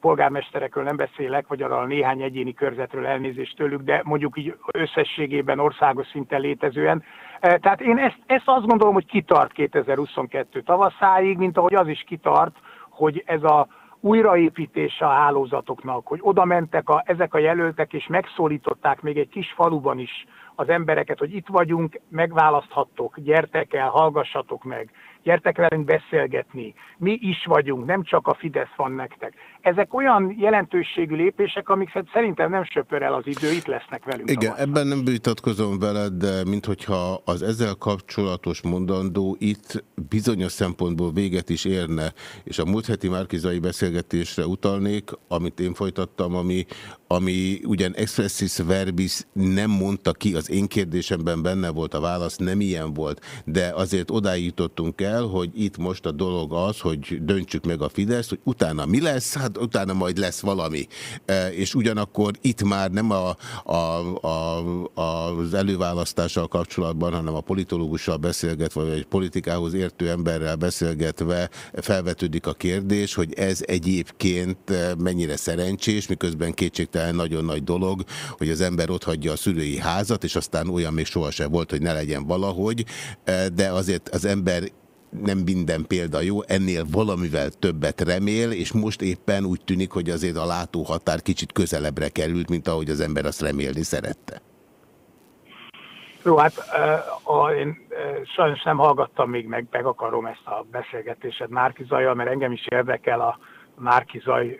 polgármesterekről nem beszélek, vagy arra a néhány egyéni körzetről elnézést tőlük, de mondjuk így összességében országos szinten létezően. Tehát én ezt, ezt azt gondolom, hogy kitart 2022 tavaszáig, mint ahogy az is kitart, hogy ez a újraépítése a hálózatoknak, hogy oda mentek a, ezek a jelöltek, és megszólították még egy kis faluban is az embereket, hogy itt vagyunk, megválaszthattok, gyertek el, hallgassatok meg, gyertek velünk beszélgetni, mi is vagyunk, nem csak a Fidesz van nektek. Ezek olyan jelentőségű lépések, amiket szerintem nem söpör el az idő, itt lesznek velünk. Igen, ebben nem vitatkozom veled, de minthogyha az ezzel kapcsolatos mondandó itt bizonyos szempontból véget is érne, és a múlt heti Márkizai beszélgetésre utalnék, amit én folytattam, ami, ami ugyan expressis verbis nem mondta ki, az én kérdésemben benne volt a válasz, nem ilyen volt, de azért odáig jutottunk el, hogy itt most a dolog az, hogy döntsük meg a Fidesz, hogy utána mi lesz, hát utána majd lesz valami. És ugyanakkor itt már nem a, a, a, az előválasztással kapcsolatban, hanem a politológussal beszélgetve, vagy egy politikához értő emberrel beszélgetve felvetődik a kérdés, hogy ez egyébként mennyire szerencsés, miközben kétségtelen nagyon nagy dolog, hogy az ember ott hagyja a szülői házat, és aztán olyan még sohasem volt, hogy ne legyen valahogy, de azért az ember nem minden példa jó, ennél valamivel többet remél, és most éppen úgy tűnik, hogy azért a látóhatár kicsit közelebbre került, mint ahogy az ember azt remélni szerette. Jó, hát a, én sajnos nem hallgattam még meg, meg akarom ezt a beszélgetésed Márki Zajjal, mert engem is érdekel a Márki Zaj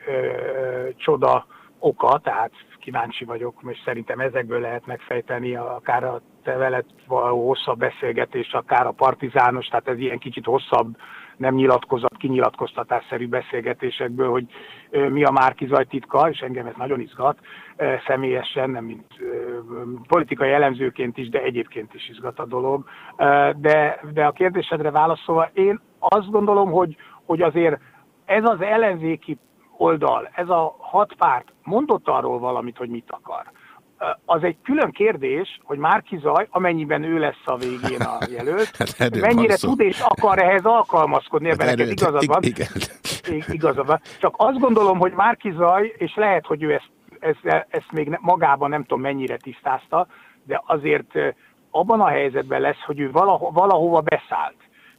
csoda oka, tehát kíváncsi vagyok, és szerintem ezekből lehet megfejteni akár a te veled való hosszabb beszélgetés, akár a partizános, tehát ez ilyen kicsit hosszabb, nem nyilatkozat, kinyilatkoztatásszerű beszélgetésekből, hogy mi a Márkizaj titka, és engem ez nagyon izgat, személyesen, nem mint politikai elemzőként is, de egyébként is izgat a dolog. De, de a kérdésedre válaszolva, én azt gondolom, hogy, hogy azért ez az ellenzéki oldal, ez a hat párt mondott arról valamit, hogy mit akar. Az egy külön kérdés, hogy Márki Zaj, amennyiben ő lesz a végén a jelölt, hát mennyire tud és akar ehhez alkalmazkodni, ebben hát neked igazad van. Igen. Igazad van. Csak azt gondolom, hogy Márki Zaj, és lehet, hogy ő ezt, ezt, ezt még magában nem tudom mennyire tisztázta, de azért abban a helyzetben lesz, hogy ő valaho, valahova beszállt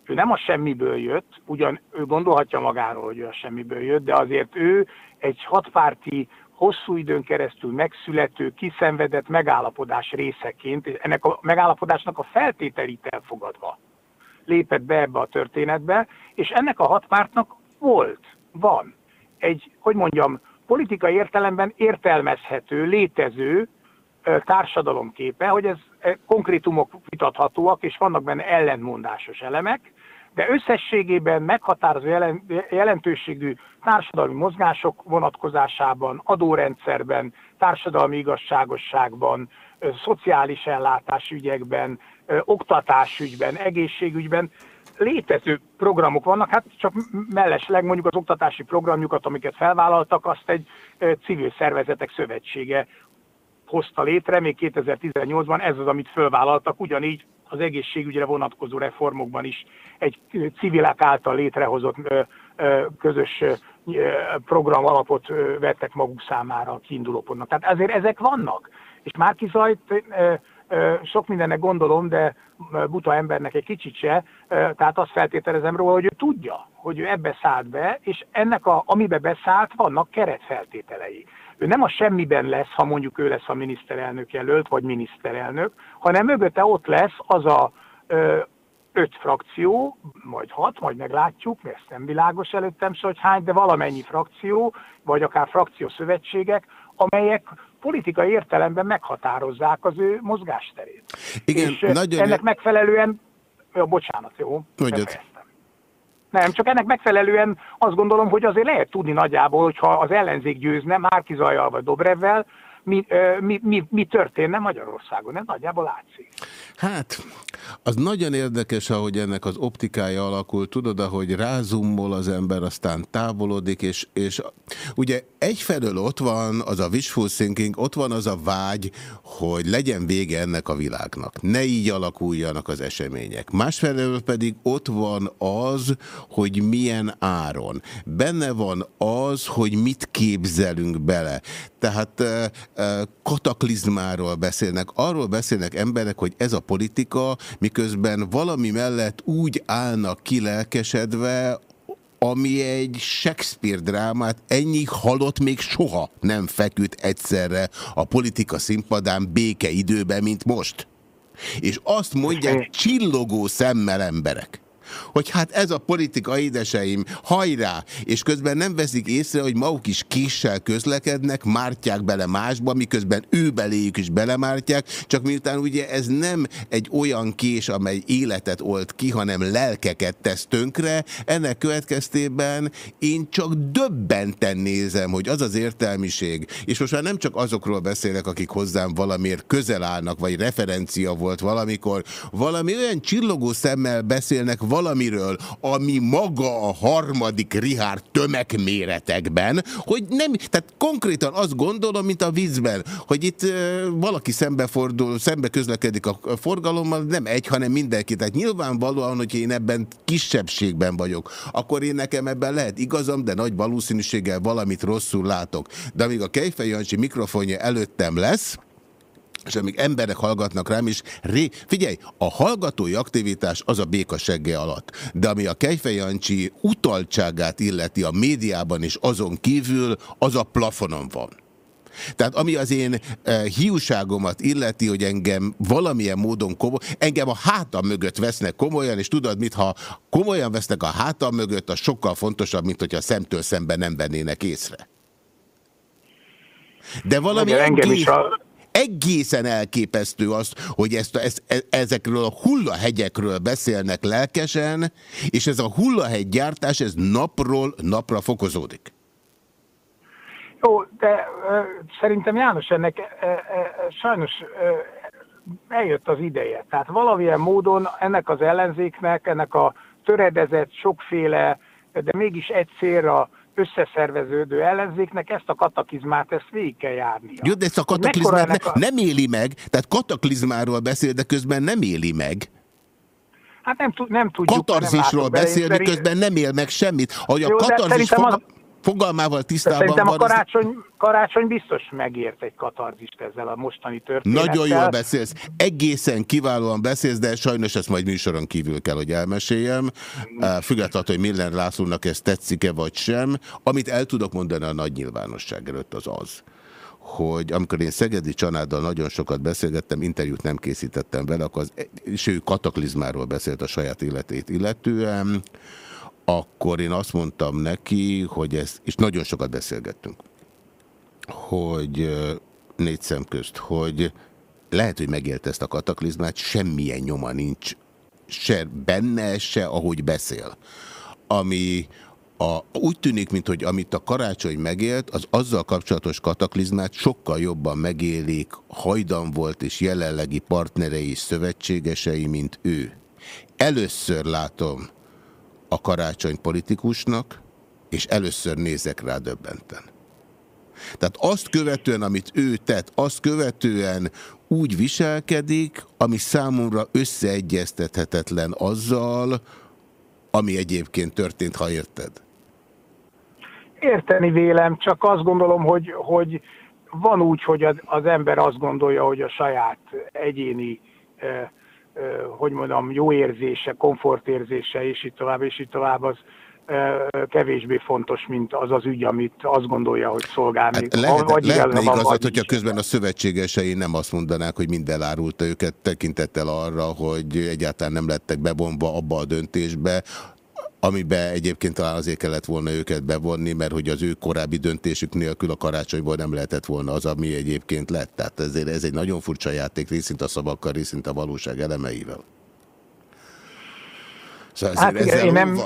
ő nem a semmiből jött, ugyan ő gondolhatja magáról, hogy ő a semmiből jött, de azért ő egy hatpárti, hosszú időn keresztül megszülető, kiszenvedett megállapodás részeként, és ennek a megállapodásnak a feltételét elfogadva lépett be ebbe a történetbe, és ennek a hatpártnak volt, van egy, hogy mondjam, politikai értelemben értelmezhető, létező társadalomképe, hogy ez konkrétumok vitathatóak, és vannak benne ellentmondásos elemek, de összességében meghatározó jelentőségű társadalmi mozgások vonatkozásában, adórendszerben, társadalmi igazságosságban, szociális ellátásügyekben, oktatásügyben, egészségügyben létező programok vannak, hát csak mellesleg mondjuk az oktatási programjukat, amiket felvállaltak, azt egy civil szervezetek szövetsége hozta létre, még 2018-ban ez az, amit fölvállaltak, ugyanígy az egészségügyre vonatkozó reformokban is egy civilek által létrehozott közös program alapot vettek maguk számára a kiindulópontnak. Tehát azért ezek vannak. És Márki Zajt sok mindennek gondolom, de buta embernek egy kicsit se, tehát azt feltételezem róla, hogy ő tudja, hogy ő ebbe szállt be, és ennek, a, amibe beszállt, vannak keretfeltételei. Ő nem a semmiben lesz, ha mondjuk ő lesz a miniszterelnök jelölt, vagy miniszterelnök, hanem mögötte ott lesz az a ö, öt frakció, majd hat, majd meglátjuk, mert ez nem világos előttem se, hogy hány, de valamennyi frakció, vagy akár frakciószövetségek, amelyek politikai értelemben meghatározzák az ő mozgásterét. Igen, És nagyon... ennek megfelelően, ja, bocsánat, jó? Mondjad. Nem, csak ennek megfelelően azt gondolom, hogy azért lehet tudni nagyjából, hogyha az ellenzék győzne Márki Zajjal vagy Dobrevvel, mi, mi, mi, mi történne Magyarországon. Ez nagyjából látszik. Hát, az nagyon érdekes, ahogy ennek az optikája alakul. Tudod, ahogy rázummol az ember, aztán távolodik, és, és ugye egyfelől ott van az a wishful thinking, ott van az a vágy, hogy legyen vége ennek a világnak. Ne így alakuljanak az események. Másfelől pedig ott van az, hogy milyen áron. Benne van az, hogy mit képzelünk bele. Tehát kataklizmáról beszélnek, arról beszélnek emberek, hogy ez a politika, miközben valami mellett úgy állnak kilelkesedve, ami egy Shakespeare drámát, ennyi halott még soha nem feküdt egyszerre a politika színpadán béke időben, mint most. És azt mondják csillogó szemmel emberek hogy hát ez a politika édeseim, hajrá, és közben nem veszik észre, hogy maguk is késsel közlekednek, mártják bele másba, miközben ő beléjük is belemártják, csak miután ugye ez nem egy olyan kés, amely életet olt ki, hanem lelkeket tesz tönkre, ennek következtében én csak döbbenten nézem, hogy az az értelmiség, és most már nem csak azokról beszélek, akik hozzám valamiért közel állnak, vagy referencia volt valamikor, valami olyan csillogó szemmel beszélnek valamiről, ami maga a harmadik Richard tömegméretekben, hogy nem, tehát konkrétan azt gondolom, mint a vízben, hogy itt valaki szembefordul, szembe közlekedik a forgalommal, nem egy, hanem mindenki. Tehát nyilvánvalóan, hogy én ebben kisebbségben vagyok, akkor én nekem ebben lehet igazam, de nagy valószínűséggel valamit rosszul látok. De amíg a Kejfej Jancsi mikrofonja előttem lesz, és amíg emberek hallgatnak rám is, ré... figyelj, a hallgatói aktivitás az a béka segge alatt, de ami a Kejfej Jancsi utaltságát illeti a médiában és azon kívül, az a plafonon van. Tehát ami az én e, hiúságomat illeti, hogy engem valamilyen módon komoly, engem a hátam mögött vesznek komolyan, és tudod mit, ha komolyan vesznek a hátam mögött, az sokkal fontosabb, mint hogyha szemtől szemben nem vennének észre. De valami egész, egészen elképesztő az, hogy ezt, ezt, e, ezekről a hullahegyekről beszélnek lelkesen, és ez a hullahegy gyártás, ez napról napra fokozódik. Jó, de ö, szerintem János ennek ö, ö, sajnos ö, eljött az ideje. Tehát valamilyen módon ennek az ellenzéknek, ennek a töredezett, sokféle, de mégis egy célra összeszerveződő ellenzéknek ezt a katakizmát, ezt végig kell járnia. Jó, de ezt a kataklizmát ne, a... nem éli meg, tehát kataklizmáról beszél, de közben nem éli meg. Hát nem, nem tudjuk. Katarzisról beszél, miközben nem él meg semmit. Ahogy a katarzis fog... fogalmával tisztában Szerintem van. a karácsony, karácsony biztos megért egy katarzist ezzel a mostani történettel. Nagyon jól beszélsz. Egészen kiválóan beszélsz, de sajnos ezt majd műsoron kívül kell, hogy elmeséljem. Függetlenül, hogy Miller Lászlónak ez tetszik-e vagy sem. Amit el tudok mondani a nagy nyilvánosság előtt az az, hogy amikor én Szegedi Csanáddal nagyon sokat beszélgettem, interjút nem készítettem vele, akkor az, és ő kataklizmáról beszélt a saját életét illetően, akkor én azt mondtam neki, hogy ez, és nagyon sokat beszélgettünk, hogy négy szem közt, hogy lehet, hogy megélt ezt a kataklizmát, semmilyen nyoma nincs se benne, se ahogy beszél. Ami a, úgy tűnik, mint hogy amit a karácsony megélt, az azzal kapcsolatos kataklizmát sokkal jobban megélik hajdan volt és jelenlegi partnerei és szövetségesei, mint ő. Először látom, a karácsony politikusnak, és először nézek rá döbbenten. Tehát azt követően, amit ő tett, azt követően úgy viselkedik, ami számomra összeegyeztethetetlen azzal, ami egyébként történt, ha érted. Érteni vélem, csak azt gondolom, hogy, hogy van úgy, hogy az, ember azt gondolja, hogy a saját egyéni eh, hogy mondom, jó érzése, komfortérzése, és így tovább, és így tovább, az kevésbé fontos, mint az az ügy, amit azt gondolja, hogy szolgál. Hát lehet, vagy lehetne igazad, hogyha közben a szövetségesei nem azt mondanák, hogy minden árulta őket tekintettel arra, hogy egyáltalán nem lettek bevonva abba a döntésbe, amiben egyébként talán azért kellett volna őket bevonni, mert hogy az ő korábbi döntésük nélkül a karácsonyból nem lehetett volna az, ami egyébként lett. Tehát ezért ez egy nagyon furcsa játék, részint a szavakkal, részint a valóság elemeivel. Szóval hát igen, én nem,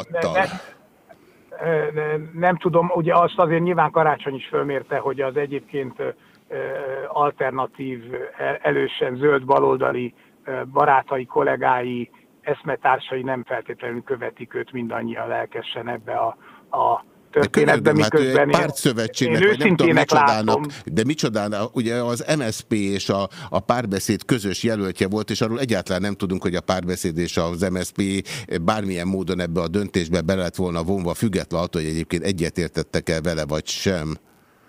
nem, nem tudom, ugye azt azért nyilván karácsony is fölmérte, hogy az egyébként alternatív, elősen zöld baloldali barátai, kollégái, eszmetársai nem feltétlenül követik őt mindannyian lelkesen ebbe a, a történetben, hát miközben egy pártszövetségnek, vagy nem tudom, micsodának, de micsodának, ugye az MSP és a, a párbeszéd közös jelöltje volt, és arról egyáltalán nem tudunk, hogy a párbeszéd és az MSP bármilyen módon ebbe a döntésbe be lett volna vonva, független attól, hogy egyébként egyetértettek el vele, vagy sem.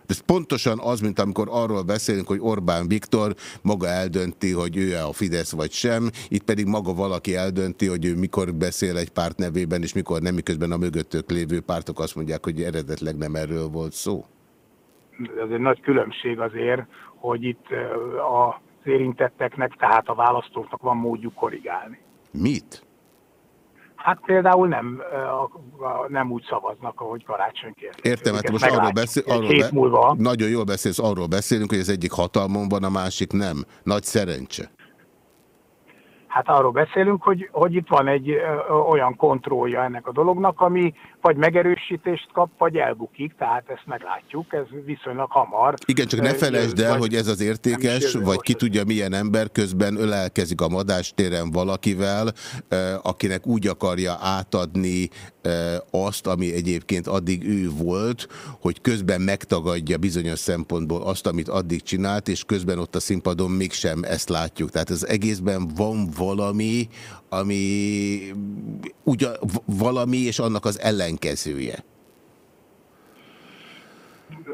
Ez pontosan az, mint amikor arról beszélünk, hogy Orbán Viktor maga eldönti, hogy ő-e a Fidesz vagy sem, itt pedig maga valaki eldönti, hogy ő mikor beszél egy párt nevében, és mikor nem, miközben a mögöttök lévő pártok azt mondják, hogy eredetleg nem erről volt szó. Ez egy nagy különbség azért, hogy itt az érintetteknek, tehát a választóknak van módjuk korrigálni. Mit? Hát például nem, nem úgy szavaznak, ahogy karácsony kért. Értem, hát most arról, beszél, arról be, múlva. nagyon jól beszélsz, arról beszélünk, hogy az egyik hatalmon van, a másik nem. Nagy szerencse. Hát arról beszélünk, hogy, hogy itt van egy ö, olyan kontrollja ennek a dolognak, ami vagy megerősítést kap, vagy elbukik, tehát ezt meglátjuk, ez viszonylag hamar. Igen, csak ne felejtsd el, hogy ez az értékes, vagy ki tudja milyen ember közben ölelkezik a madástéren valakivel, akinek úgy akarja átadni azt, ami egyébként addig ő volt, hogy közben megtagadja bizonyos szempontból azt, amit addig csinált, és közben ott a színpadon mégsem ezt látjuk. Tehát az egészben van valami, ami ugyan, valami, és annak az ellenkezője.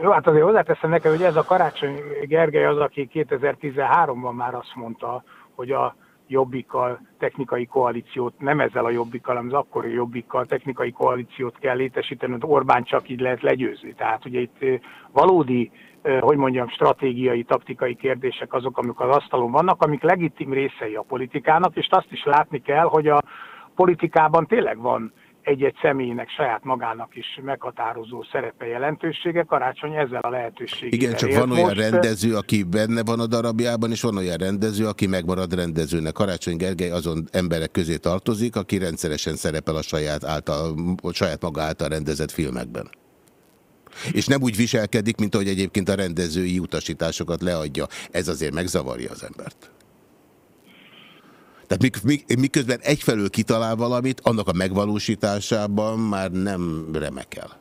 Jó, hát azért hozzáteszem nekem, hogy ez a Karácsony Gergely az, aki 2013-ban már azt mondta, hogy a jobbikkal technikai koalíciót, nem ezzel a jobbikkal, hanem az akkori jobbikkal technikai koalíciót kell létesíteni, hogy Orbán csak így lehet legyőzni. Tehát ugye itt valódi hogy mondjam, stratégiai, taktikai kérdések azok, amik az asztalon vannak, amik legitim részei a politikának, és azt is látni kell, hogy a politikában tényleg van egy-egy személynek saját magának is meghatározó szerepe jelentősége. Karácsony ezzel a lehetőséggel Igen, csak van olyan most. rendező, aki benne van a darabjában, és van olyan rendező, aki megmarad rendezőnek. Karácsony Gergely azon emberek közé tartozik, aki rendszeresen szerepel a saját, által, a saját maga által rendezett filmekben. És nem úgy viselkedik, mint ahogy egyébként a rendezői utasításokat leadja. Ez azért megzavarja az embert. Tehát miközben egyfelől kitalál valamit, annak a megvalósításában már nem remekel.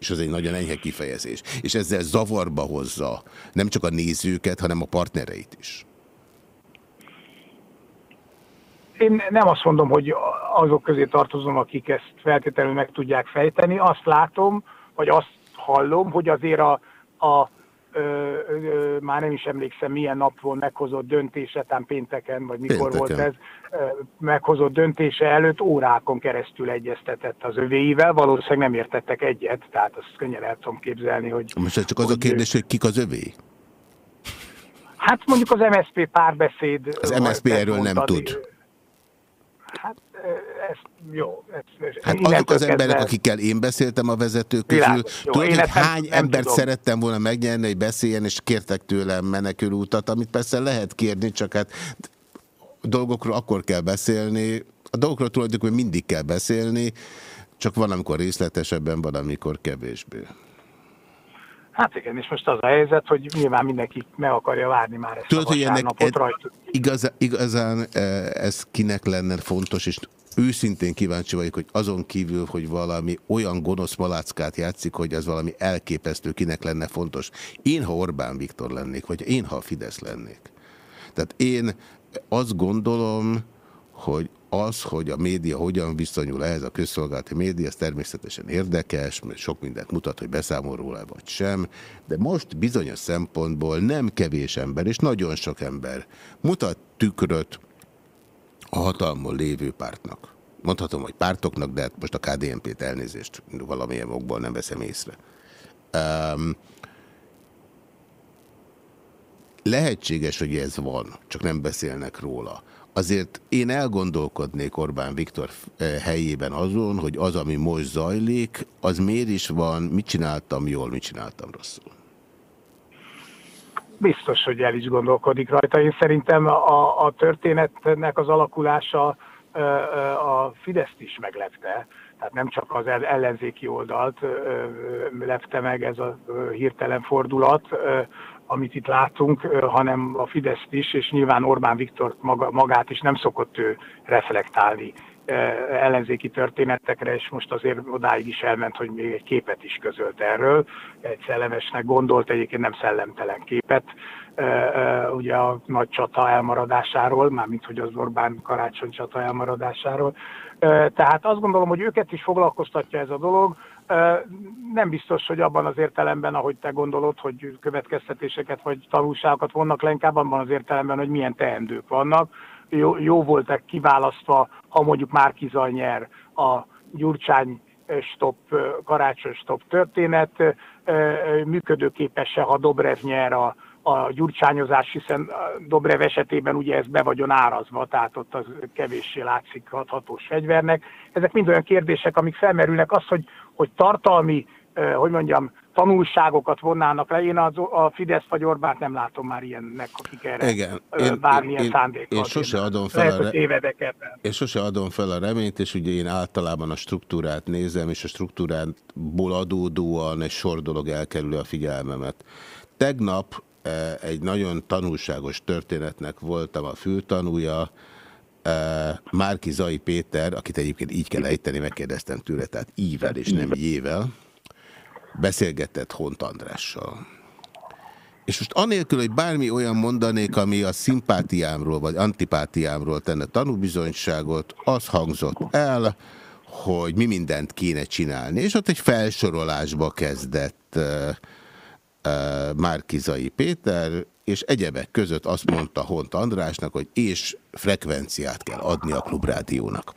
És az egy nagyon enyhe kifejezés. És ezzel zavarba hozza nem csak a nézőket, hanem a partnereit is. Én nem azt mondom, hogy azok közé tartozom, akik ezt feltétlenül meg tudják fejteni. Azt látom, vagy azt hallom, hogy azért a, a ö, ö, már nem is emlékszem milyen nap volt meghozott döntése, talán pénteken, vagy mikor pénteken. volt ez, ö, meghozott döntése előtt órákon keresztül egyeztetett az övéivel, valószínűleg nem értettek egyet, tehát azt könnyen el tudom képzelni, hogy... Most csak az a kérdés, hogy kik az övé? Hát mondjuk az MSZP párbeszéd... Az MSZP erről nem tud. Hát ez jó. Ez, hát azok az emberek, kezdve... akikkel én beszéltem a vezetők közül, Világos, jó, tudod, hogy hány nem, embert tudom. szerettem volna megnyerni, hogy beszéljen, és kértek tőlem menekülútat, amit persze lehet kérni, csak hát dolgokról akkor kell beszélni, a dolgokról tulajdonképpen mindig kell beszélni, csak van, amikor részletesebben, van, amikor kevésbé. Hát igen, és most az a helyzet, hogy nyilván mindenki meg akarja várni már ezt Tudod, a hogy ennek rajtuk. Igazán, igazán e, ez kinek lenne fontos, és őszintén kíváncsi vagyok, hogy azon kívül, hogy valami olyan gonosz maláckát játszik, hogy az valami elképesztő kinek lenne fontos. Én, ha Orbán Viktor lennék, vagy én, ha Fidesz lennék. Tehát én azt gondolom, hogy az, hogy a média hogyan viszonyul ehhez a közszolgálati média, ez természetesen érdekes, mert sok mindent mutat, hogy beszámol róla vagy sem, de most bizonyos szempontból nem kevés ember, és nagyon sok ember mutat tükröt a hatalmon lévő pártnak. Mondhatom, hogy pártoknak, de hát most a KDNP-t elnézést valamilyen okból nem veszem észre. Um, lehetséges, hogy ez van, csak nem beszélnek róla azért én elgondolkodnék Orbán Viktor eh, helyében azon, hogy az, ami most zajlik, az miért is van, mit csináltam jól, mit csináltam rosszul. Biztos, hogy el is gondolkodik rajta. Én szerintem a, a történetnek az alakulása eh, eh, a Fideszt is meglepte. tehát nem csak az ellenzéki oldalt lepte meg ez a hirtelen fordulat, amit itt látunk, hanem a Fideszt is, és nyilván Orbán Viktor magát is nem szokott ő reflektálni ellenzéki történetekre, és most azért odáig is elment, hogy még egy képet is közölt erről. Egy szellemesnek gondolt, egyébként nem szellemtelen képet, ugye a nagy csata elmaradásáról, mármint hogy az Orbán karácsony csata elmaradásáról. Tehát azt gondolom, hogy őket is foglalkoztatja ez a dolog. Nem biztos, hogy abban az értelemben, ahogy te gondolod, hogy következtetéseket vagy tanulságokat vonnak le, inkább abban az értelemben, hogy milyen teendők vannak. Jó, jó voltak kiválasztva, ha mondjuk Márkizaj nyer a Gyurcsány stop, karácsony stop történet, működőképes-e, ha Dobrev nyer a, a gyurcsányozás, hiszen Dobrev esetében ugye ez be vagyon árazva, tehát ott az kevéssé látszik hathatós fegyvernek. Ezek mind olyan kérdések, amik felmerülnek. Az, hogy, hogy tartalmi, hogy mondjam, tanulságokat vonnának le. Én a, a Fidesz vagy Orbánt nem látom már ilyennek, akik erre Igen. Én, bármilyen én, szándékkal. Én sose, adom fel Lehet, a re... én sose adom fel a reményt, és ugye én általában a struktúrát nézem, és a struktúrából adódóan egy sor dolog elkerül a figyelmemet. Tegnap egy nagyon tanulságos történetnek voltam a fültanúja, Márki Zai Péter, akit egyébként így kell ejteni, megkérdeztem tőle, tehát ível és nem jével, beszélgetett Hont Andrással. És most anélkül, hogy bármi olyan mondanék, ami a szimpátiámról vagy antipátiámról tenne tanúbizonyságot, az hangzott el, hogy mi mindent kéne csinálni. És ott egy felsorolásba kezdett uh, Márkizai Péter, és egyebek között azt mondta Hont Andrásnak, hogy és frekvenciát kell adni a klubrádiónak.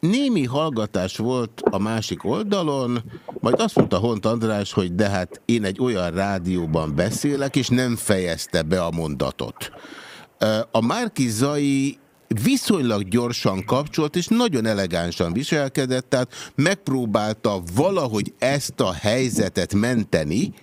Némi hallgatás volt a másik oldalon, majd azt mondta Hont András, hogy de hát én egy olyan rádióban beszélek, és nem fejezte be a mondatot. A Márkizai viszonylag gyorsan kapcsolt, és nagyon elegánsan viselkedett, tehát megpróbálta valahogy ezt a helyzetet menteni,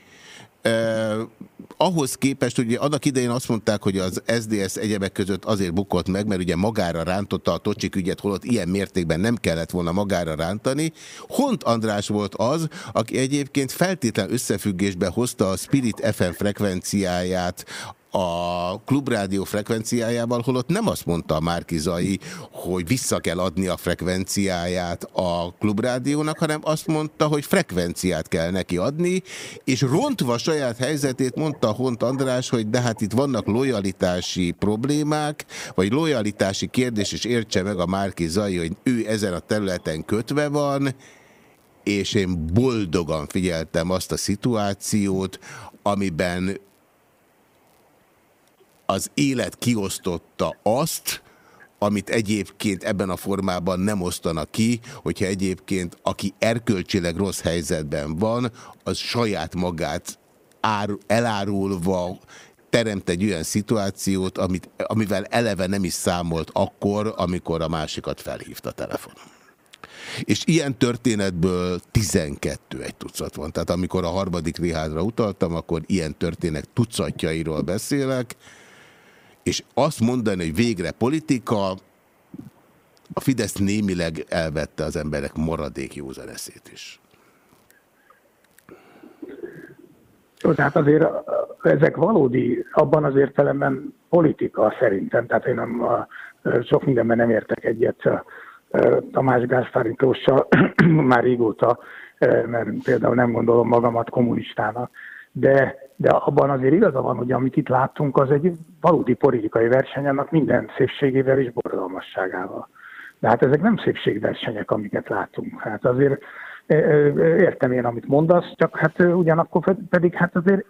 ahhoz képest, hogy annak idején azt mondták, hogy az SDS egyebek között azért bukott meg, mert ugye magára rántotta a Tocsik ügyet, holott ilyen mértékben nem kellett volna magára rántani. Hont András volt az, aki egyébként feltétlen összefüggésbe hozta a Spirit FM frekvenciáját a klubrádió frekvenciájával, holott nem azt mondta a Márkizai, hogy vissza kell adni a frekvenciáját a klubrádiónak, hanem azt mondta, hogy frekvenciát kell neki adni, és rontva saját helyzetét mondta Hont András, hogy de hát itt vannak lojalitási problémák, vagy lojalitási kérdés, és értse meg a Márkizai, hogy ő ezen a területen kötve van, és én boldogan figyeltem azt a szituációt, amiben az élet kiosztotta azt, amit egyébként ebben a formában nem osztanak ki, hogyha egyébként aki erkölcsileg rossz helyzetben van, az saját magát ár, elárulva teremt egy olyan szituációt, amit, amivel eleve nem is számolt akkor, amikor a másikat felhívta telefonon. És ilyen történetből 12 egy tucat van. Tehát amikor a harmadik rihádra utaltam, akkor ilyen történet tucatjairól beszélek, és azt mondani, hogy végre politika, a Fidesz némileg elvette az emberek maradék józaneszét is. Tehát azért ezek valódi, abban az értelemben politika szerintem, tehát én nem, a, sok mindenben nem értek egyet a Tamás Gáspárintóssal már régóta, mert például nem gondolom magamat kommunistának, de, de abban azért igaza van, hogy amit itt láttunk, az egy valódi politikai verseny, annak minden szépségével és borzalmasságával. De hát ezek nem szépségversenyek, amiket látunk. Hát azért értem én, amit mondasz, csak hát ugyanakkor pedig hát azért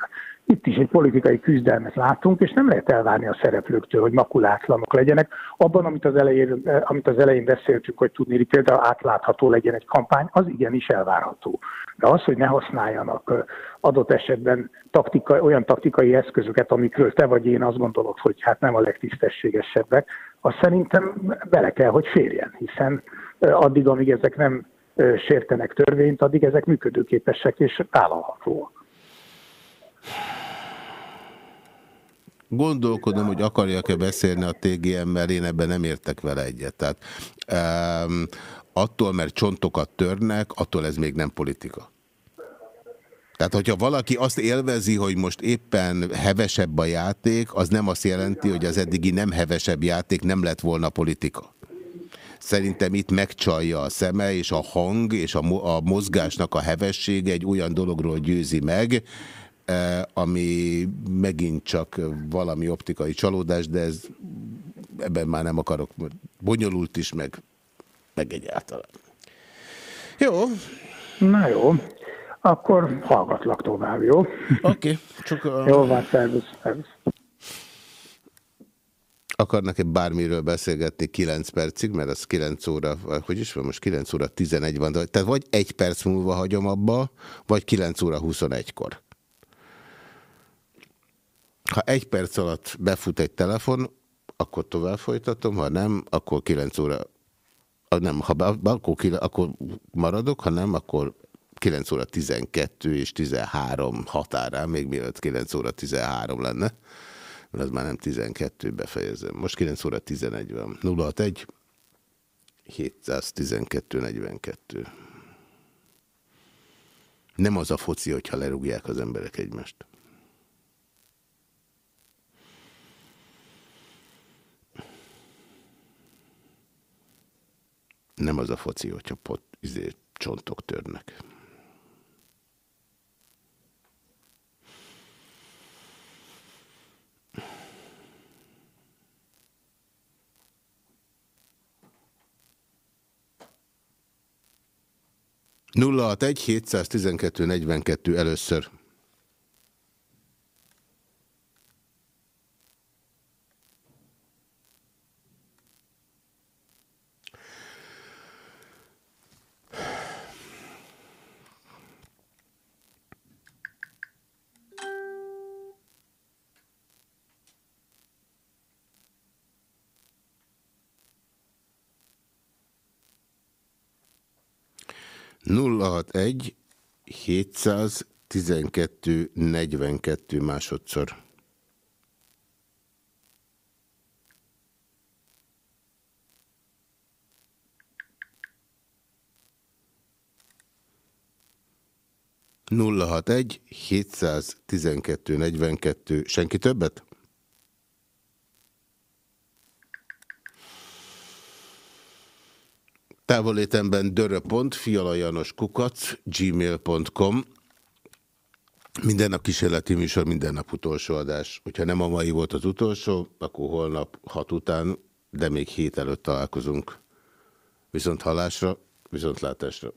itt is egy politikai küzdelmet látunk, és nem lehet elvárni a szereplőktől, hogy makulátlanok legyenek. Abban, amit az elején, amit az elején beszéltük, hogy tudni, például átlátható legyen egy kampány, az igenis elvárható. De az, hogy ne használjanak adott esetben taktika, olyan taktikai eszközöket, amikről te vagy én azt gondolod, hogy hát nem a legtisztességesebbek, az szerintem bele kell, hogy férjen, hiszen addig, amíg ezek nem sértenek törvényt, addig ezek működőképesek és vállalhatóak. Gondolkodom, hogy akarjak-e beszélni a TGM-mel, én ebben nem értek vele egyet. Tehát um, attól, mert csontokat törnek, attól ez még nem politika. Tehát, hogyha valaki azt élvezi, hogy most éppen hevesebb a játék, az nem azt jelenti, hogy az eddigi nem hevesebb játék nem lett volna politika. Szerintem itt megcsalja a szeme, és a hang és a, a mozgásnak a hevessége egy olyan dologról győzi meg, ami megint csak valami optikai csalódás, de ez, ebben már nem akarok, bonyolult is, meg, meg egyáltalán. Jó. Na jó. Akkor hallgatlak tovább, jó? Oké. Okay, csak... A... Jó, van, szervusz, szervusz. Akarnak-e bármiről beszélgetni 9 percig, mert az 9 óra, hogy is van, most 9 óra 11 van, tehát vagy egy perc múlva hagyom abba, vagy 9 óra 21-kor. Ha egy perc alatt befut egy telefon, akkor tovább folytatom, ha nem, akkor 9 óra, nem, ha be, akkor, akkor maradok, ha nem, akkor 9 óra 12 és 13 határán, még mielőtt 9 óra 13 lenne, mert az már nem 12 befejezem. Most 9 óra 11 van. 061 712 42. Nem az a foci, hogyha lerúgják az emberek egymást. Nem az a foci, hogyha pot, izé, csontok törnek. 061 712 42 először. Egy 712 42 másodszor. Nulla hat egy 712 42. Senki többet? Távolétemben kukac gmail.com minden nap kísérleti műsor, minden nap utolsó adás. Hogyha nem a mai volt az utolsó, akkor holnap hat után, de még hét előtt találkozunk. Viszont halásra, viszont látásra.